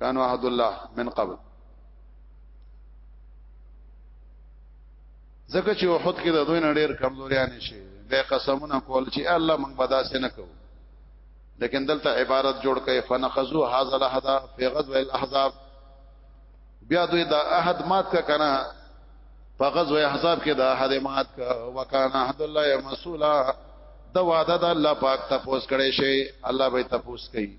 کانو عهد الله من قبل ځکه چې وحد کې د دوی نړیر کمزوریا نشي به قسمونه کول چې الله موږ بداسه نه کوو لیکن دلته عبارت جوړ کړي فنخذو هاذا لحظه فی غزو الاحزاب بیا دوی دا عهد مات کا کنه په غزوه احزاب کې دا عهد مات کا وکانا عهد الله مسولا دا وعده د الله پاک تپوس کړي شي الله به تپوس کوي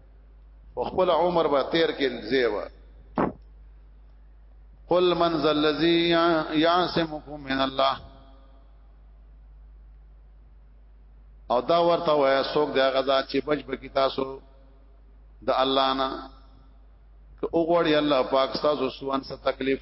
او خپل عمر به تیر کې زیوا قل من ذا الذي يعصمكم من الله او دا ورته وای څوک دا غزا چې بچ بکی تاسو د الله نه که وګړي الله پاک تاسو سوان څه تکلیف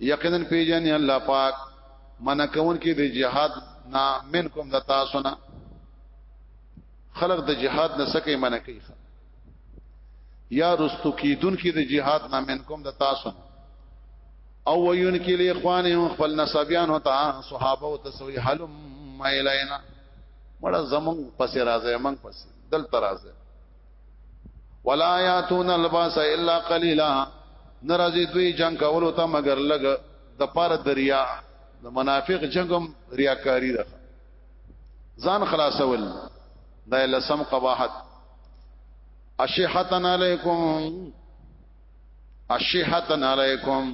یقینا پیجن الله پاک من کون کې د جهاد نا منکم د تاسو نه خلق د جهاد نه سکه من کوي یا رستو کې دن کې د جهاد نا منکم د تاسو نه او وین کې له اخوانهم خپل نسبیان ہوتا صحابه او تسوی حلم ما الینا مړه زمون پسې راځي من پسې دل ترازه ولا یاتون الباس الا قليلا ناراضي دوی جنگ کولو ته مگر لګ د پار دریا د منافق جنگم ریاکاری ده ځان خلاصول دا لسم قباحت اشحتن علیکم اشحتن علیکم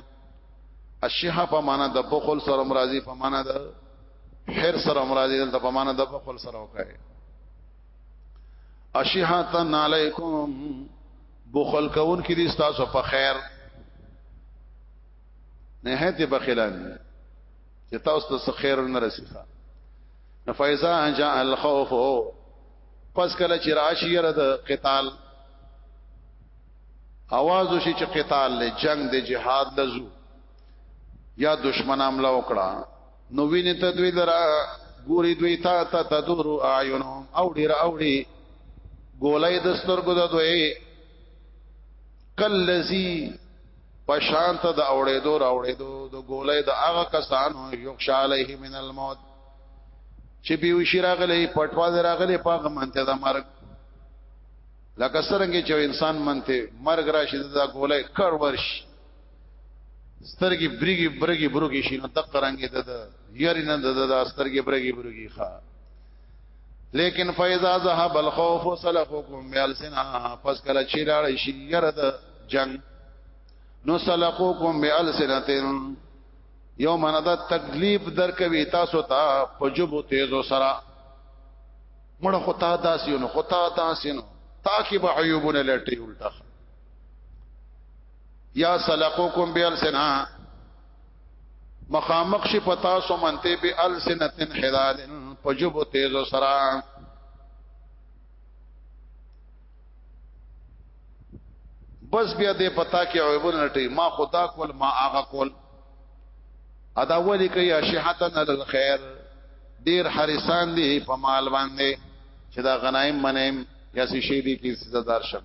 اشحه په معنا د بخل سره مرضی په معنا د حر سره مرضی د په معنا د بخل سره وکړي اشهاتن علیکم بخل کون کې دي تاسو په خیر نه هته بخیلان چې تاسو ته خیر نه رسیږي نفایزا جاء الخوف پس کله چې راشي یره د قتال आवाज وشي چې قتال له جنگ د جهاد لزو یا دشمن حمله وکړه نو ویني ته دوی لرا ګوري دوی تا ته تدور اعینو او ډیر اوړي ګولای د سترګو د دوی کلذي پشانت د اوړې دو راوړې دو د ګولای د هغه کسانو یوکش علیه من الموت چې بیو شراغلې پټوا دراغلې پاغه منته د مرګ لکه سرنګي چې انسان منته مرګ راشي دا ګولای کړ ورش سترګې بریګي برګي برګي شي نو دقه رنګي د یاري نه د د سترګې برګي برګي ښا لیکن فیضا ذهب الخوف سلخکم بالسنا پس کله چې لاړ شي یره د جنگ نو سلخکم بالسنتن یو معنا دا تکلیف درکوي تاسو ته په جبو تیزو سره مړه خطا داسینو خطا داسینو تاکي به عیوبونه لټي الټه یا سلقوکم بالسنا مخامخ شي پتا سو منته به السنتن حلال پجوب تیز سرا بس بیا دې پتا کې عیبون لټي ما خدا کول ما آغا کول ادا ولی کوي شحتن للخير ډیر حریسان دي په مال باندې چې دا غنایم منیم یا سې شي دي کې سزا دار شم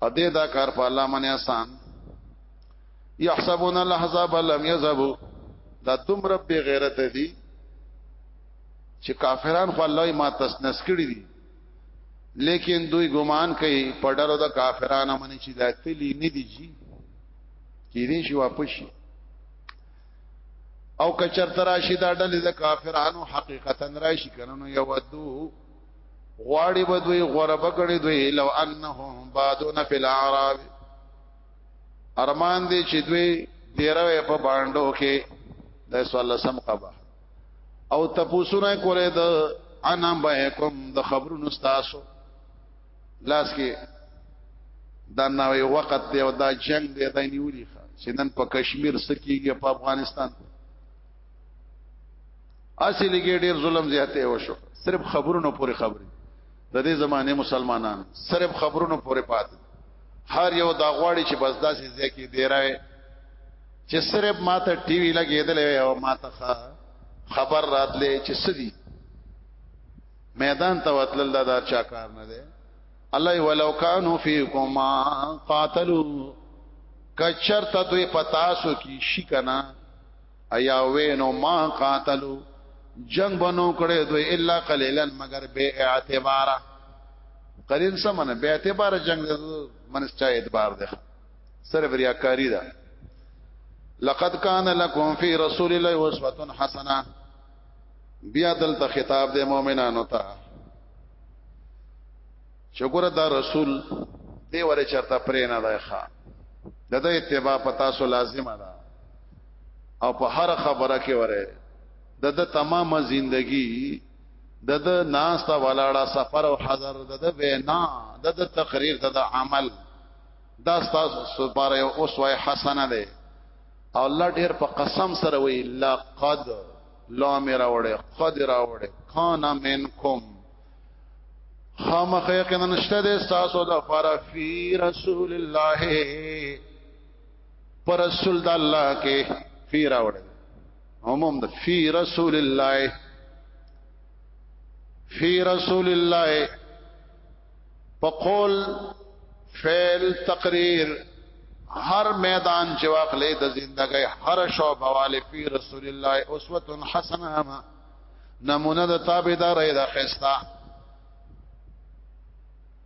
ا دې دا کار په الله باندې آسان يحسبون الاحزاب لم يذهبوا دا دومره بی غیرت دي چې کافران خو الله ما تسنس کړی دي لیکن دوی ګمان کوي په ډلو د کافرانو باندې چې دا تلی نه دي جی کې دې شي واپس شي او کچر تراشی دا ډلې د کافرانو حقیقتا راشي کنه نو یو ودو غواړي به دوی غره بکړي دوی لو انهم بادون فی الاعراب ارمان دي چې دوی دیره په باندو کې د سوال سم قبا او تپوسونه کوله د انم بهکم د خبرونو تاسو لاس کې دا نوې وخت دی او دا جنگ دی دا نیولې چې نن په کشمیر سکیږي په افغانستان اسی لګي ډیر ظلم زیاته وشو صرف خبرونو پورې خبرې د دې زمانه مسلمانان صرف خبرونو پورې پات هر یو دا غواړي چې بس داسې ځکه دی راي چې صرف ماته ټي وي لګېدلې او ماته خبر راتلې چې سدي میدان ته وتل دا چا کار نه دی الله ولو کانوا فیکم قاتلوا کچر ته دوی پتاسو کی شي کنه ایا وینو ما قاتلو جنگ بنو کړي دوی الا قليلا مگر بے اعتبار قليل سمنه بے اعتبار جنگ منس چا اعتبار ده سره بریاکاری ده لقد كان لكم في رسول الله اسوه حسنه بیا دلته خطاب د مؤمنانو ته شکر دا رسول دی ور چرته پرې نه دی ښا دغه اتباع پتا سو لازمه ده او په هر خبره کې وره د د تمامه زندگی د د ناس ته ولاړه سفر او حضر د د وینا د د تقریر د د عمل دا ستاسو لپاره یو اسوه حسنه ده او الله ډیر په قسم سره وی لقد لا مې راوړې قد راوړې کان منکم خامخ یقینا نشته د تاسو د لپاره فی رسول الله پر رسول د الله کې فی راوړ عموم د فی رسول الله فی رسول الله په قول فعل تقریر هر میدان چې واخلې د زندګۍ هر شوبه والے فی رسول الله اسوه حسنه ما نمونه د تابعدارې د خستا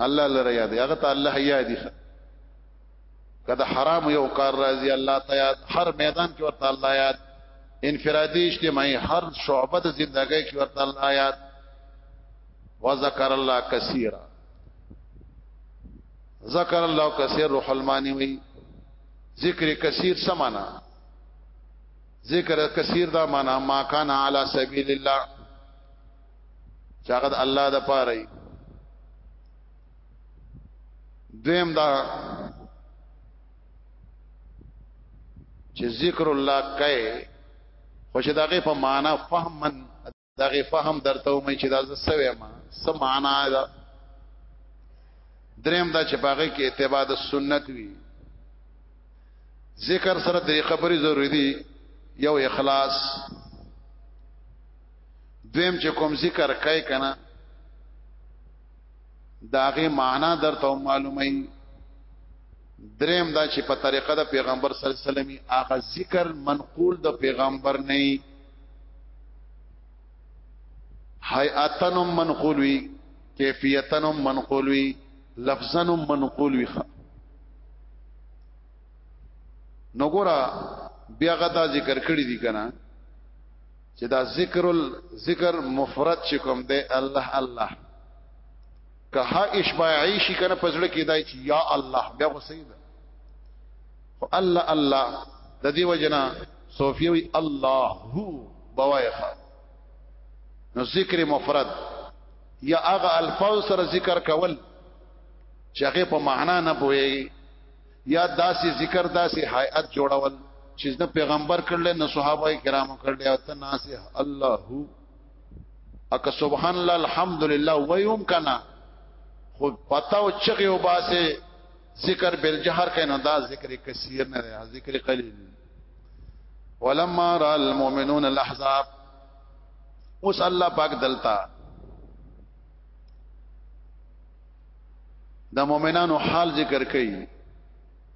الله لره یاد هغه ته الله یادی کله حرام یو کار راځي الله ته یاد هر میدان کې ورته الله یاد انفرادي اجتماعي هر شعبه د ژوندۍ کې ورته الله یاد وذكر الله كثيرا ذکر الله کثیر روح المانی وی ذکر کثیر سمانا ذکر کثیر دا معنا ما کان علی سبیل الله چې هغه د الله د پاره وي دویم دا چې ذکر الله کوي خو چې دغه په معنا فهم من دغه فهم درته مې چې دا څه سوي ما سم معنا دا دریم دا چې باغې کې اتباع د سنت وي ذکر سره د خبرې ضروری دي یو اخلاص دویم چې کوم ذکر کوي کنه داغه معنا درته معلومه دریم دا چې په طریقه د پیغمبر صلی الله علیه وسلم هغه ذکر منقول د پیغمبر نه حیاتن منقول وی کیفیتن منقول وی لفظن منقول وی نو ګورا بیا غدا ذکر کړی دی کنه چې دا ذکر ذکر مفرد چې کوم دی الله الله که ها اشباعی شي کنه پزړه کې دای چې یا الله بیا خو صحیح ده خو الله الله د دې وجنا صوفیوی الله هو بوایخه نو ذکر مفرد یا هغه الفاظ سره ذکر کول چې هغه په معنا نه پوي یا داسې ذکر داسې حیات جوړول چې د پیغمبر کړل نه صحابه کرامو کړل او ته ناسه الله اک سبحان الله الحمدلله ويوم کنا خو پتا او چغه او باسه ذکر بل جهر کنا دا ذکر کثیر نه دی ذکر قلیل ولما را المؤمنون الاحزاب اوس الله پاک دلتا د مؤمنانو حال ذکر کړي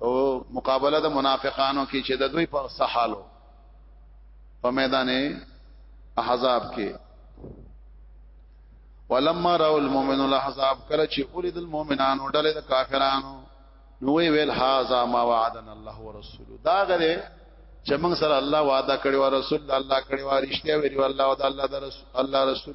او مقابله د منافقانو کې چې د دوی په سحالو په میدان احزاب کې ولما راو المؤمن الاحزاب کله چې اولید المؤمنانو ډلې د کافرانو نو وی ویل هاذا ما وعدنا الله ورسوله دا غره چې موږ سره الله وعده کړی او رسول الله کړی او رښتیا ویلی او الله او الله رسول الله رسول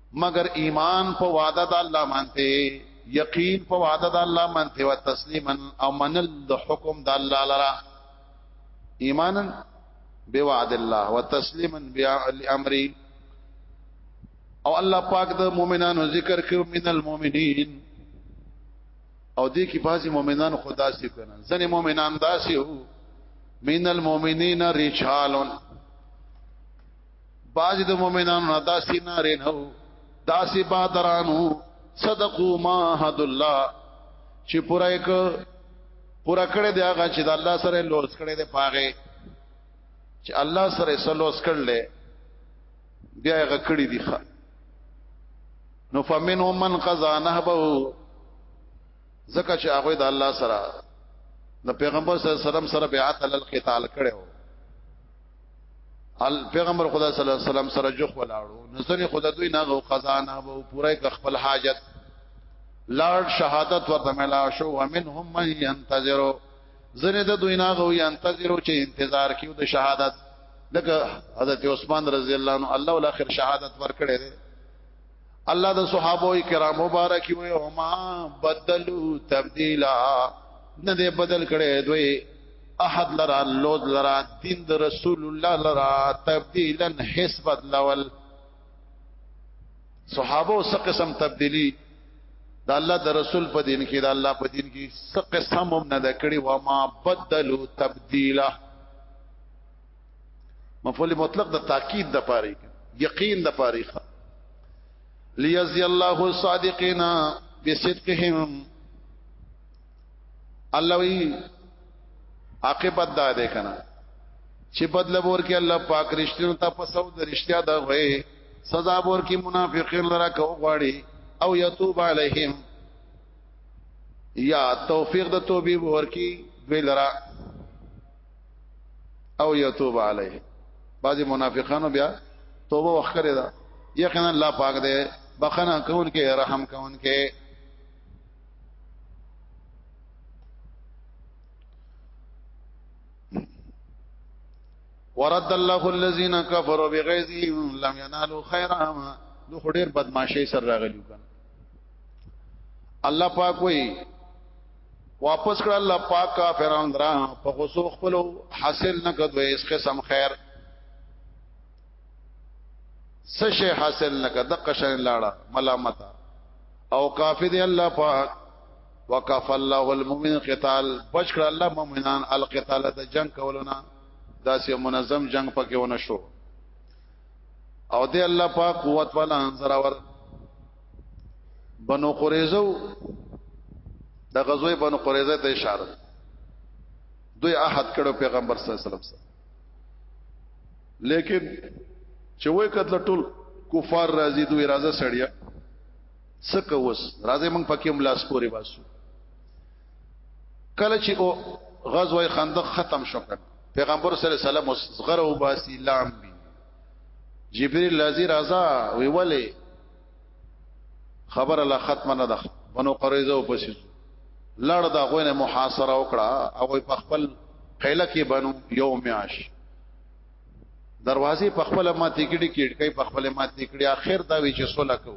مگر ایمان په وعده د الله مانته یقین په وعده د الله مانته او تسلیما او منل د حکم د الله لرا ایمانا بوعد الله وتسلیما بامر او الله پاک د مؤمنانو ذکر کوي من المؤمنین او دې کې بعضي مؤمنان خدا سي کنه ځنې مؤمنان داسي وو من المؤمنین رجالون باج د مؤمنانو نه داسې نارې نه وو داسې بادرانو صدقو ما حد الله چې پوره یک پوره کړې دی هغه چې د الله سره لوس کړې دی پاغه چې الله سره سلوس کړل بیا هغه کړې دی ښه نو فمنهم من قضا نهبه زکه چې هغه د الله سره د پیغمبر صلی الله علیه وسلم سره بیعت علی القتال کړو ال پیغمبر خدا صلی الله علیه وسلم سره جوخ ولاړو نسنی خدا دوی ناغو خزانه وو پوره ک خپل حاجت لارد شهادت ورته ملا شو ومنهم من ينتظر زنه د دوی ناغو ينتظر چې انتظار کیو د شهادت لکه حضرت عثمان رضی الله عنه الله الاخر شهادت ورکړي الله د صحابه کرام مبارک وي او ما بدلو تبديلا نه دې بدل کړي دوی احد لرا لوز لرا دین د رسول الله لرا تبديلا حس بدلول صحابه څه قسم تبديلي د الله د رسول په دین کې د الله په دین کې څه قسم هم نه کړي و ما بدلو تبديلا مفعول مطلق د تاکید د پاره یقین د پاره لیزی الله الصادقین بصدقهم الله وی عاقبت دا ده کنه چې بدل ور کې الله پاک رښتینو ته په سود رښتیا دا وې سزا ور کې منافقین لرا کو غواړي او یتوب علیهم یا توفیق د توبې ور کې دوی لرا او یتوب علیه بعضی منافقانو بیا توبه وکړه دا یقینا الله پاک دې بخنه کون کې رحم کون کې ورد الله الذين كفروا بغيظهم لم ينالوا خيرا نو خډیر بدمعشی سره راغلی الله پاک وایي واپس کړ الله پاک کافرانو درا په غوسو خپل حاصل نه کدو اس قسم خیر سشه حاصل نه کد قشن لاړه ملامت او کافی دی الله پاک وکف الله المؤمن قتال بچ کړ الله مؤمنان القتال د جنگ کولونه داسې منظم جنگ پکې ونه شو او دی الله پاک قوت والا انصر اور بنو قریظه د غزوه بنو قریظه ته اشاره دوی عهد کړو پیغمبر صلی الله علیه وسلم سره لیکن چې وای کتل ټول کفار راضی دوی راضه سړیا سکه وس راضه موږ پکې هم لاس پورې باسو کله چې او غزوه خندق ختم شو پیغمبر صلی الله علیه وسلم زغره وباسي لام بي جبريل لازي رضا وی ولی خبر الله ختم نه ده بنو قریظه او پسې لړ دا غوینه محاصره وکړه او په خپل قیله کې بنو یوم عاش دروازې په خپل ماتې کړي کېټکې په خپل ماتې کړي اخر دا وی چې صلح کو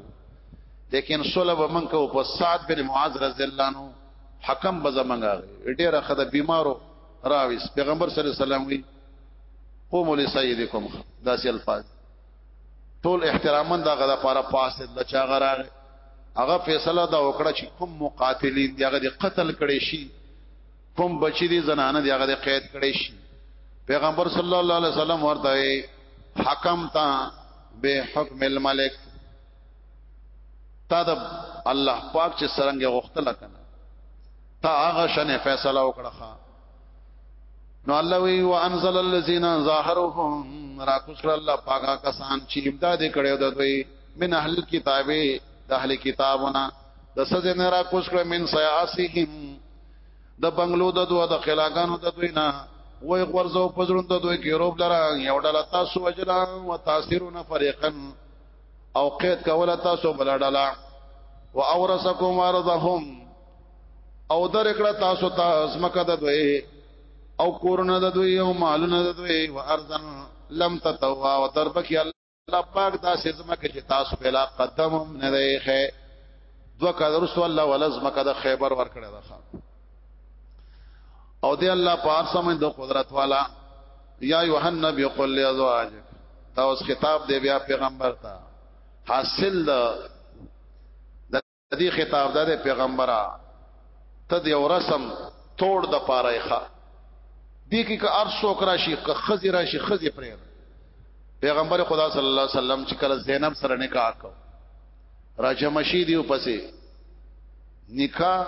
لیکن صلح به من کو په سعد بن معاذ رضی الله عنه حکم به زمنګا ډېر خدای بیمارو راويس پیغمبر صلی الله علیه وسلم وی قوموا لسيدكم دا سي الفاظ ټول احترامن دا غدا لپاره پاسه د چا غراغه هغه فیصله دا وکړه چې کوم مقاتلین دی هغه د قتل کړي شي کوم بچی دی زنانه دی هغه د قید کړي شي پیغمبر صلی الله علیه وسلم ورته حکم تا به حکم الملک تا د الله پاک چې سرنګ غختل کنه تا هغه شنه فیصله وکړه نو الله وی وانزل الذين ظاهرهم را کوشل الله پاکا کسان چې امداد کړو د دوی من اهل کتابه د اهل کتابونه د سزه نه را کوش کړ من سیاسهم د بنگلو د دوه د خلاګانو د دوی نه وای غورځو پزړون د دوی کې روب لره یو ډله تاسو وجلا او تاثیرون فريقا او قید کوله تاسو بل ډله واورثکم ارضهم او در کړه تاسو ته زمکه د دوی او کورونه د دوی او مالونه د دوی و ارزن لم تتوا او در پکې الله پاک دا سزما کې چې تاسو په لا قدم هم نه دی خې دو کده رسول الله ولزم کده خیبر ور کړی دا او دی الله پاک سم د قدرت والا یا یوحنا نبی قل لازواج دا اوس خطاب دی بیا پیغمبر ته حاصل د دې خطاب ده پیغمبره ته دې ورسم توړ د پاره ښه دې کې که ارسو کرا شي که خزي راشي خزي پرې پیغمبر خدا صلی الله علیه وسلم چې کله زینب سره نکاح کو راجم شي دی پسې نکاح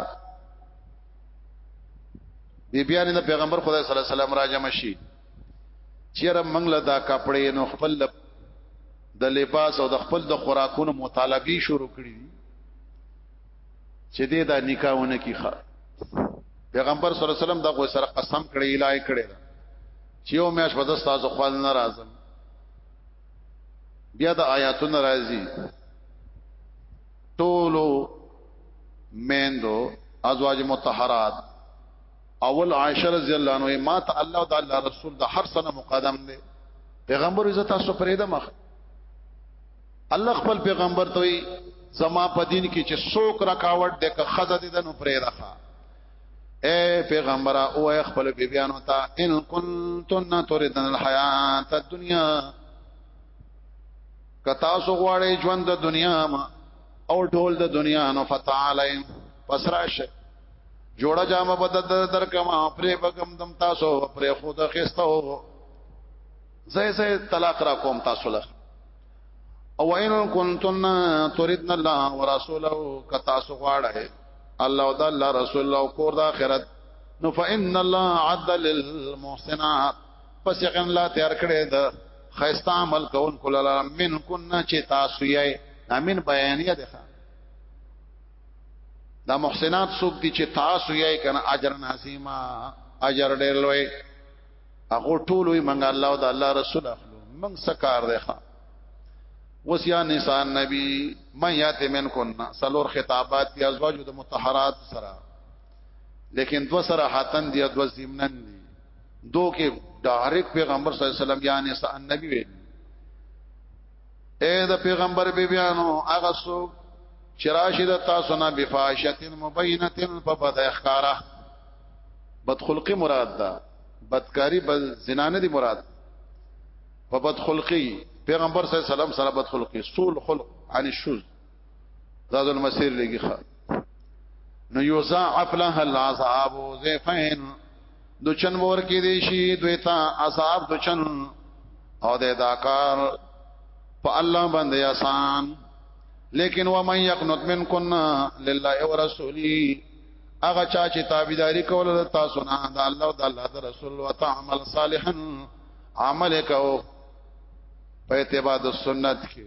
بیبیانې د پیغمبر خدا صلی الله علیه وسلم راجم شي چیرې منګله دا کپڑے نو خپل د لباس او د خپل د خوراکونو مطالبه شروع کړې دي چې دې دا نکاحونه کی ښه پیغمبر صلی الله علیه وسلم دا غو سره قسم کړی الای کړی چې یو میاش په دستا ز خپل ناراضم بیا د آیاتونو راځي ټولو میندو ازواج متطهرات اول عائشه رضی الله عنها ما ته الله او د الله رسول د هر سنه مقدم دی پیغمبر عزت تاسو پرې ده مخ الله خپل پیغمبر ته وی زما په دین کې چې څوک رکاوټ ده که خزه دې دنو پرې راخه اے پیغمبر او اے خپل بیبیانو ته ان کنتن تردن الحیات الدنیا کتا سو غواړي ژوند د دنیا ما او ټول د دنیا نو فتعالین پس راشه جوړه جامه بد در کما پرې بغم دم تاسو پرې خود خستو زې زې طلاق را کوم تاسو له او ان کنتن تريدن الله ورسوله کتا سو غواړه الله او د الله رسول او کور د اخرت نو فإن الله عد للمحسنات پس یقین لا تیار کړی د خیستا عمل کون کول من کن چې تاسو یې امین بیانیه ده دا محسنات څوک دي چې تاسو یې کنه اجر ناسیما اجر ډېر لوی هغه ټول وي منګ الله او د الله رسول اخلو منګ سکار دی ښا وسیا نساء نبی من یات من کن سلور خطابات یا ازواج د متطهرات سره لیکن دو سره حاتن دی دو زمنن دی دو کې ډایرک پیغمبر صلی الله علیه وسلم یا نساء نبی ویل اے د پیغمبر بیبیانو هغه سو چراشی د تاسو نه بفاشتن مبینتن په بد اخکارا بد خلقی مراد ده بدکاری بد زنانه دی مراد په بد خلقی پیغمبر صلی الله علیه وسلم سره بد خلقی سول خلق علی شوز زاد المسیر لګي ښه نو یوزعف لها العذاب ذفین دو چن ور کې دي شي دوی ته عذاب دو چن او د داکار په الله باندې آسان لیکن و من یقنط منکن لله ورسولی هغه چا چې تابعداري کوله تاسو نه د الله او د الله د رسول او تعمل صالحا عمل کو په اتباع د سنت کې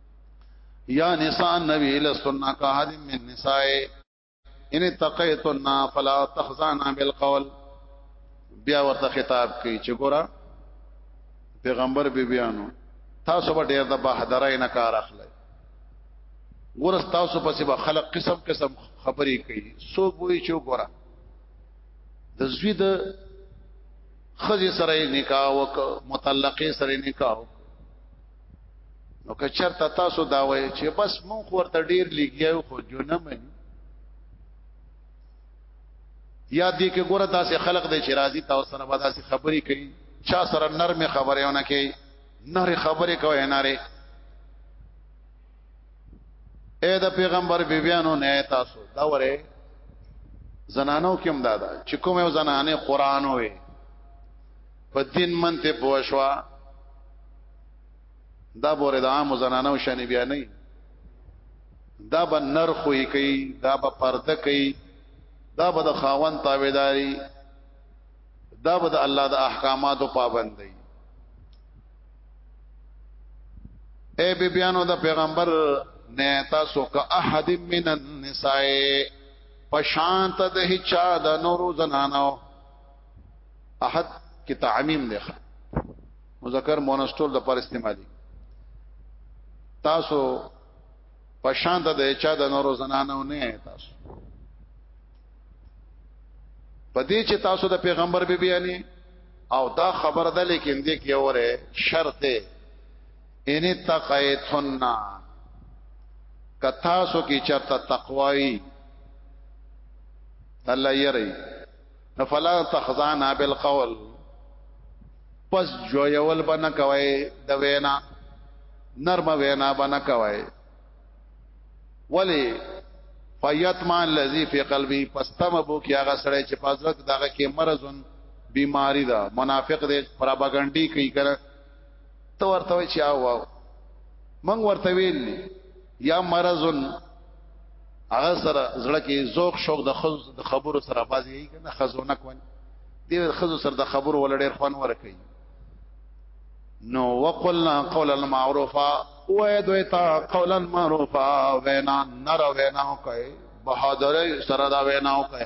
یا نساء النبی لسنا کا حد من نساء ان تقیتنا فلا تخزانا بالقول بیا ورته خطاب کوي چې ګوره پیغمبر بی بیانو تاسو به ډیر د بهادرای نه کار اخلي ګوره تاسو پسې به خلق قسم قسم خبرې کوي څوک وایي چې ګوره د زوی د خځې سره نکاح وک متعلقې سره نکاح وک نو که چرته تاسو دا وایي چې بس مونږ ورته ډیر لګیاو خو جو نه من یا دې کې ګوره تاسو خلق دې چې راضي تاسو سره به تاسو خبرې کوي چا سره نرمه خبره ونه کوي نری خبره کوي نری اے د پیغمبر بیبیانو نه تاسو دا وره زنانو کوم دادا چې کوم یو زنانه قران وې په دین منته بوښوا دا بوره د عام زنانو شان بیا نه دا به نرخوي کوي دا به پرده کوي دا به د خاون تابعداري دا به د الله د احکاماتو پابند دی اے بی بیانو د پیغمبر نه تاسو که احد من النساء پشانت د هچا د نورو زنانو احد کی تعمیم دی مذکر مؤنث ټول د پر استعمالي تاسو په شان د چا د نورو زنانو نه تاسو پدې چې تاسو د پیغمبر به بیانې او دا خبر ده لیکن دې کې اوره شرط ده ان تقیتن کتا سو کی چرته تقوی الله یری فلا تخزانا بالقول پس جو یول بنا کوي د وینا نرم وینا بنا کوي ولی فیتما الذی فی قلبی پس تم بو کی هغه سره چې پازرک دغه کې مرزون بیماری دا منافق دې پراپاګانډي کوي کړه تو ورته وی چې آو من ورته ویلی یا مرزن هغه سره زړه کې ذوق شوق د خز د خبرو سره بازي یې کنه خزونه کوي دې خزو سره د خبرو ول ډېر خوان ورکي نو وقلنا قولا معروفا و دوی تا قولا معروفا وینا نر وینا کوي بهادر سره دا وینا کوي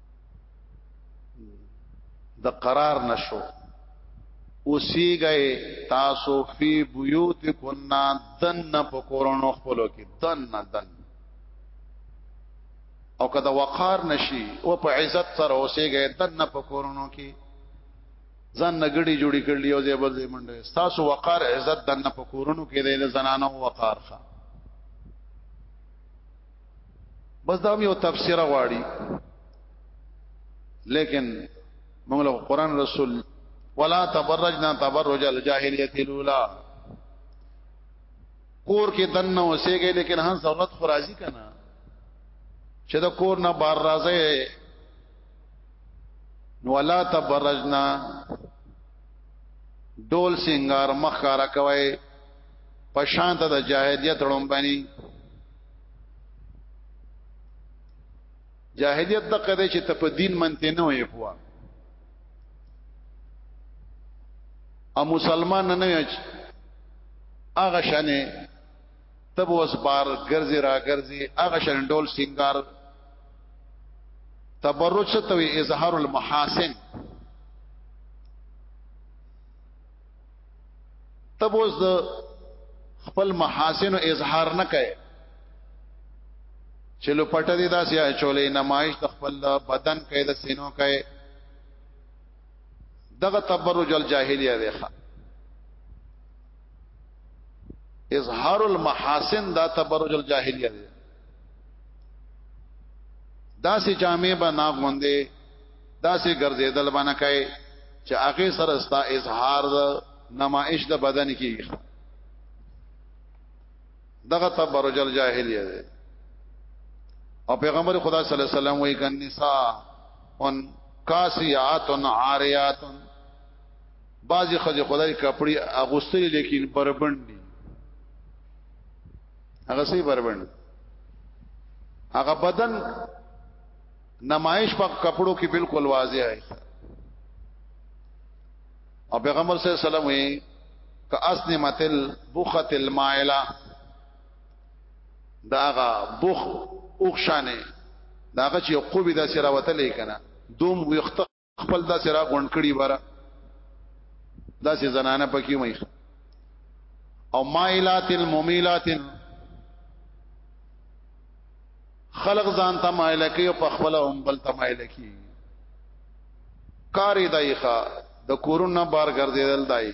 د قرار نشو اوسیږي تاسو فی بیوت کنا دن په کورونو خپلو کې دن دن او کدا وقار نشي او په عزت سره اوسیږي دن په کورونو کې ځان نګړي جوړی کړلی او زیبل زیمنډه تاسو وقار عزت دن په کورونو کې د زنانو وقار ښه بس دا یو تفسیر غواړي لیکن موږ له قران رسول ولا تبرجنا تبرج الجاهلیت الاولى کور کې دنه وسېږي لیکن هان ضرورت خو راضي کنه چې دا کور نه بار راځي نو ولا تبرجنا ډول سنگار مخاره کوي پشانت د جاهلیت لومبني جاهلیت د قضې چې ته په دین منته نه وې پوا ا مسلمان نه نه هغه شنه تب وس بار ګرځي را ګرځي هغه شنه ډول سنگار تبرج ته اظهار المحاسن تب اوس د خپل محاسن او اظهار نه کوي چې لو پټه دي دا سیا چولې نمایش د خپل بدن کې د سینو کې دغه تبرج الجاهلیه دی ښه اظهار المحاسن دا تبرج الجاهلیه دی دا سي جامع به ناغوندې دا سي ګرځیدل باندې کوي چې هغه سره ستا اظهار د نمایش د بدن کیږي دغه تبرج الجاهلیه ده او پیغمبر خدا صلی الله علیه وسلم وی کن نساء ان کاسیات عاریات بعضی خځه خدای کپڑے اغوستې لیکن بربند دي هغه سي بربند هغه بدن نمائش په کپڑوں کې بالکل واضح ہے او پیغمبر صلی الله علیه وسلم وی ک اسنی متل بوخت المائلا داغه بوخ اوخشانه داغه چې قوبی د سره وتلې کنه دوم ویخت خپل دا سره غونډ کړي بارا دا سه زنانه پکې مې او مائلات الممیلات خلق ځان ته مائل کوي او په خپل هم بل ته مائل کوي کاری دایخه د کورونا بار ګرځیدل دای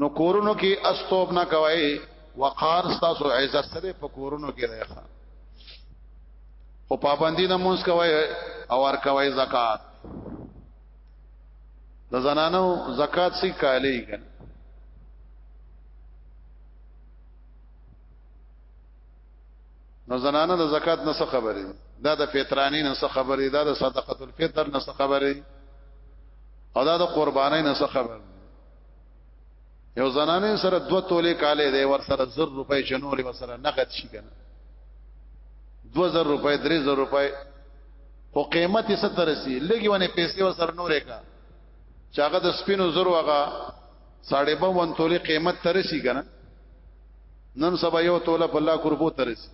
نو کورونو کې استوب نه کوي وقار تاسو عزت سره په کورونو کې راخه او پابندی نه مونږ کوي او ور کوي زکات د زنانو زکات سي کالي کن نو زنانه د زکات نه څه خبرې دا د فطرانی نه څه خبرې دا د صدقه الفطر نه څه خبرې او دا د قربانای نه څه خبرې یو زنانه سره دو تولې کالې دی ور سره زر روپۍ چنورې ور سره نقد شي کنه 2000 روپۍ 3000 روپۍ او قیمت یې ستر رسی لګي ونه پیسې ور سره نورې کا چاغه د سپینو زر وغه 52 تولې قیمت تر شي کنه نن سبا یو توله په لاکھ روپو تر شي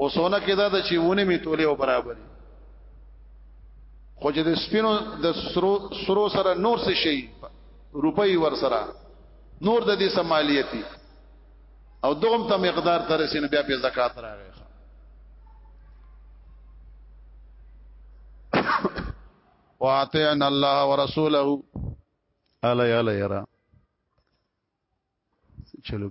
او سونه کې دا د چېونه می تولې او برابرې خو چې د سپینو د سرو سرو سره نور څه شي روپۍ ور سره نور د دې سمالیتی او دوم ته مقدار تر سین بیا په زکات راغی واعطينا الله ورسوله الا يلا يرا چلو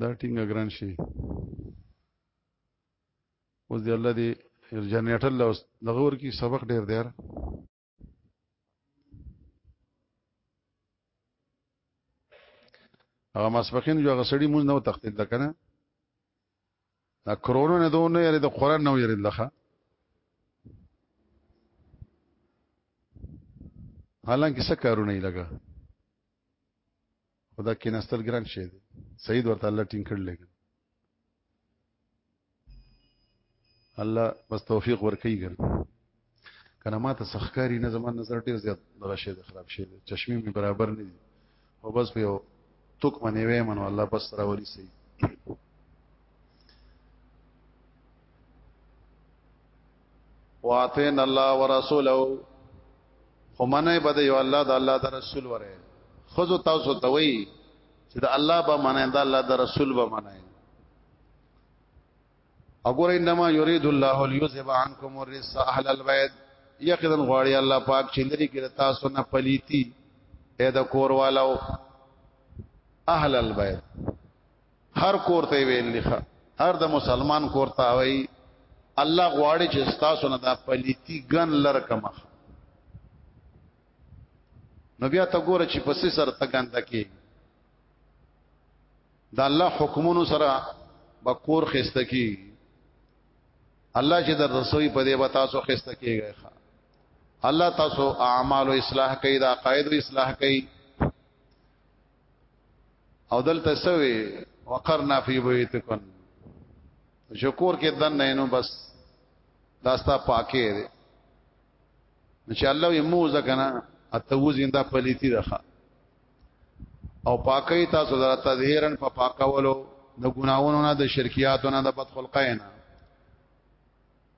دا ټینګه ګران شي اوس دی الله دی جنریټر له دغه ور کی سبق ډیر دی هغه مسبقین جو هغه سړی مونږ نو تختید لکنه دا کرونا نه دوه نه یری د قران نو یری لخه حالانکه څه کارونه یې لګا خدا کې نستل ګران شي سید ورته الله ټینګ کړل الله بس توفیق ورکړي ګل کنه ما ته سخکاری نه زمان نظر ډیر زیات دغه شی د خراب شی چشمه می برابر نه دي او بس په یو توک باندې وې منو الله بس راولي سي واتین الله ورسوله خو منه بده یو الله د الله د رسول وره خذو تاسو ته وی چې د الله به منه د الله د رسول به منه اګور انما یرید الله لیذهب عنکم الرس اهل البیت یقینا غواړي الله پاک چې لري کې تاسو نه پلیتی اې د کور والو اهل البیت هر کور ته ویل لخه هر د مسلمان کور ته وای الله غواړي چې تاسو نه د پلیتی ګن لر کما نو بیا ته ګوره چې پسې سره ته ګنده کې د الله حکمونو سره بکور خسته کی الله چې در رسوي په دې به تاسو خسته کیږئ الله تاسو اعمال او اصلاح کوي د عقاید او اصلاح کوي او دلته سوي وقرنا فی بیتکن شکور کې دن نه نو بس داستا پاکه دی چې الله یې موزه کنه اتو زنده پلیتی راخه او پاکي تاسو در تذهیرن په پاکولو د ګناوونو نه د شرکیاتو نه د بدخلقین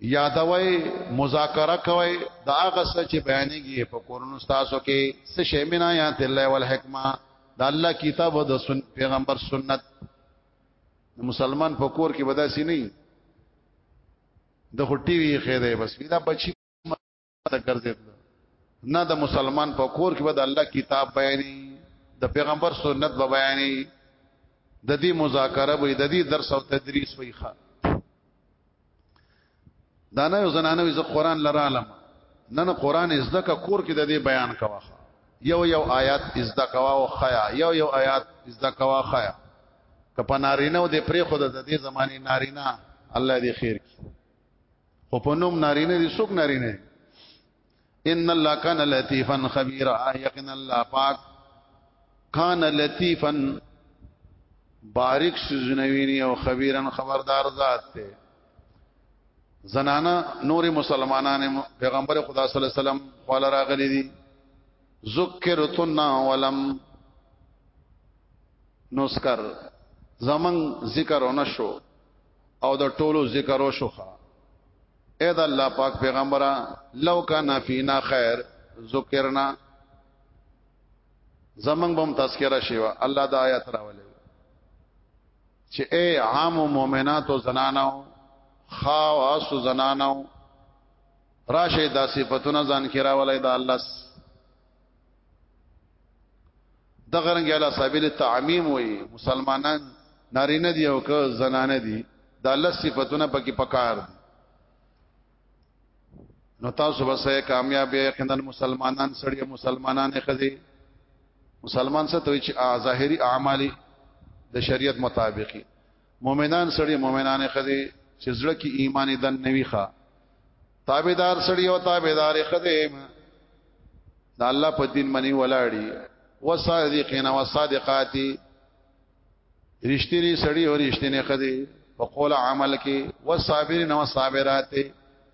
یادوي مذاکره کوي دا هغه څه چې بیانېږي په کورونو تاسو کې څه شی مینا یا تل او الحکمه د الله کتاب او د سن پیغمبر سنت مسلمان په کور کې بداسي نه د هټي وی خیره بس دا بچي ته ګرځیدل نه د مسلمان په کور کې به د الله کتاب بیانې د پیغمبر سنت به بیانې د دې مذاکره به د دې درس او تدریس وي ښه دا نه یو زنانه وي زه قران لرالم نه نه قران زده کا کور کې د دې بیان کوا یو یو آیات زده کوا او خیا یو یو آیات زده کوا خیا کپنارینه او د پرې خود د دې زماني نارینه الله دې خیر کړي خو په نوم نارینه دي څوک نارینه ان الله کان لطیفا خبیرا یقینا الله پاک کان لطیفا باریک سزنوینی او خبیرا خبردار ذات ته زنانا نور مسلمانان پیغمبر خدا صلی الله علیه وسلم قال راغلی دي ذکرتنا ولم نذكر زمن ذکر ونشو او د ټولو ذکر او شوخه اې د الله پاک پیغمبره لو کان فینا خیر ذکرنا زمنګ بم تذکرہ شیوا الله د آیات راولې چې اے عام مؤمنات او زنانو خاص زنانو راشه د صفاتونو ځان کې راولې د الله د غرنګ علا سبیل تعمیم وي مسلمانان نارینه دي او که زنانه دي دا لس صفاتونه پکې پکار دي نو تاسو به سه کامیاب یقینا مسلمانان سړی مسلمانان خزي مسلمان څه ته چې ظاهري اعمال د شریعت مطابقي مؤمنان سړي مؤمنانې خدي چې زړه کې ایمان دن نوي ښا تابعدار سړي او تابعدار خدي د الله په دین منی ولاړی وصادقین وصادقاتی رښتینی سړی او رښتینی خدي په قول عمل کې وصابرین وصابرات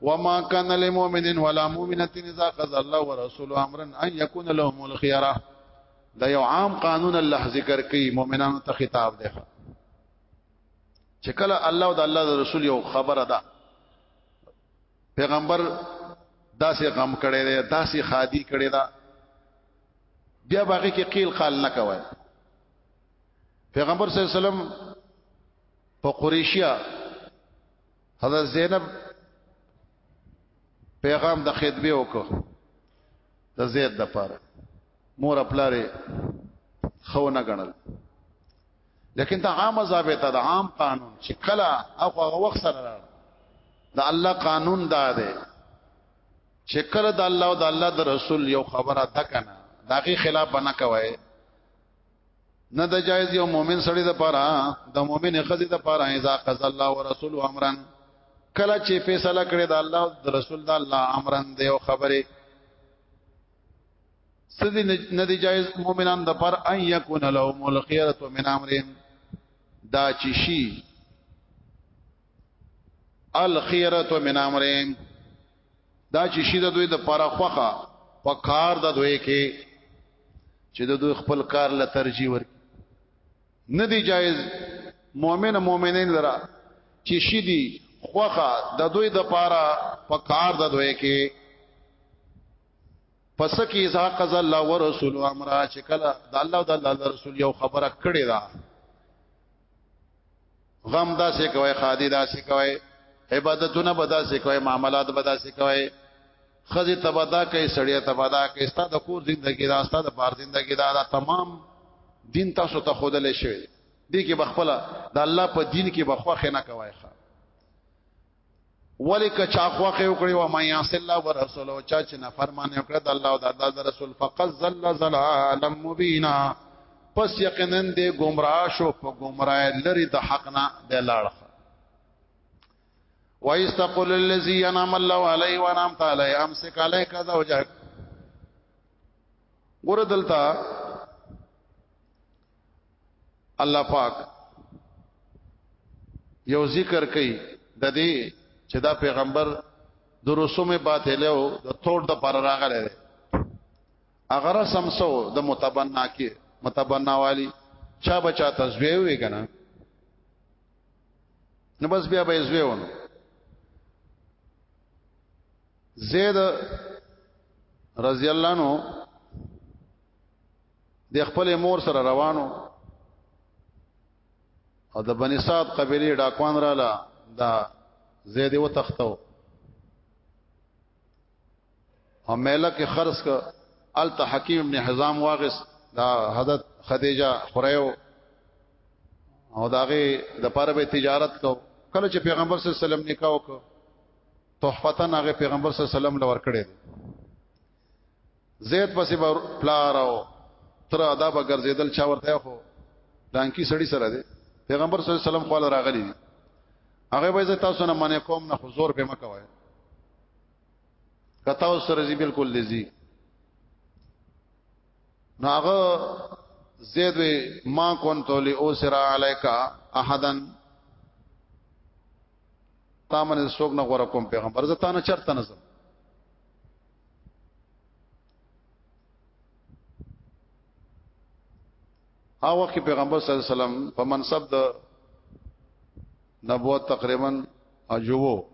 وما كان لمؤمن ولا مؤمنه اذا قضى الله ورسوله امرا ان يكون لهم الخيره دا یو عام قانون الله ذکر کوي مؤمنانو ته خطاب دی چې کله الله او د الله د رسول یو خبره ده پیغمبر داسې غم کړي دی داسې خادي کړي دا بیا باقي کې قیل قال نه کوي پیغمبر صلی الله علیه وسلم په قریشیا حضرت زینب پیغام د خدمت وکړ د زید د پاره مور خپلاره خو نه غنل لیکن دا عام ضابطه دا عام قانون چې کله او هغه وخت سره دا الله قانون دا دی چې کله د الله او د الله د رسول یو خبره ده کنه داغي خلاف نه کوي نه د جایز یو مؤمن سړی د پاره د مؤمن خزي د پاره اذا قضى الله ورسول امرا کله چې فیصله کړی د الله او د رسول د الله امرا دی او خبره سدي نه دی جایز مؤمنان د پر ان یکون لهم الخيره من امرهم دا چې شي الخيره من امرهم دا چې شي د دوی د پاره خوخه په کار د دوی کې چې د دوی خپل کار له ترجیح ور نه دی جایز مؤمن مؤمنین لرا چې شي دي خوخه د دوی د پاره په کار د دوی کې پس کې اذا قضى الله ورسول امر چې کله د الله او د الله رسول یو خبره کړې ده غم دا سه کوي خادي دا سه کوي عبادتونه بدا سه کوي معاملات بدا سه کوي خزي تبدا کوي سړی تبدا کوي ستاسو د کور ژوندۍ دا ستاسو د بار ژوندۍ دا, دا تمام دین تاسو ته خودلې شوی دي کې بخپله د الله په دین کې بخوخه نه کوي ښا ولیک چا خوخه وکړي و ما یاس الله ورسول او چا چې نه فرمانه وکړه د الله او د الله د رسول فقط زل زلالا مبینا پس یقینا دې گمراه شو په گمراه لري د حق نه د لاړه وایستقل الذی انعم الله علیه و انعم تعالی امسک علیک زوجک ګور دلتا الله پاک یو ذکر کوي د دې چې دا پیغمبر د رسومه باطله او د توړ د پر راغله اگر سمسو د متبنا کې متبنا والی چا بچا تزوی وی کنه نو بس بیا به زوی ونه زید رضی الله عنه د خپل مور سره روانو او د بنی سعد قبيله ډاکوان رااله دا زید و تختو او میله کې خرص ک الت حکیم ابن حزام واغس دا حضرت خدیجه خریو او داغه د پاره به تجارت کو کله چې پیغمبر صلی الله علیه وسلم نکاح وکړ تحفتن هغه پیغمبر صلی الله علیه وسلم لور کړی زید پسې بر پلاراو تر ادا به ګرځیدل چا ورته خو دانکی سړی سره دی پیغمبر صلی الله علیه وسلم خپل راغلی دی هغه به تاسو نه منې کوم نه حضور په مکه وای کتا اوس سره زی بالکل لذي ناغه زید وی ما کون تولی او سرا علیکا احدن تا من سوګ نه غره کوم پیغمبر زه تا نه چرته نظم هغه وخت پیغمبر صلی الله علیه وسلم په منصب د نبوت تقریبا اجوو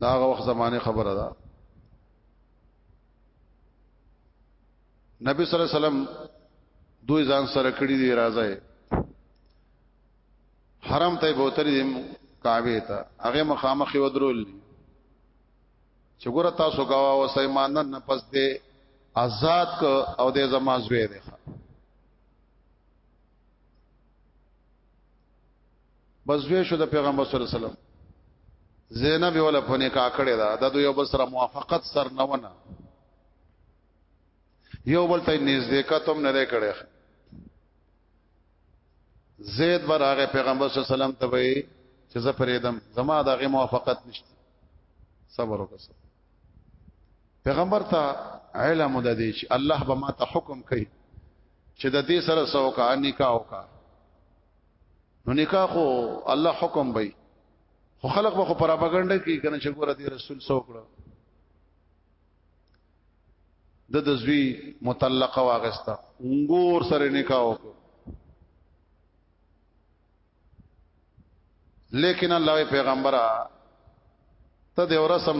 دا هغه وخت زمانه خبره ده نبی صلی الله علیه وسلم دوی ځان سره کړی دی راځي حرم ته بوتل دي کعبه ته هغه مخامخ ودرول چې ګور تاسو غوا او سیمان نه پس دې آزاد ک او دې زما زوی دی بس زوی شو د پیغمبر صلی الله علیه وسلم زینب ولا په نکاح کړی دا د دوی بس سره موافقت سر نه ونه یو بل ته نږدې کتم نه لري کړی زید براغه پیغمبر صلی الله علیه وسلم ته وی چې زه پرېدم زما دغه موافقت نشته صبر وکړه پیغمبر ته علم د دې چې الله به ما ته حکم کوي چې د دې سره سو کا نکاح وکا نو نکاح خو الله حکم وي خو خلق به خو پراپګاندا کوي کنه چې ګوره دې رسول سو کړو د د زوی متعلقه واغستا انګور سره نکاح وکړو لیکن الله پیغمبره ته د ورسم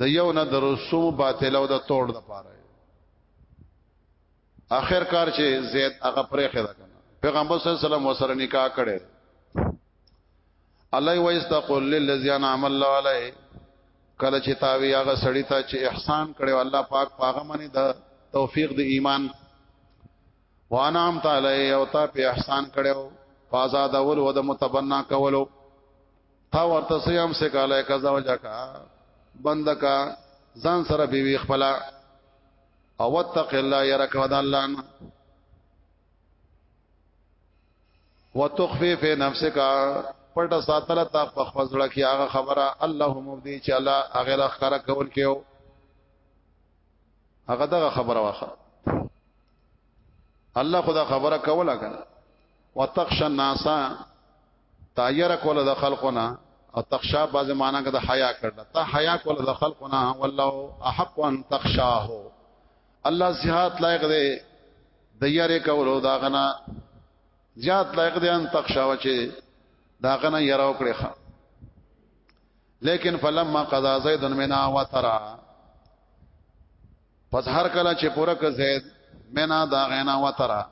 د یو نه د رسوم باطل او د توړ د پاره اخر کار چې زید هغه پرې خدا کنه پیغمبر صلی الله علیه وسلم وسره نکاح کړي الله ويستقل للذي انعم الله عليه کله چې تاوی هغه سړی ته چې احسان کړي الله پاک پاغه منی د توفیق د ایمان وانام تعالی او تا په احسان کړو فازاد اول ود متبنا کولو تا ورته سیام سے کاله قضا وجکا بندکا ځان سره بیوی خپلا او وتق الله يرك ود الله نه وتخفي في نفسك پټ ساتل تا په خپل کې هغه خبره الله مبدي چې الله هغه را خره کول کېو هغه دغه خبره واخه الله خدا خبره کوله کنه وتخشى الناس تایر کول د خلقنا او تخشا باز معنا کده حیا کړه تا حیا کول د خلقنا والله احق ان تخشاه الله زیات لایق دی د یاره کولو دا غنا زیات لایق دی ان تخشاو چې دا غنا یراو کړی ښا لیکن فلما قضا زید منا وترا پس هر کله چې پوره ک زید منا دا غنا وترا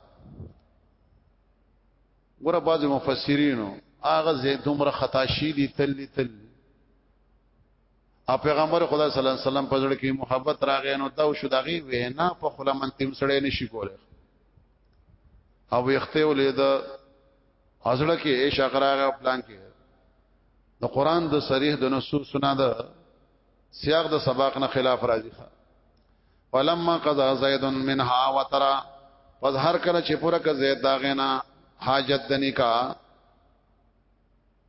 ګوره بعض مفسرینو هغه زه دومره خطا شي دي تل تل ا پیغمبر خدا صلی الله علیه وسلم په ځړ کې محبت راغې نو دا شو دغه وینا په خلا منتم سره نشي کوله او یخته ولید ازړه کې ایش اقراغه پلان کې د قران د صریح د نصوص سنا د سیاق د سباق نه خلاف راځي فلما قضا زید منها وترا پس هر کله چې پوره ک زید دا غینا حاجت د نکاح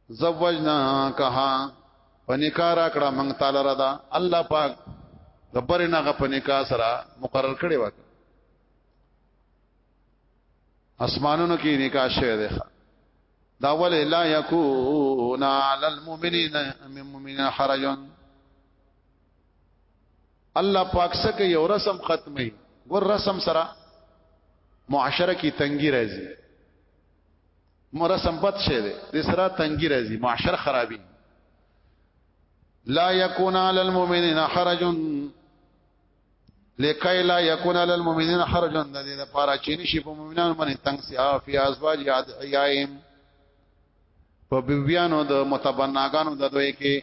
زوجنا کها پنیکا را کړه مونږ تعالی را دا الله پاک دبرنا غ پنیکا سره مقرر کړي وک اسمانونو کې نکاح شوه دی دا ول لا یکون علی المؤمنین من مؤمنین حرج الله پاک څخه یو رسم ختمي ګور رسم سره معاشره کې تنګي راځي مرسم بد شه ده د سره تنګي راځي معاشره خرابي لا يكون على المؤمنين حرج لکای لا یکون علی المؤمنین حرج د دې لپاره چې نشي په مؤمنانو باندې تنگ سیا فی ازواج یاد ایایم په بیبیانو د متبناګانو د دوی کې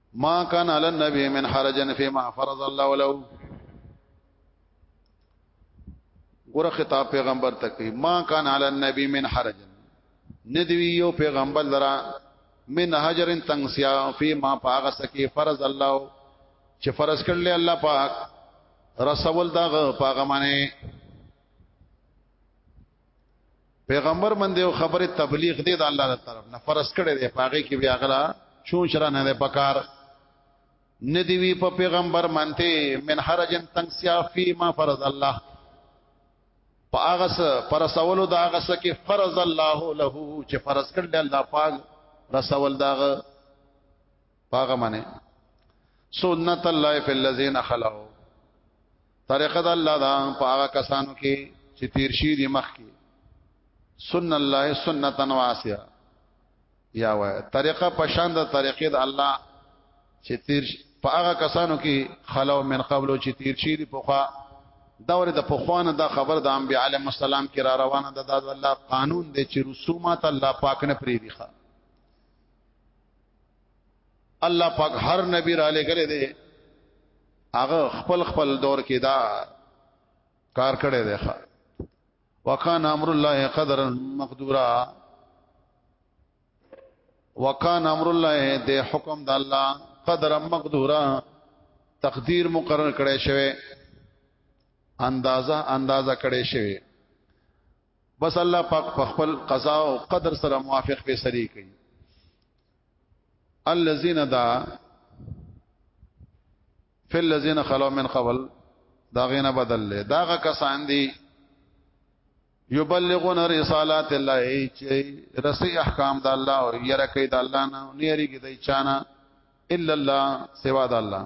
ما کان علی النبی من حرجن فيما فرض الله له ګوره خطاب پیغمبر ته کوي ما کان علی النبی من حرج ندوی یو پیغمبر لرا من حجر تنگسیا فی ما پاغ سکی فرض الله چې فرض کړل الله پاک رسول دا پاغه معنی پیغمبر من دی خبره تبلیغ دی د الله تعالی طرف نه فرض کړي دی پاګه کې بیا غلا چون شرا نه پکار ندی وی په پیغمبر منته من حرجن تنگ سیا فی ما فرض الله پاغس پر سوالو دا غس کې فرض الله له چې فرض کړل الله پاک رسول داغه پاغه منه سنت الله فی الذین خلو طریقه د الله دا پاغه کسانو کې چې تیر شي دی مخ کې سن الله سنتا واسیا یا و طریقه پشان د طریقې د الله چې تیر په هغه کسانو کې خلو من قبل چې تیر شي دی پوخا دور د پخوانه دا خبر د انبیاء علیهم السلام کې را روانه ده د الله قانون دی چې رسومات الله پاک نه پریږي الله پاک هر نبی را لګره دی هغه خپل خپل دور کې دا کار کړی دی ښا وکانه امر الله قدرا مقدورا وکانه امر الله د حکم د الله قدرا مقدورا تقدیر مقرر کړی شوی اندازه اندازه کړی شوی بس الله پاک په خپل قضا او قدر سره موافق فیصله کوي الذين دا فی الذين خلو من قبل دا غینه بدل له داغه کسان دي یبلغون رسالات الله چې رسي احکام د الله او یره کوي د الله نه نیری کې دای چانا الا الله سوا د الله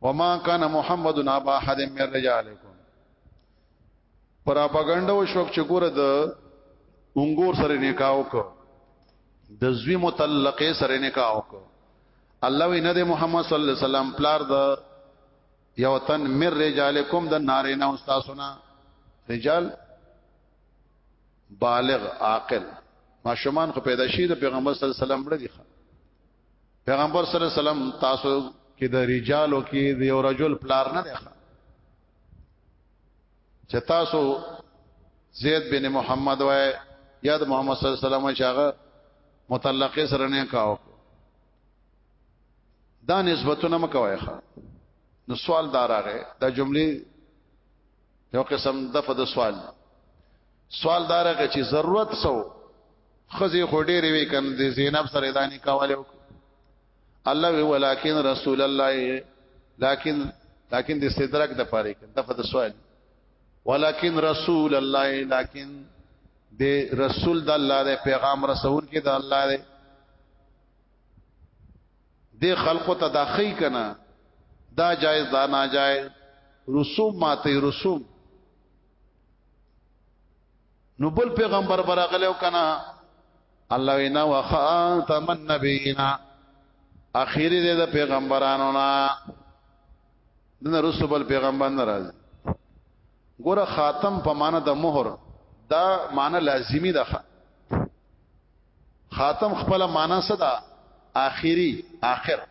وما كان محمد ابا احد من رجالكم پراپاګاندا او شوک چې ګوره د انګور سره نکاح وکړه د زوی متعلقه سره نکاح وکړه الله وی نه د محمد صلی الله علیه وسلم پلار د یو تن مر رجالکم د نارینا استادونه رجال بالغ عاقل ماشومان خو پیدا شي د پیغمبر صلی الله علیه وسلم بړه دي پیغمبر صلی الله علیه وسلم تاسو کې د رجالو کې د یو رجل پلار نه دی چې تاسو زید بن محمد وای یا د محمد صلی الله علیه وسلم شاغه متعلق سره نه کاو دا نسبتونه مکوای ښا نو سوال دارغه دا جمله یو قسم دفه د سوال سوال دارغه چې ضرورت سو خزي خو ډېر وی کنه د زینب سره دانی کاواله الله وی ولکن رسول الله لکن لکن د استدراک د پاره کې دغه د سوال ولکن رسول الله لکن د رسول د الله د پیغام رسول کې د الله د د خلقو تداخی کنا دا جایز دا ناجایز رسوم ماته رسوم نو بل پیغمبر براغله وکنا الله وینا وخاتم النبیین اخیری دې د پیغمبرانو نا دنه رسول بل پیغمبر ناراض ګور خاتم په معنا د مہر دا معنا لازمی ده خاتم خپل معنا څه ده اخیری اخر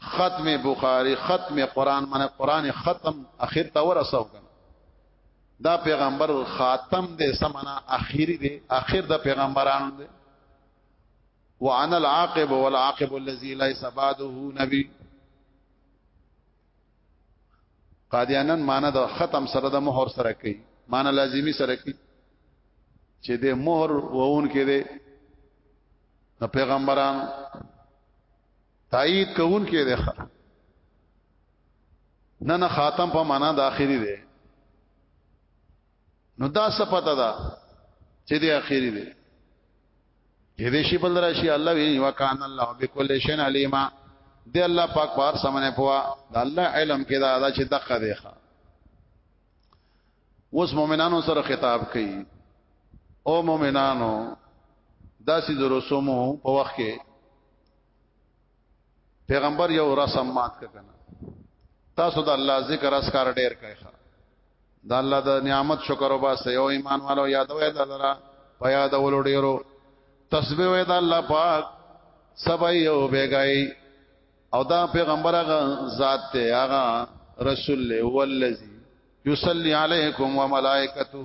ختم بخاری ختم قران معنی قران ختم اخر ته ورسو دا پیغمبر خاتم دې سمنا اخیری دې اخر د پیغمبرانو دې وانا العاقب والعاقب الذي ليس بعده نبي قادیانن معنی د ختم سره د مہر سره کوي معنی لازمی سره کوي چې د مہر وون کې دې د پیغمبرانو تایید کوون کې دی نه نه خاتم په معنا د اخیری دی نو دا څه پته ده چې دی اخیری دی دې دې شی بل راشي الله وی وکانه الله بكل شيء علیما دې الله پاک پار سمنه پوا دا الله علم کې دا دا چې دقه دی ښا اوس مؤمنانو سره خطاب کوي او مؤمنانو داسې د رسومو په وخت کې پیغمبر یو رسم مات کنه تاسو د الله ذکر اسکار ډیر کوي د الله د نعمت شکر او باسه یو ایمان والو یادو یاد لرا په یاد ولو ډیرو تسبیح وې د الله پاک سبا یو بیګای او دا پیغمبر هغه ذات ته هغه رسول له ولذي یصلی علیکم و ملائکته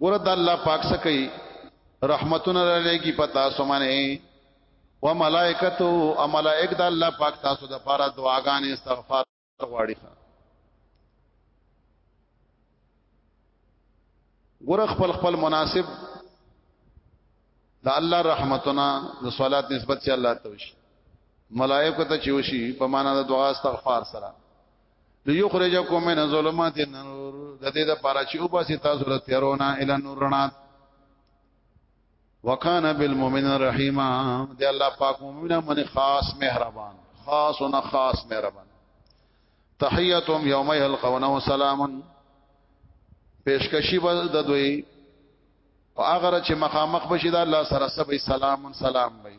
ګور د الله پاک سکی رحمتونه را لګي پتا سمانه و ملائکته او ملائک د الله پاک تاسو د پاره دعاګان استغفار غواړي ګور خپل خپل مناسب د الله رحمتونه د صلات نسبت چې الله ته وشي ملائکه ته چې وشي په معنا د دعا استغفار سره ليخرجكم من الظلمات الى النور د دې لپاره چې وباسي تاسو له تیرونه الى نور رڼا وکانا بالمؤمن رحیما دی الله پاک مؤمنه من خاص مهربان خاص و خاص مهربان تحیتهم یوم یلقون و سلام پیشکشی به د دوی او هغه چې مخامخ بشي د الله سره سبې سلام سلام وي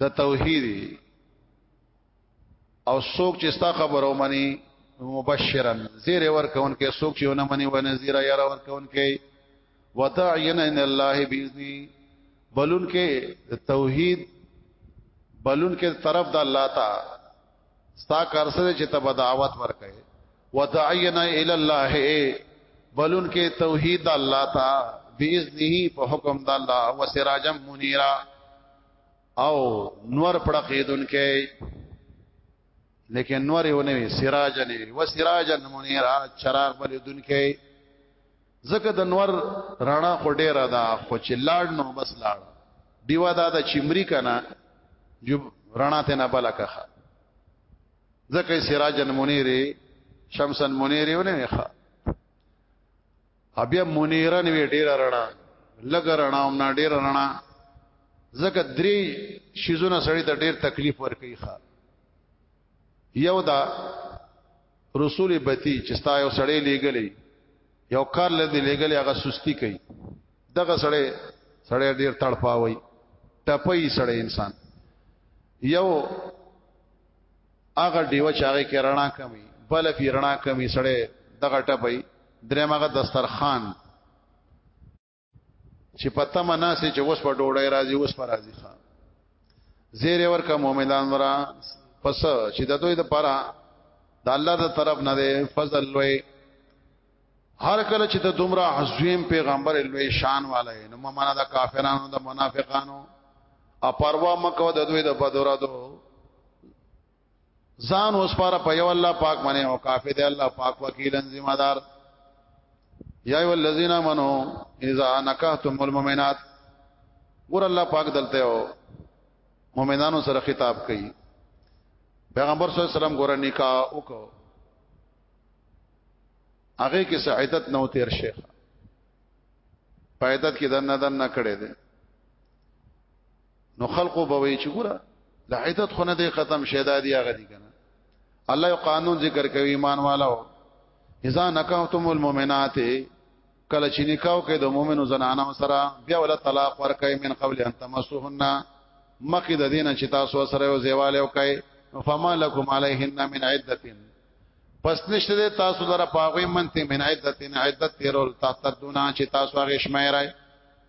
د توحید او څوک چې ستا خبرو مني مبشرن زیر ورکون کې څوک چې ونه مني و نذیر یار ورکون کې وداعین ان الله باذنی بلون کې توحید بلون کې طرف د الله تعالی ستا کار سره چې ته دعوت ورکې ودعینا الی الله بلون کې توحید الله تا باذنه په حکم د الله وسراجم منیرا او نور پړه کېدون کې لیکن نور یو نه سراج نه و سراج منیرا چرار بل دن کې ځکه د نور رڼا خو ډیره ده خو چې لاړ نو بس لاړ دیوا دا د چمری کنه جو رڼا ته نه بلکه ځکه سراجن منیری شمسن منیری ونه ښه بیا منیرن وی ډیره رڼا لګ رڼا هم نه ډیره رڼا ځکه درې شیزونه سړی ته ډیر تکلیف ورکوي ښه یو دا رسول بتی چې ستا یو سړی لېګلې یو کار لدی لېګلې هغه سستی کوي دغه سړی سړی ډیر تړپاوي ټپي سړی انسان یو هغه دیو چې هغه کې رڼا کمی بل کې رڼا کمی سړی دغه ټپي درېمغه دسترخوان چې پته مناسې چې وس په ډوړې راځي وس پر راځي ښا زیر ورکه مؤمنان ورا پس چې د دوی د پرا د الله د طرف نه دی فضل لوی هر کله چې د دومره عظیم پیغمبر لوی شان والے نو ممانه د کافرانو د منافقانو اپروا مکو د دوی د بدرادو ځان وسپاره په یو الله پاک باندې او کافی دی الله پاک وکیل ذمہ دار یا ای الذین امنو اذا نکحتم المؤمنات ور الله پاک دلته او مؤمنانو سره خطاب کوي پیغمبر صلی الله علیه وسلم ګور نکاح وکاو هغه کې سعادت نو تیر شیخ پایدت کې دنه دنه کړي دي نو خلقو به وی چې ګوره د عدت خونه دې ختم شیدا دی هغه دي کنه الله یو قانون ذکر کوي ایمان والو اذا نکحتم المؤمنات کله چې نکاح کوي د مؤمنو زنانو سره بیا ول طلاق ورکړي من قبل ان تمسوهن مخکې د دینه چې تاسو سره یو زیواله وکړي فما لكم عليهن من عده پس نشته ده تاسو لره پاغوي منته من عدت عدت تیرول تاسو دونه چې تاسو هغه شمیرای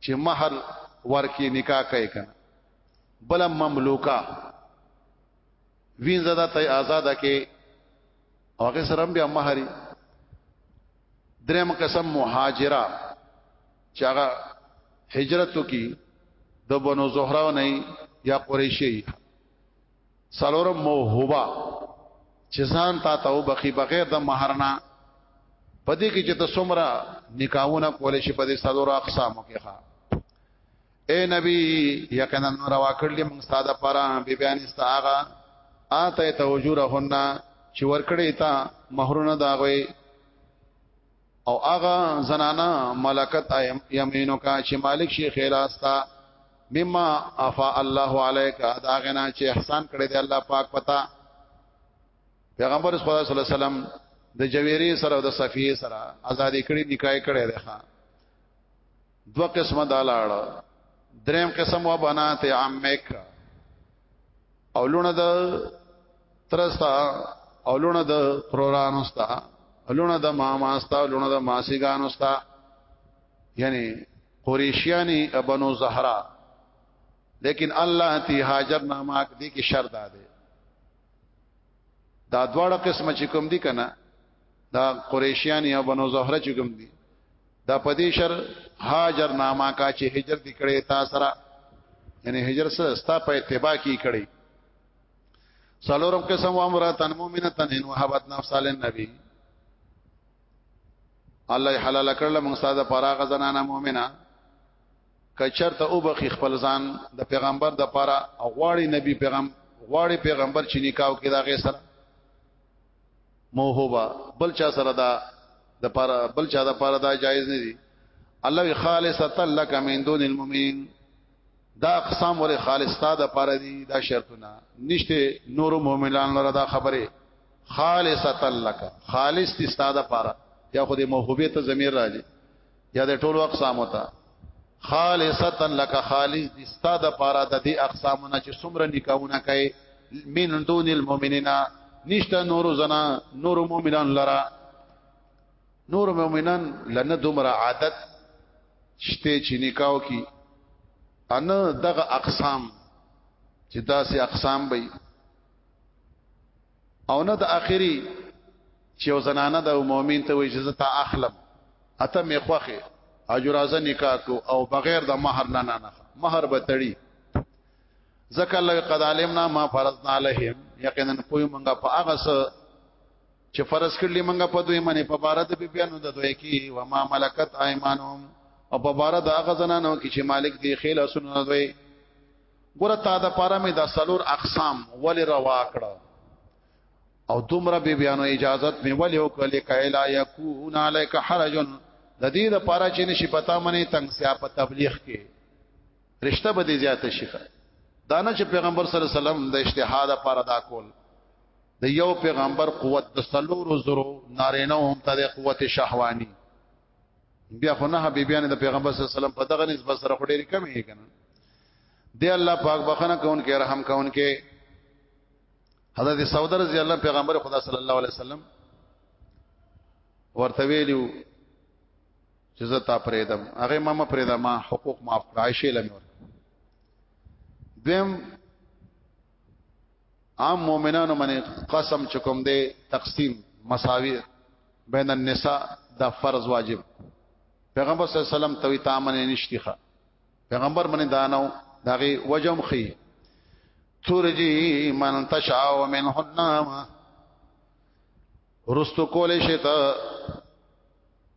چې مہر ورکی نکاح کوي کنه بل مملوکا وینځه د ته آزاد کې هغه سره بیا مہری دریم قسم مهاجره چې هغه هجرت کی د بنو زهرا نه یا قریشی سلور موهوبه چې ځان تا ته وبخي بغیر د مہر نه پدې کې چې ته سمرا نکاحونه کولې شي پدې سلور اقسامو کې ښا اے نبی یقینا روا کړلې موږ ساده پرا بی بیان استاغه آته ته وجورهن چې ورکړې تا مہرونه داغوي او هغه زنانا ملکت یمینو کا چې مالک شي خیراستا مما افا الله علیک دا غنا چې احسان کړی دی الله پاک پتا پیغمبر صلی الله علیه وسلم د جویری سره او د صفیه سره ازادي کړی نکای کړی دی ښا دو قسمه دالاړ دریم قسم و بنات عمک او لونه د ترستا اولونه د ترورانو ستا اولونه د ماما ستا اولونه د ماسیګانو ستا یعنی قریشیانی ابنو زهرا لیکن الله تی هاجر ناماک دی کی شر داده دا دواړه قسمه چې کوم دي کنه دا قریشیان یا بنو زهره چې کوم دي دا پدې شر هاجر نامه کا چې هجرت کړي تا سره یعنی هجرت سره ستا په اتباع کی کړي سلورم قسم و امراتن مؤمنتن ان وهبت نفس للنبي الله حلال کړل موږ ساده پراغه زنانه مؤمنه کچرته او بخي خپل ځان د پیغمبر د پاره غواړي نبی پیغام غواړي پیغمبر چې نکاو کې دا غي سره موهوبا بل چا سره دا د پاره بل چا د پاره دا جایز نه دي الله خالصتا لك من دون المؤمنين دا اقسام ور خالص تا د پاره دي دا شرطونه نشته نور مؤمنان لره دا خبره خالصتا لك خالص دي تا د پاره یا خو د موهوبه ته ضمیر راځي یا د ټولو اقسام وتا خالصتا لك خالص دي تا د پاره د دې اقسامونه چې څومره نکاحونه کوي من دون المؤمنین نشته نور زنا نور مؤمنان لره نور مؤمنان لنه دومره عادت شته چې نکاو کی ان دغه اقسام چې داسې اقسام به او نه د اخري چې زنانه د مؤمن ته وي چې زه تا اخلم اته مې خوخه اجرازه نکاح کو او بغیر د مہر نه نه مہر به تړي ذکر لوی قد علمنا ما فرضنا عليهم یقینا کوی مونږه په هغه چې فرض کړلې مونږه په دوی باندې په بار د بیبيانو د دوی کې و ما ملکت ايمانهم او په بار د هغه زنانو کې چې مالک دی خیل اسونه دوی ګوره تا د پاره مې د سلور اقسام ول روا کړه او دومره به بیانو اجازت مې ول یو کله کایلا یکون علیک حرج د دې د پاره چې نشي پتا منې تنگ سیا په تبلیغ کې رشتہ به دې زیاته شي دانه چې پیغمبر صلی الله علیه وسلم د اجتهاد لپاره دا کول د یو پیغمبر قوت د سلورو زرو نارینه هم ته د قوت شهوانی بیا خو نه بیبیانه د پیغمبر صلی الله علیه وسلم په دغه نسبت سره خو ډېر کم یې کنه دی الله پاک بخنه کون کې رحم کون کې حضرت سعود رضی الله پیغمبر خدا صلی الله علیه وسلم ورته ویلو چې زه تا پرېدم هغه ما ما پرېدم ما حقوق معاف کړای شي لمه دویم عام مؤمنانو باندې قسم چکم دی تقسیم مساوی بین النساء دا فرض واجب پیغمبر صلی الله علیه وسلم توی تامن نشتیخه پیغمبر باندې دانو داغه وجم خي ترجی من تشاء منهن رستو کولې شته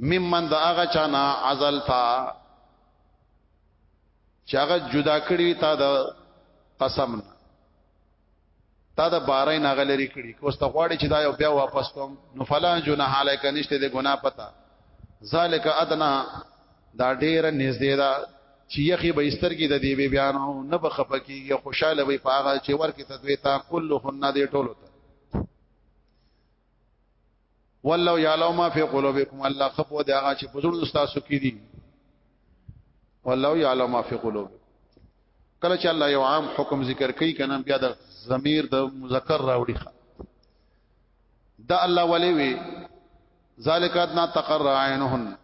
ممن دا هغه چانا عزلتا چې هغه جدا کړی تا د قسم تا د بارې نه غلری کړی کوس ته غواړي چې دا یو بیا واپس کوم نو فلان جناح علیک نشته د ګنا پتا ذالک ادنا دا ډیر نږدې دا چې یخي به استرګي د دی بی بیان او نه به خپکیږي خوشاله وي پاغه چې ورکه تدوي تا کلهن دې ټولو ته والله یعلم ما فی قلوبکم الله خپو دی هغه چې په زړه تاسو کې دي والله یعلم ما فی قلوب کله چې الله یو عام حکم ذکر کوي کنه بیا د ضمیر د مذکر راوړي دا الله ولی وی ذالکات نا تقر عینهن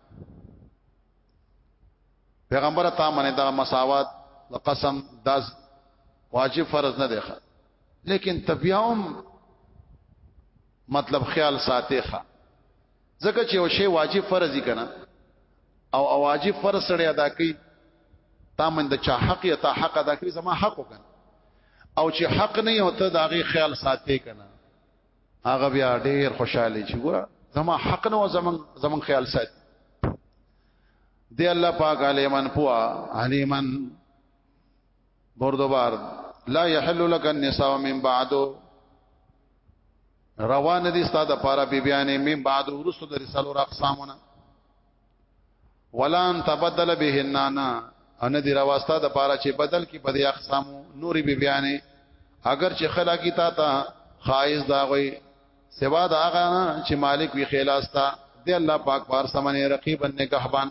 پیغمبر تا منه دا مساوات د قسم داس واجب فرض نه دی لیکن تبیاوم مطلب خیال ساتي ښه ځکه چې یو شی واجب فرض کنا او واجب فرض سره ادا کوي تا من د چا حق یا تا حق ادا کوي زما حق وکړه او چې حق نه هوته دا غي خیال ساتي کنا هغه بیا ډیر خوشاله شي ګور زما حق نه زمون زمون خیال ساتي دی الله پاک علیمن پوا علیمن بردوبار لا يحل لك النساء من بعد روان دي ستاده پارا بي بيانې من بعد ورسو د رسالو رقصامونه ولان تبدل بهنانا ان دي رواستا د پارا چې بدل کې بدې اقسامو نوري بي بيانې اگر چې خلاقي تا ته خایز دا غوي سوا دا هغه چې مالک وی خلاصتا دی الله پاک بار سمنه رقیب نگهبان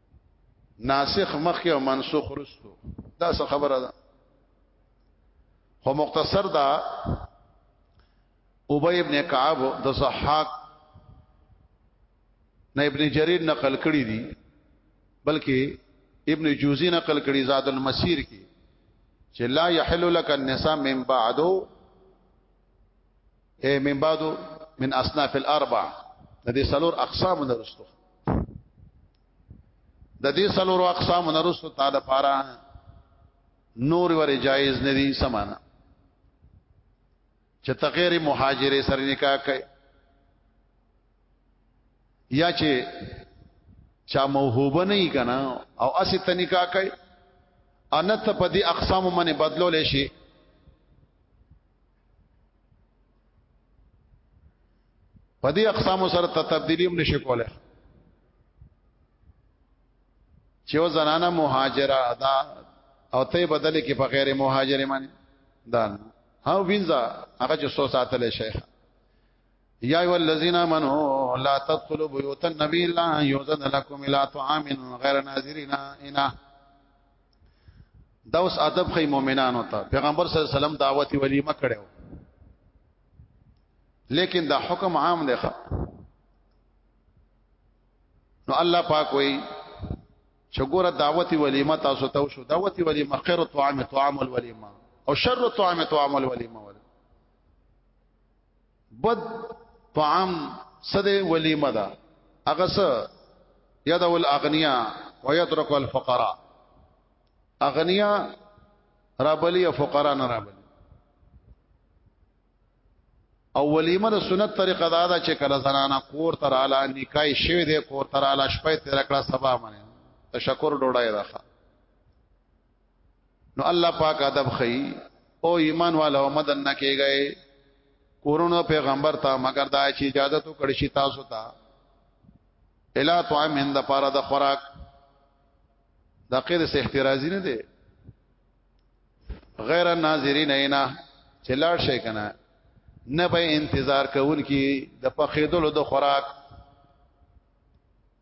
ناسخ مخ او منسوخ رستو دا څه خبره ده خو مختصر دا ابی ابن کعب د صحاق نه ابن جریر نقل کړی دی بلکې ابن جوزی نقل کړی زاد المسیر کې چې لا يحل لك النساء من بعدو اي من بعد من اصناف الاربع د دې سلور اقسام نرستو د دې سلور اقسام نرستو تعالی پارا نور ور جایز نه دي سمانه چې تغیر مهاجرې سره نکاح کوي یا چې چا موهوب نه کنا او اسی ته نکاح کوي انت په دې اقسام باندې بدلول شي په دې اقسام سره ته تبدیلی هم نشي کولای چې و زنانه مهاجره ادا او ته بدل کې په غیر مهاجره معنی دا ها وینځه هغه چې سو ساتل شي یا ایو الذین آمنو لا تدخلوا بیوت النبی الا یوزن لكم الى طعام غیر ناظرین انا دا اوس ادب خې مؤمنانو ته پیغمبر صلی الله علیه وسلم دعوت ولیمه کړو لیکن دا حکم عام دی ښا نو الله پاک وای چې ګوره دعوت ولیمه تاسو ته شو دعوت ولیمه خیر طعام طعام الولیمه او شر طعام طعام الولیمه بد طعام سده ولیمه ده هغه څه یدو الاغنیا ويترك الفقراء اغنیا رابلی او فقرا نه رابلی او ولیمه د سنت طریقه دا ده چې کله زنانه کور تر اعلی نکای شوی دی کور تر اعلی شپه تیر کړه سبا باندې تشکر ډوډۍ راخه نو الله پاک ادب خي او ایمان والا مدن نه کېږي کورونو پیغمبر ته مگر دا چې اجازه تو کړی شي تاسو ته الا طعام هند پاره د خوراک دا قید سه احترازی نه دی غیر ناظرین اینا چې لاړ شي کنه نه به انتظار کوون کی د پخېدلو د خوراک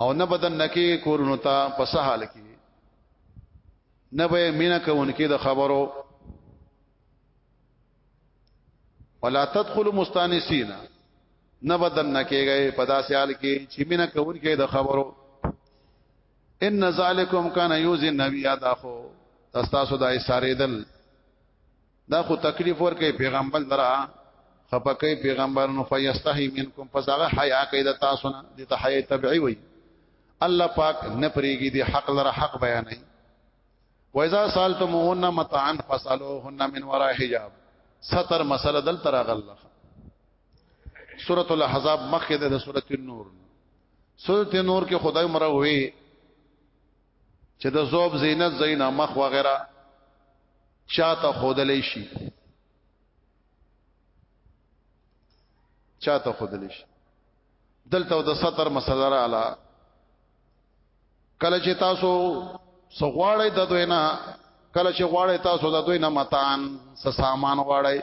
او نه بدن نکي کورونو ته په سهال کې نه به مینا کوونکې د خبرو ولا تدخلوا مستانسین نه بدن نکيږي په داسې حال کې چې مینا کوونکې د خبرو ان ذالکم کان یوز النبی ادا خو تاسو د ایثاریدل دا خو تکلیف ور کوي پیغمبر درا خپکه پیغمبر نو فیستحی منکم پس هغه حیا کوي د تاسو نه د ته حیا طبيعي وي الله پاک نه پریږي دی حق لره حق بیانې وایذا سالتمون متعن فسالوهن من وراء حجاب ستر مسله دل تر غلخ سورۃ الاحزاب مخکې د سورۃ النور سورۃ النور کې خدای مروي چې د زوب زینت زینا مخ وغیرہ چاته خودلې شي چاته خودلې شي دلته د ستر مسله را اله کله چې تاسو سغواړی د دوی نه کله چې غواړی تاسو د دوی نه متان س سامان غواړی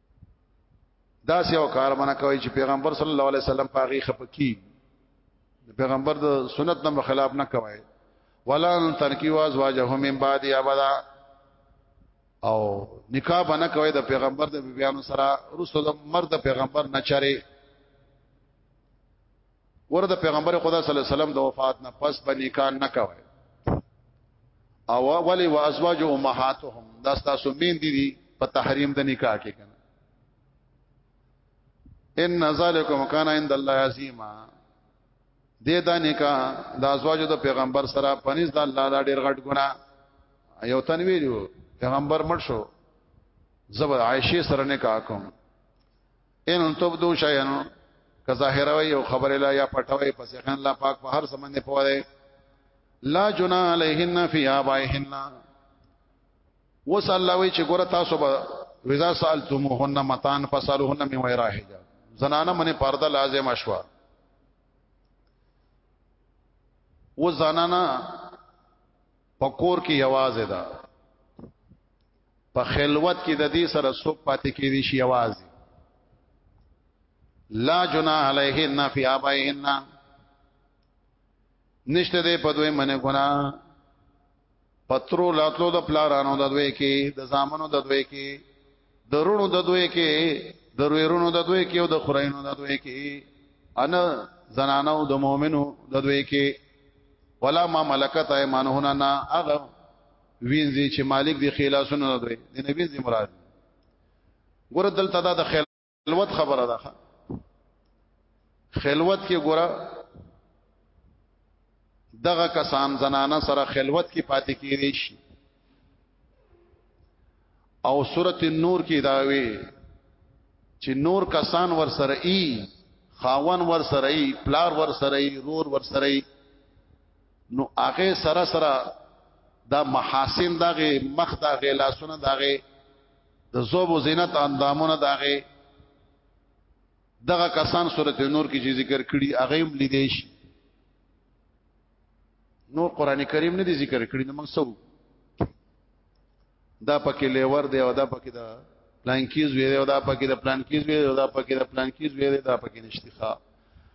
دا سیو کار منه کوي چې پیغمبر صلی الله علیه وسلم پاغي خپکی پیغمبر د سنت نه خلاف نه کوي ولا تنکیو ازواجه من بعد ابدا او نکاح بنه کوي د پیغمبر د بیانو سره رسول مرد پیغمبر نه چره ورته پیغمبر خدا صلی الله علیه وسلم د وفات نه پس په نکاح نه کوي او ولی وازواج امهاتهم دا تاسو مين دي دي په تحریم د نکاح کې کنه ان ذالکم کان عند الله عظیما دې دا نکاح د ازواج د پیغمبر سره پنځ د الله دا ډېر غټ ګنا یو تنویر یو پیغمبر مړ شو زبر عائشه سره نکاح کوم ان تبدو شيئا که ظاهروي او خبره لا یا پټوي پس خان الله پاک په هر سمند په وره لا جنا علیهن فی آبائهن وصلوي چې ګور تاسو به وذا سالتموهن متان فسالوهن من وراء حجاب زنانه منه پرده لازم اشوا و زنانه په کور کې یوازې ده په خلوت کې د دې سره سوق پاتې کې دي شي یوازې لا جنا علیهن فی ابائهن نشته دې په دوی منه ګنا پترو لاتلو د پلارانو د دوی کې د زامنو د دوی کې درونو د دوی کې درویرونو د دوی کې او د خورینو د دوی کې ان زنانو د مؤمنو د دوی کې ولا ما ملکت ایمانهن نا اغه وینځي چې مالک دی خلاصونه نه دوی د نبی زمراد ګور دلته دا د خلوت خبره ده خلوت کې ګوره دغه کسان زنانه سره خلوت کې پاتې کېږي شي او سورت نور کې دا وی چې نور کسان ور سره ای خاون ور سره ای پلار ور سره ای رور ور سره ای نو هغه سره سره دا محاسن دغه مخ دغه لاسونه دغه د زوب و زینت اندامونه داغه دغه کسان سورته نور کې چې ذکر کړي هغه هم لیدې شي نور قران کریم نه دي ذکر کړي نو موږ سو دا پکې لیور دی او دا پکې دا پلان کیز وی دی او دا پکې دا پلان کیز وی دی او دا پکې دا پلان کیز وی دی دا پکې نشتی ښا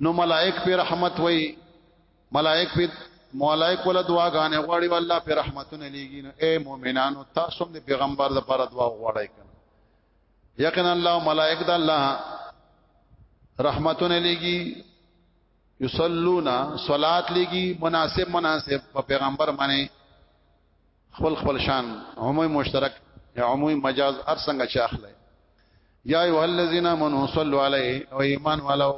نو ملائک په رحمت وای ملائک په ملائک ول دعا غانې غواړي والله په رحمتونه لېږي نو اے مؤمنانو تاسو هم د پیغمبر د پر دعا غواړی کنه یقینا الله ملائک د الله رحمتونه لېږي یصلون صلات لېږي مناسب مناسب په پیغمبر باندې خپل خپل شان عمومي مشترک یا عمومي مجاز هر څنګه چې اخلي یا ایه الذین آمنوا صلوا علیه او ایمان والو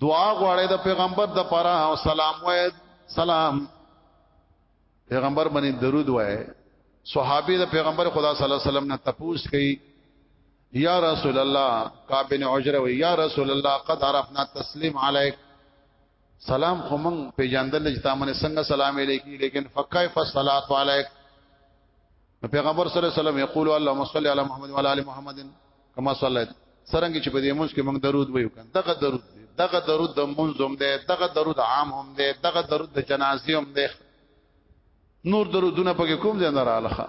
دعا غواړی د پیغمبر د پاره او سلام وای سلام پیغمبر باندې درود وای صحابي د پیغمبر خدا صلی الله علیه وسلم نه تپوس کړي یا رسول الله کابن عجره وی یا رسول الله قد عرفنا تسلیم علیک سلام خو من پیجاندل چې تامنه څنګه سلام علیکی لیکن فکیف الصلاه علیک پیغمبر صلی الله علیه وسلم یقول اللهم صل علی محمد وعلى ال محمد کما صلیت سرنګ چې په دې مونږ کې موږ درود ویو کنه دغه درود دغه درود د مونږ هم ده دغه درود عام هم ده دغه درود د جنازې هم ده نور درودونه پکې کوم ځای نه رااله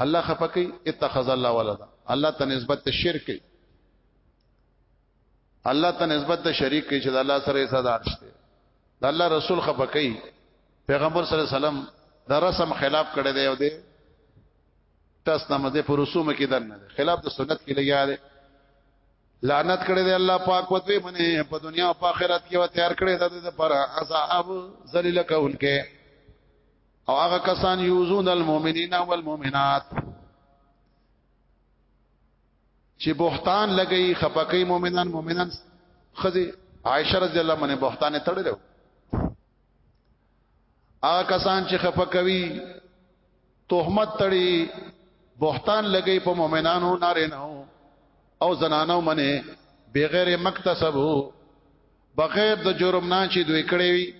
الله خپکی اتخذ الله ولد الله ته نسبت شرک کوي الله ته نسبت د شریک کوي چې د الله سره صدار شته د الله رسول خپکی پیغمبر صلی الله علیه وسلم د رسم خلاف کړی دی او دی تاسو نامه دې پر رسوم کې دنه خلاف د سنت کې لګیا دی لعنت کړی دی الله پاک وته منه په دنیا او په آخرت کې و تیار کړی دی د پر عذاب ذلیل کونکي او هغه کسان یوزون المؤمنین والمؤمنات چې بهتان لګي خپکې مؤمنان مؤمنان خزي عائشه رضی الله عنها بهتان تړلو هغه کسان چې خپکوي تهمت تړي بهتان لګي په مؤمنانو ناره نه او زنانو منه بغیر مکتسبو بغیر د جرم نه چې دوی کړی وي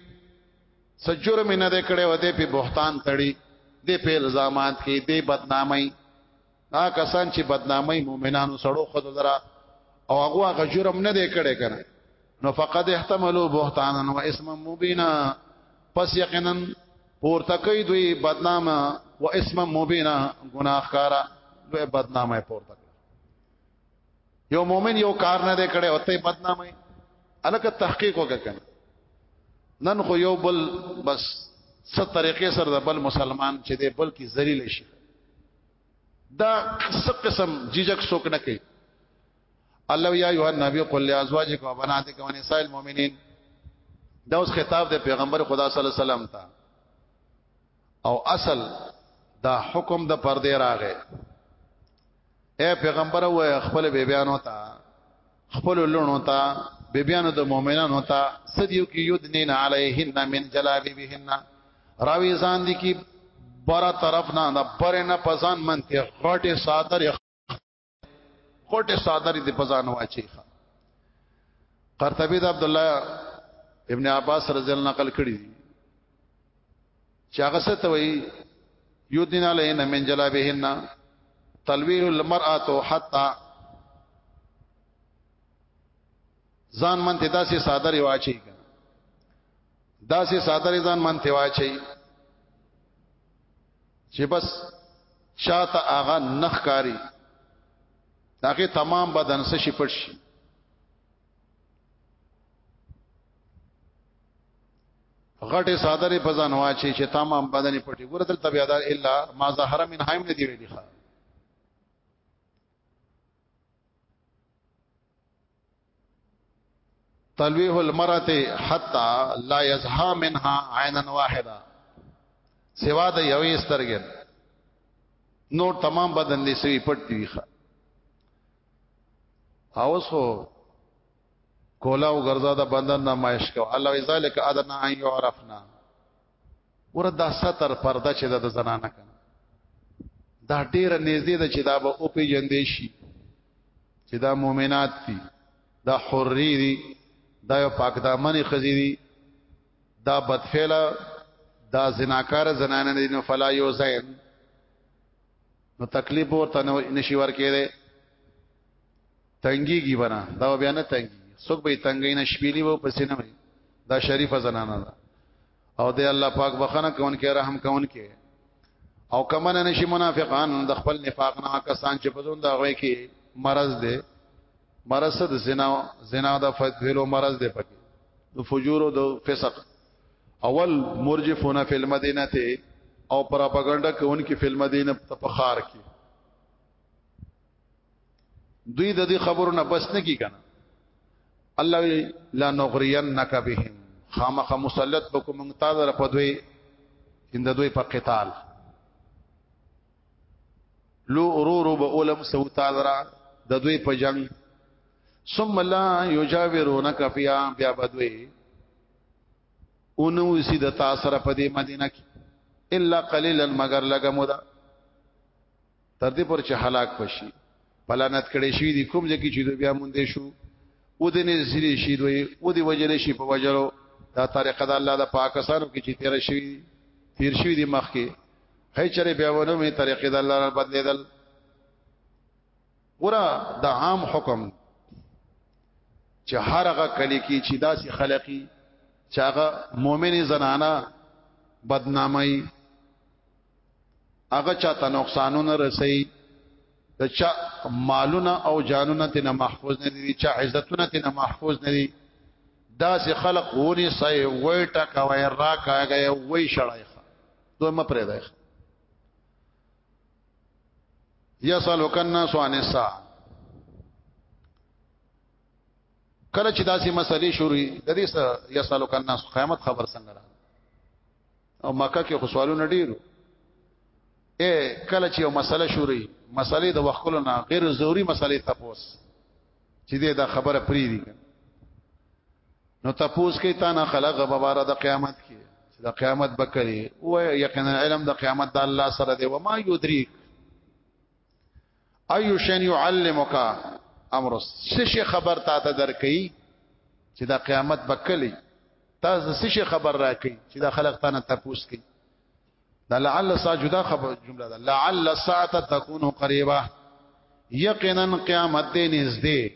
څه جرم نه دی کړی و دې په بهتان تړي دې په الزامات کې دې بدنامي دا کسان چې بدنامي مؤمنانو سړو خود درا او هغه هغه جرم نه دی کړی کنه نو فقد احتملوا بهتانا و اسما مبینا پس یقینا پورته کوي دوی بدنامه و اسما مبینا ګناهکارا دوی بدنامه پورته یو مؤمن یو کار نه دی کړی او ته بدنامي الکه تحقیق وکړه نن خو یو بل بس څه طریقې سره د بل مسلمان چې دی بل کی ذلیل شي دا څه قسم ججک سوک نه کوي الله یا ایه نبی قل لازواجک و بناتک و نساء المؤمنین دا اوس خطاب د پیغمبر خدا صلی الله علیه وسلم ته او اصل دا حکم د پردې راغې اے پیغمبر و خپل بیبیانو ته خپل لونو ته بیبیانو د مؤمنانو ته سدیو کې یدنین علیهن من جلابیبهن راوی ځان دي کې برا طرف نه نه پر نه پزان منته غټه ساتر کوټه صادر دې پزان واچي قرطبي د عبد الله ابن عباس رضی الله نقل کړی چې هغه څه ته وایي یودین علینا من جلابهن تلویل المرأه حتا ځان من ته داسې صادر واچي داسې صادر ځان من ته واچي چې بس شاته هغه نخ کاری داغه تمام بدن څه شي پټ شي غټه صادره په ځان واچي چې تمام بدن پټي ګوره دل تبعدار الا ما ظهر من حیم نه دی ویلي ښا تلویح المرأه حتا لا یزها منها عینا واحده سوا د یوې سترګې نور تمام بدن دې سوي پټ دی ښه او سو کولا او غرزا د بندن نمایش کو الله ذالک ادنا ان یعرفنا ګور دا ستر پرده چې د زنانه کنه دا ډیره نږدې ده چې دا به او په جندې شي چې دا مؤمنات دي دا حری دي دا یو پاک دامن خزي دي دا بدفعله دا زناکار زنانه دي نو فلا یوزین نو تکلیف ورته نشي ورکې ده تنګيږي بنا دا بیا نه تنګي څوک به تنګي نه شپېلی وو پسې نه وي دا شریفه زنانه ده او دی الله پاک بخنه کون کې رحم کون کې او کمن نشي منافقان د خپل نفاق نه کسان چې پزون دا وای کې مرض ده مرض د زنا زنا د فدلو مرض ده پکې د فجور او د فسق اول مرجفونه فی المدینه ته او پراپاګاندا کوونکې فی المدینه په خار کې دوی د دې خبرو نه بس نه کی کنه الله لا نغرینک بهم خامخ مسلط بکم من تاذر په دوی اند دوی په قتال لو اورورو به علم سو تاذر د دوی په جنگ ثم لا یجاورونک فیا بیا بدوی اونو سی د تاسو را په دې مدینه کې الا قليلا مگر لګمو دا تر دې پر چې هلاک بشي پلانت کړي شي دي کوم ځکه چې دوی بیا مونږ دې شو او دې نه زری شي دوی او دې وجلې شي په وجلو دا طریقه د الله د پاکستانو کې چې تیر شي تیر شي دي مخ کې هي چرې بیا ونه می طریقې د الله نه بدلیدل ورا د عام حکم چې هر هغه کلی کې چې داسې خلقي چې هغه مؤمن زنانه بدنامي هغه چاته نقصانونه رسي د چا مالونه او جانونه تنه محفوظ نه دي چا عزتونه تنه محفوظ نه دي دا سه خلق ونی سي وای ټکا وای را کاږي وای شړای دوه م پرې ده یسالو کنا سوانسا کله چې داسې مسلې شوري د دې سره یسالو کنا قیامت خبر څنګه او مکه کې خسوالونه ډیرو اے کله چې یو مسله شوري مسلې د وخلو نه غیر ضروری مسلې تپوس چې دې دا خبره پری دي نو تپوس کې تا نه خلق غبره د قیامت کې چې د قیامت بکري او یقینا علم د قیامت د الله سره دی و ما یدریک ايو شن يعلمك امر څه شي خبر تا ته درکې چې دا قیامت بکلی تاسو څه شي خبر راکې چې دا خلک تانه تپوس کوي دا لعل سا جدا خبر جمله ده لعل ساعه تكون قريبه یقینا قیامت دې نږدې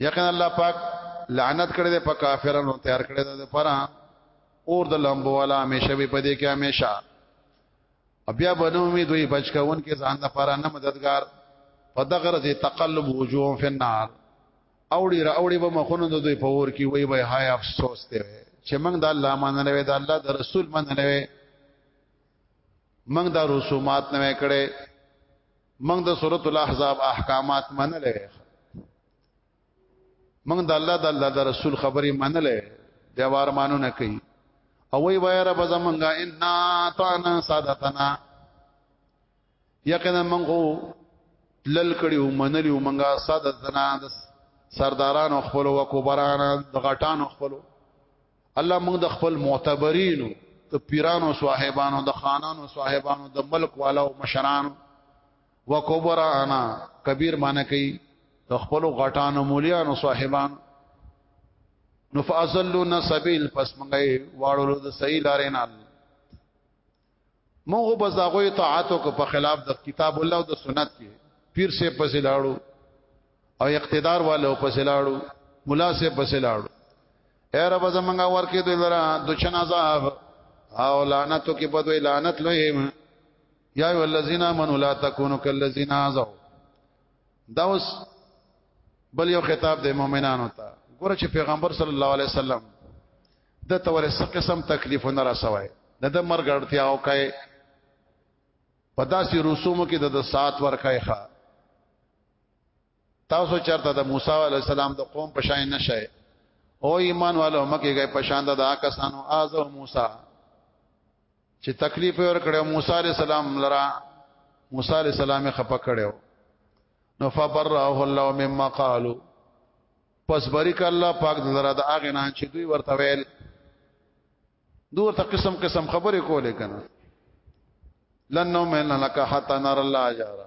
یقینا الله پاک لعنت کړی دی په کافرانو تیار کړی دی پرا اور د لمبو والا همیشه به پدې کې همیشه بیا بنو می دوی بچ کون کې ځان لپاره نه مددگار په دغه ورځ تقلب وجوه فی النار اوړي را اوړي به مخونه دوی په ور کې وای وای هاي افسوس دی چې موږ د الله مان نه وې د الله د رسول مان نه وې موږ د رسومات نه کړې موږ د سورۃ الاحزاب احکامات منلې موږ د الله د الله د رسول خبرې منلې د وارمانو نه کوي او وی وای رب زمونږه ان طعنا سادتنا یقینا موږ لل کړي او منلي او موږ سادتنا سردارانو خپل او کوبرانو د غټانو خپل الله موږ د خپل معتبرینو د پیرانو صاحبانو د خانانو صاحبانو د ملک والو مشرانو وکبر انا کبیر معنی کوي د خپل غټانو مولیانو صاحبان نو فازلنا سبیل پس منګي واړو د صحیح لارې نه موږ بس دغه اطاعت کو په خلاف د کتاب الله او د سنت کې پیر سے پسې لاړو او اقتدار والو پسې لاړو مولا سے پسې لاړو اے رب زمنګا ورکه دوی لرا دچن عذاب او لعنتو کې په دوی لعنت لوی یا ایو الذین آمنوا لا تکونوا کالذین آذوا دا اوس بل یو خطاب د مؤمنانو ته ګوره چې پیغمبر صلی الله علیه وسلم د تور څه قسم تکلیف نه رسوي د د مرګ اړتیا او کای په داسې رسومو کې د سات ورکای ښه تاسو چرته د موسی علی السلام د قوم په شان نشئ او ایمان والو مکه گئے په شان د آکسانو ازو موسی چې تکلیف ور کړو موسی علی السلام لرا موسی علی السلام خپه کړو نو فبرأه الله مما قالوا پس بریک الله پاک دلرا د اغه نه چې دوی ورته ویل دوی ته قسم قسم خبرې کولې کنه لنو من لك حتا نر الله جارا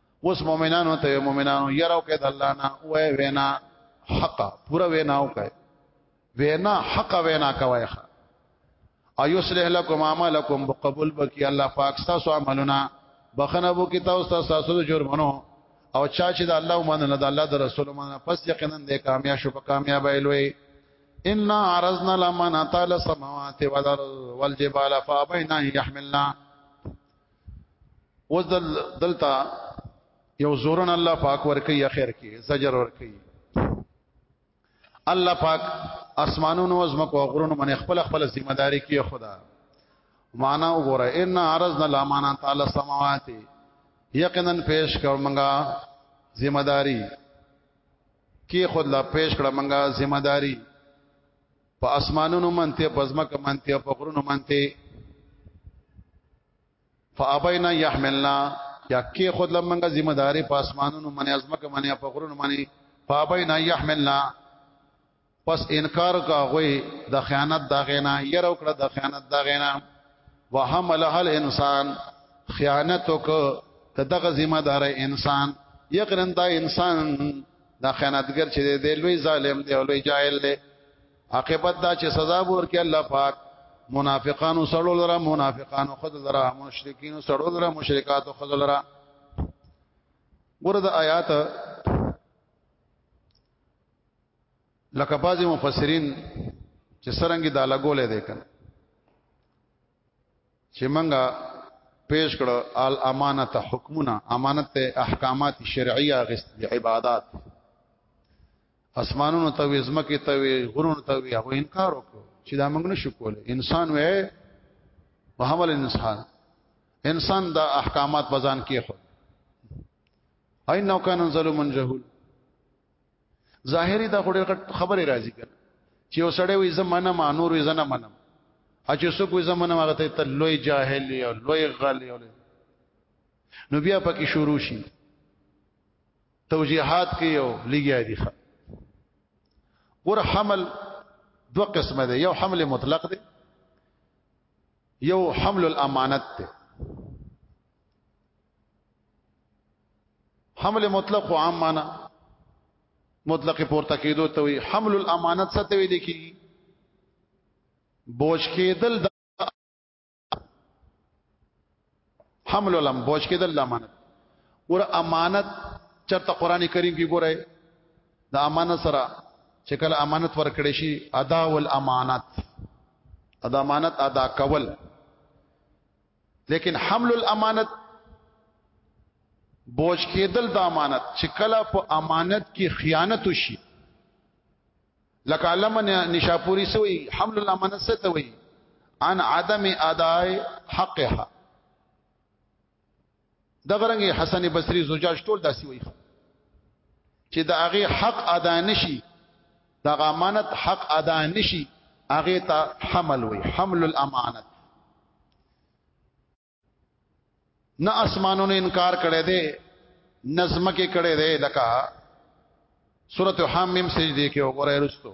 اوس مؤمنانو ته مؤمنانو يرو کې د الله نه وې وینا حق پورا وینا وکړي وینا حق وینا کوي ايصلح لكم عملكم بقبول بکی الله پاک تاسو عملونه بخنه بو کی تاسو تاسو جرمونو او چا چې د الله مننه د الله د رسول مننه پس یقینا د کامیاب شو په کامیاب ایلوي ان عرضنا لمن تعالی السماوات والارض والجبال فابينا يحملنا اوس دلته یو زورن الله پاک ورکی یا خیر کی زجر ورکی الله پاک اسمانونو از مکو غرونو باندې خپل خپل ذمہ داری کی خدا معنا وګوره ان عرضنا الامانات علی السماوات یقینا پیش کړ منګه ذمہ داری کی خود لا پیش کړ منګه ذمہ داری په اسمانونو منته په ځمکه منته په غرونو منته فابینا یحملنا یا کې خود لمنګه ذمہ داری په اسمانونو منه ازمکه منه په غرونو منه فابینا یحملنا پس انکار کا غوي د خیانت دا غینا ير او کړه د خیانت دا غینا وحمل هل انسان خیانت وک دغه ذمہ دار انسان یقینا دا انسان دا خیانتګر چې دی لوی ظالم دی او لوی جاهل دی عاقبت دا چې سزا ورکړي الله پاک منافقانو سړو لره منافقانو خود لره مشرکین سړو لره مشرکات خود لره ورته آیات لکه بعضی مفسرین چې سرنګي دا لګولې ده کنه چې منګه پیش کړ ال امانت حکمنا امانت احکامات شرعیه غست عبادت اسمانونو ته وي زمکه ته وي غرونو ته وي هغه انکار وکړو چې دا موږ نشو کولای انسان وې محمل انسان انسان دا احکامات بزان کې خو اينو کان ظلم جهول ظاهری دا خوري خبره راځي کړه چې یو سړی وي زمانه ما نور وي زنه منم اچې سو کوی زمانه ما غته ته لوی جاهل یو لوی غل یو نو بیا پکې شروع شي توجیهات کې یو لګیا دي ور حمل دو قسمه ده یو حمل مطلق ده یو حمل الامانت ده حمل مطلق او عام معنا مطلق پورته کېدو ته وي حمل الامانت څه ته ویل کی بوج کېدل د حمل الام بوج کېدل د امانت ور امانت چرته قران کریم کې ګورای د امانت سره چې کله امانت ورکړې شي ادا ول امانت ادا امانت ادا کول لیکن حمل الامانت بوج کېدل د امانت چې کله په امانت کې خیانت وشي لکه علامه نشاپوری سوی حمل الامانت څه ته وایي ان عدم اداء حقها دغه رنګ حسن بصري زجاج ټول داسي وي چې د هغه حق ادا نشي د امانت حق ادا نشي هغه ته حمل وي حمل الامانت نه اسمانونو انکار کړي دي نظم کې کړي دي لکه سورته حامیم سجدي کې وګورئ رستو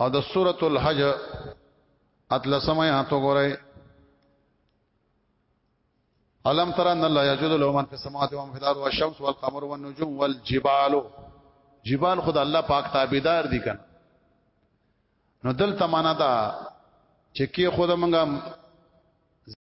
او د سوره الحج اتلسمه آیات وګورئ الم تر ان الله یجد له من فی السماوات و من فی الارض والشمس والقمر والنجوم والجبال جبال خدای الله پاک تابعدار دي کنه نو دلته معنا دا چې کې خود منګه